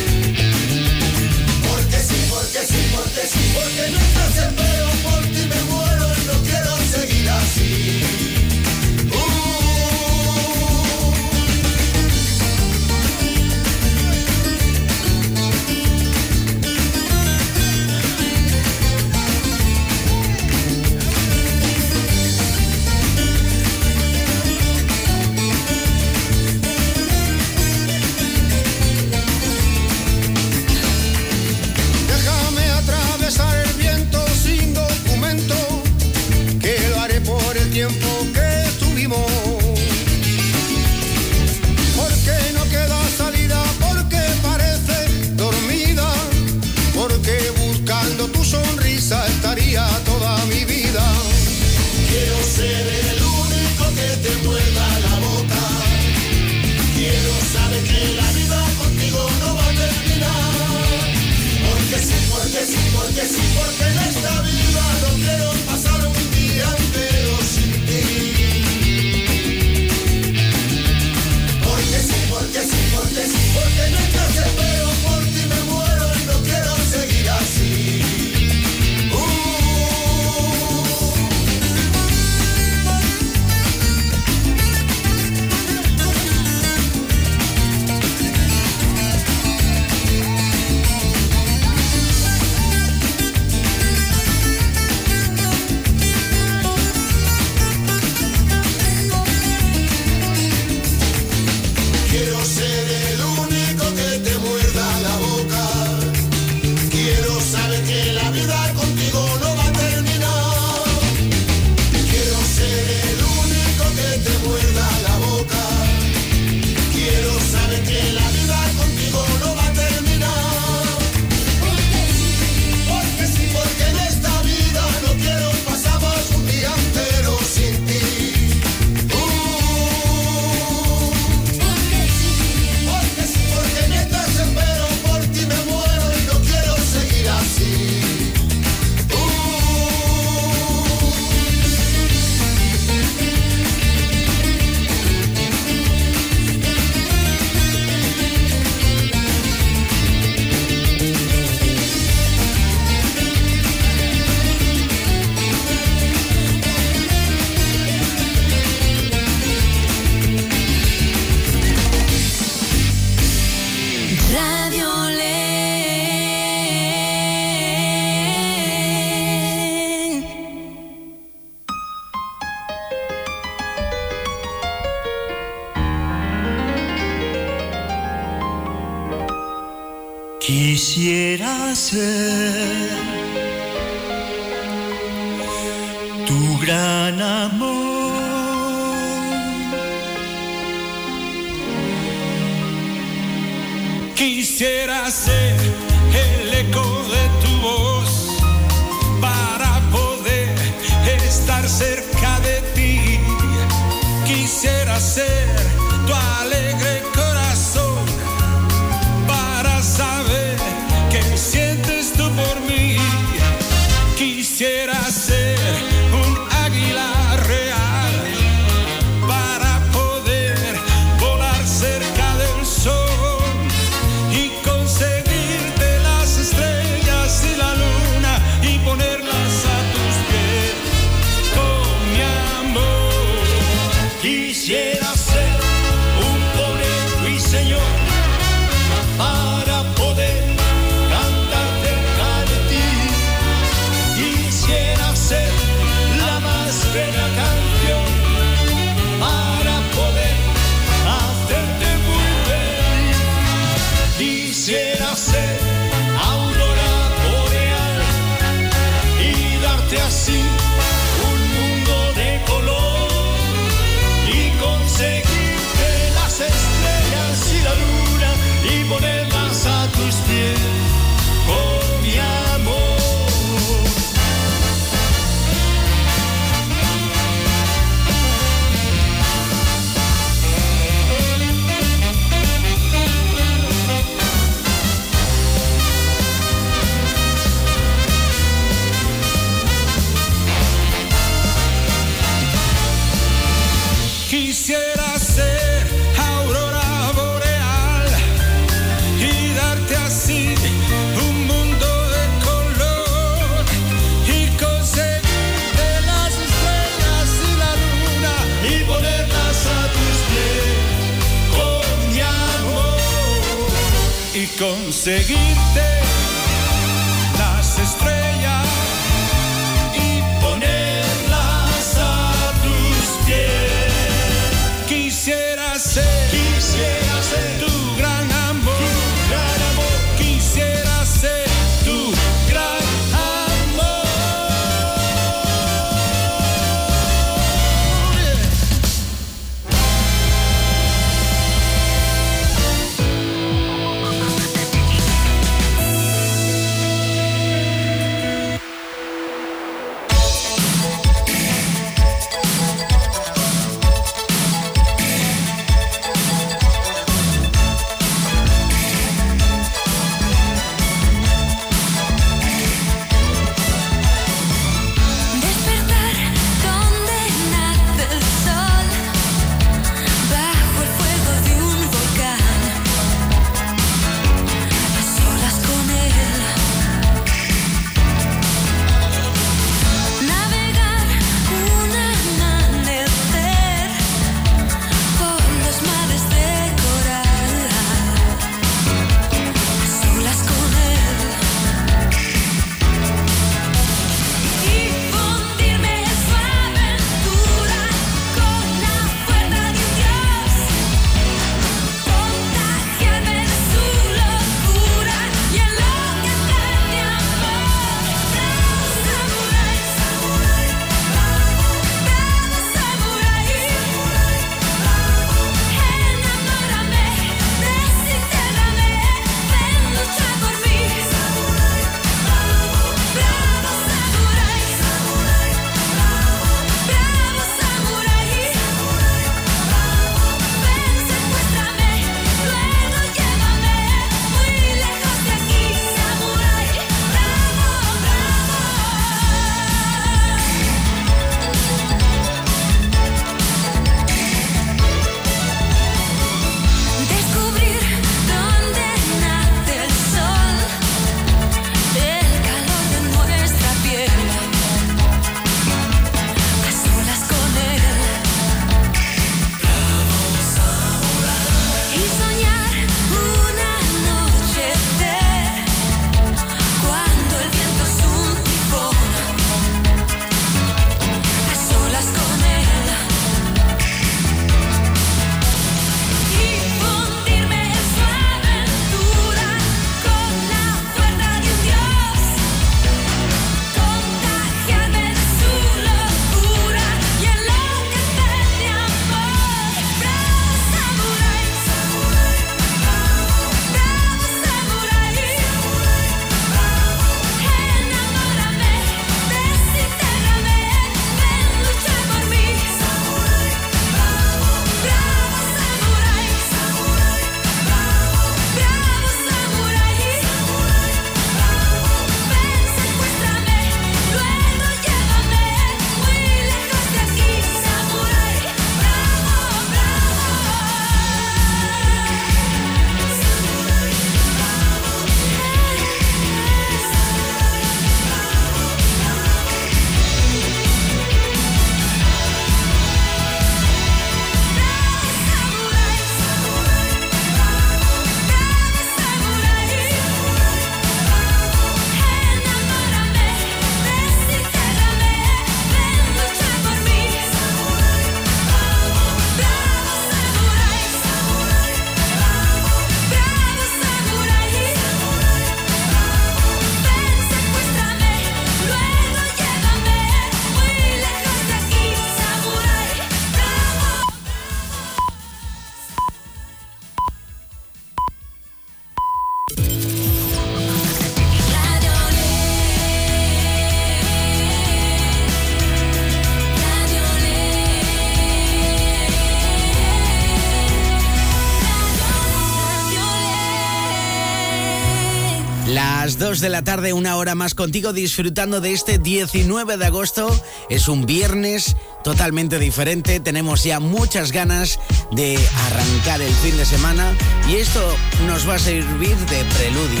de la tarde, una hora más contigo, disfrutando de este 19 de agosto. Es un viernes totalmente diferente, tenemos ya muchas ganas de arrancar el fin de semana y esto nos va a servir de preludio.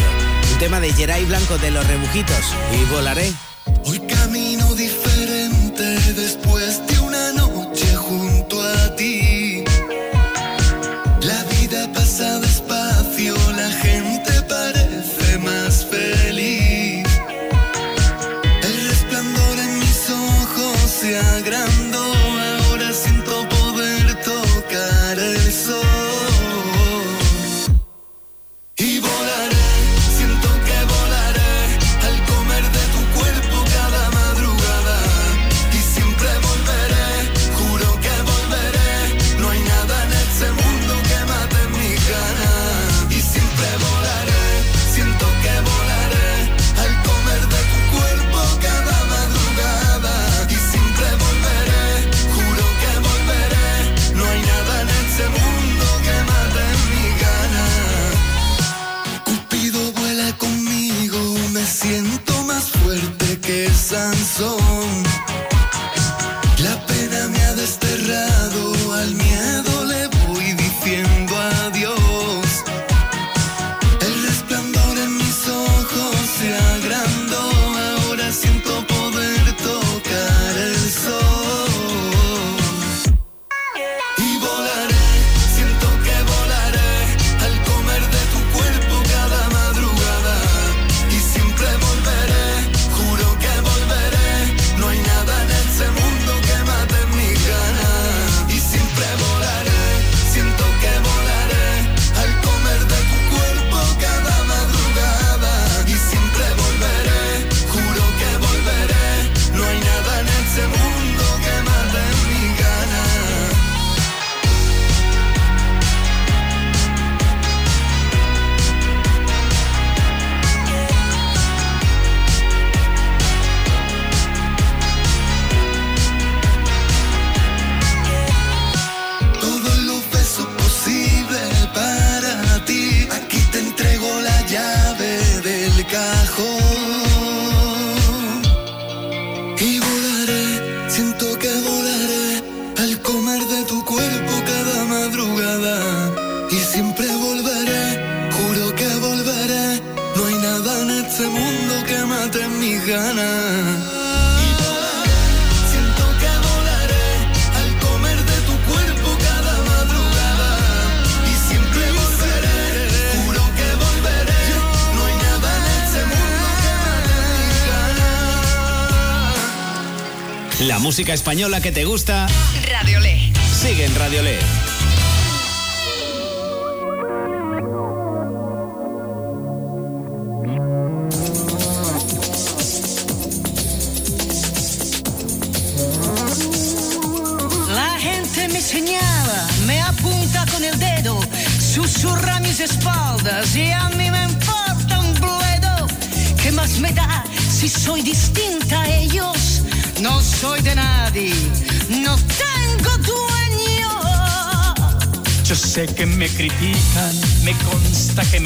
Un tema de Geray Blanco de los Rebujitos y volaré. Hoy camino diferente después española que te gusta, Radiolé. Sigue en Radiolé. Sé que me critican, me consta que me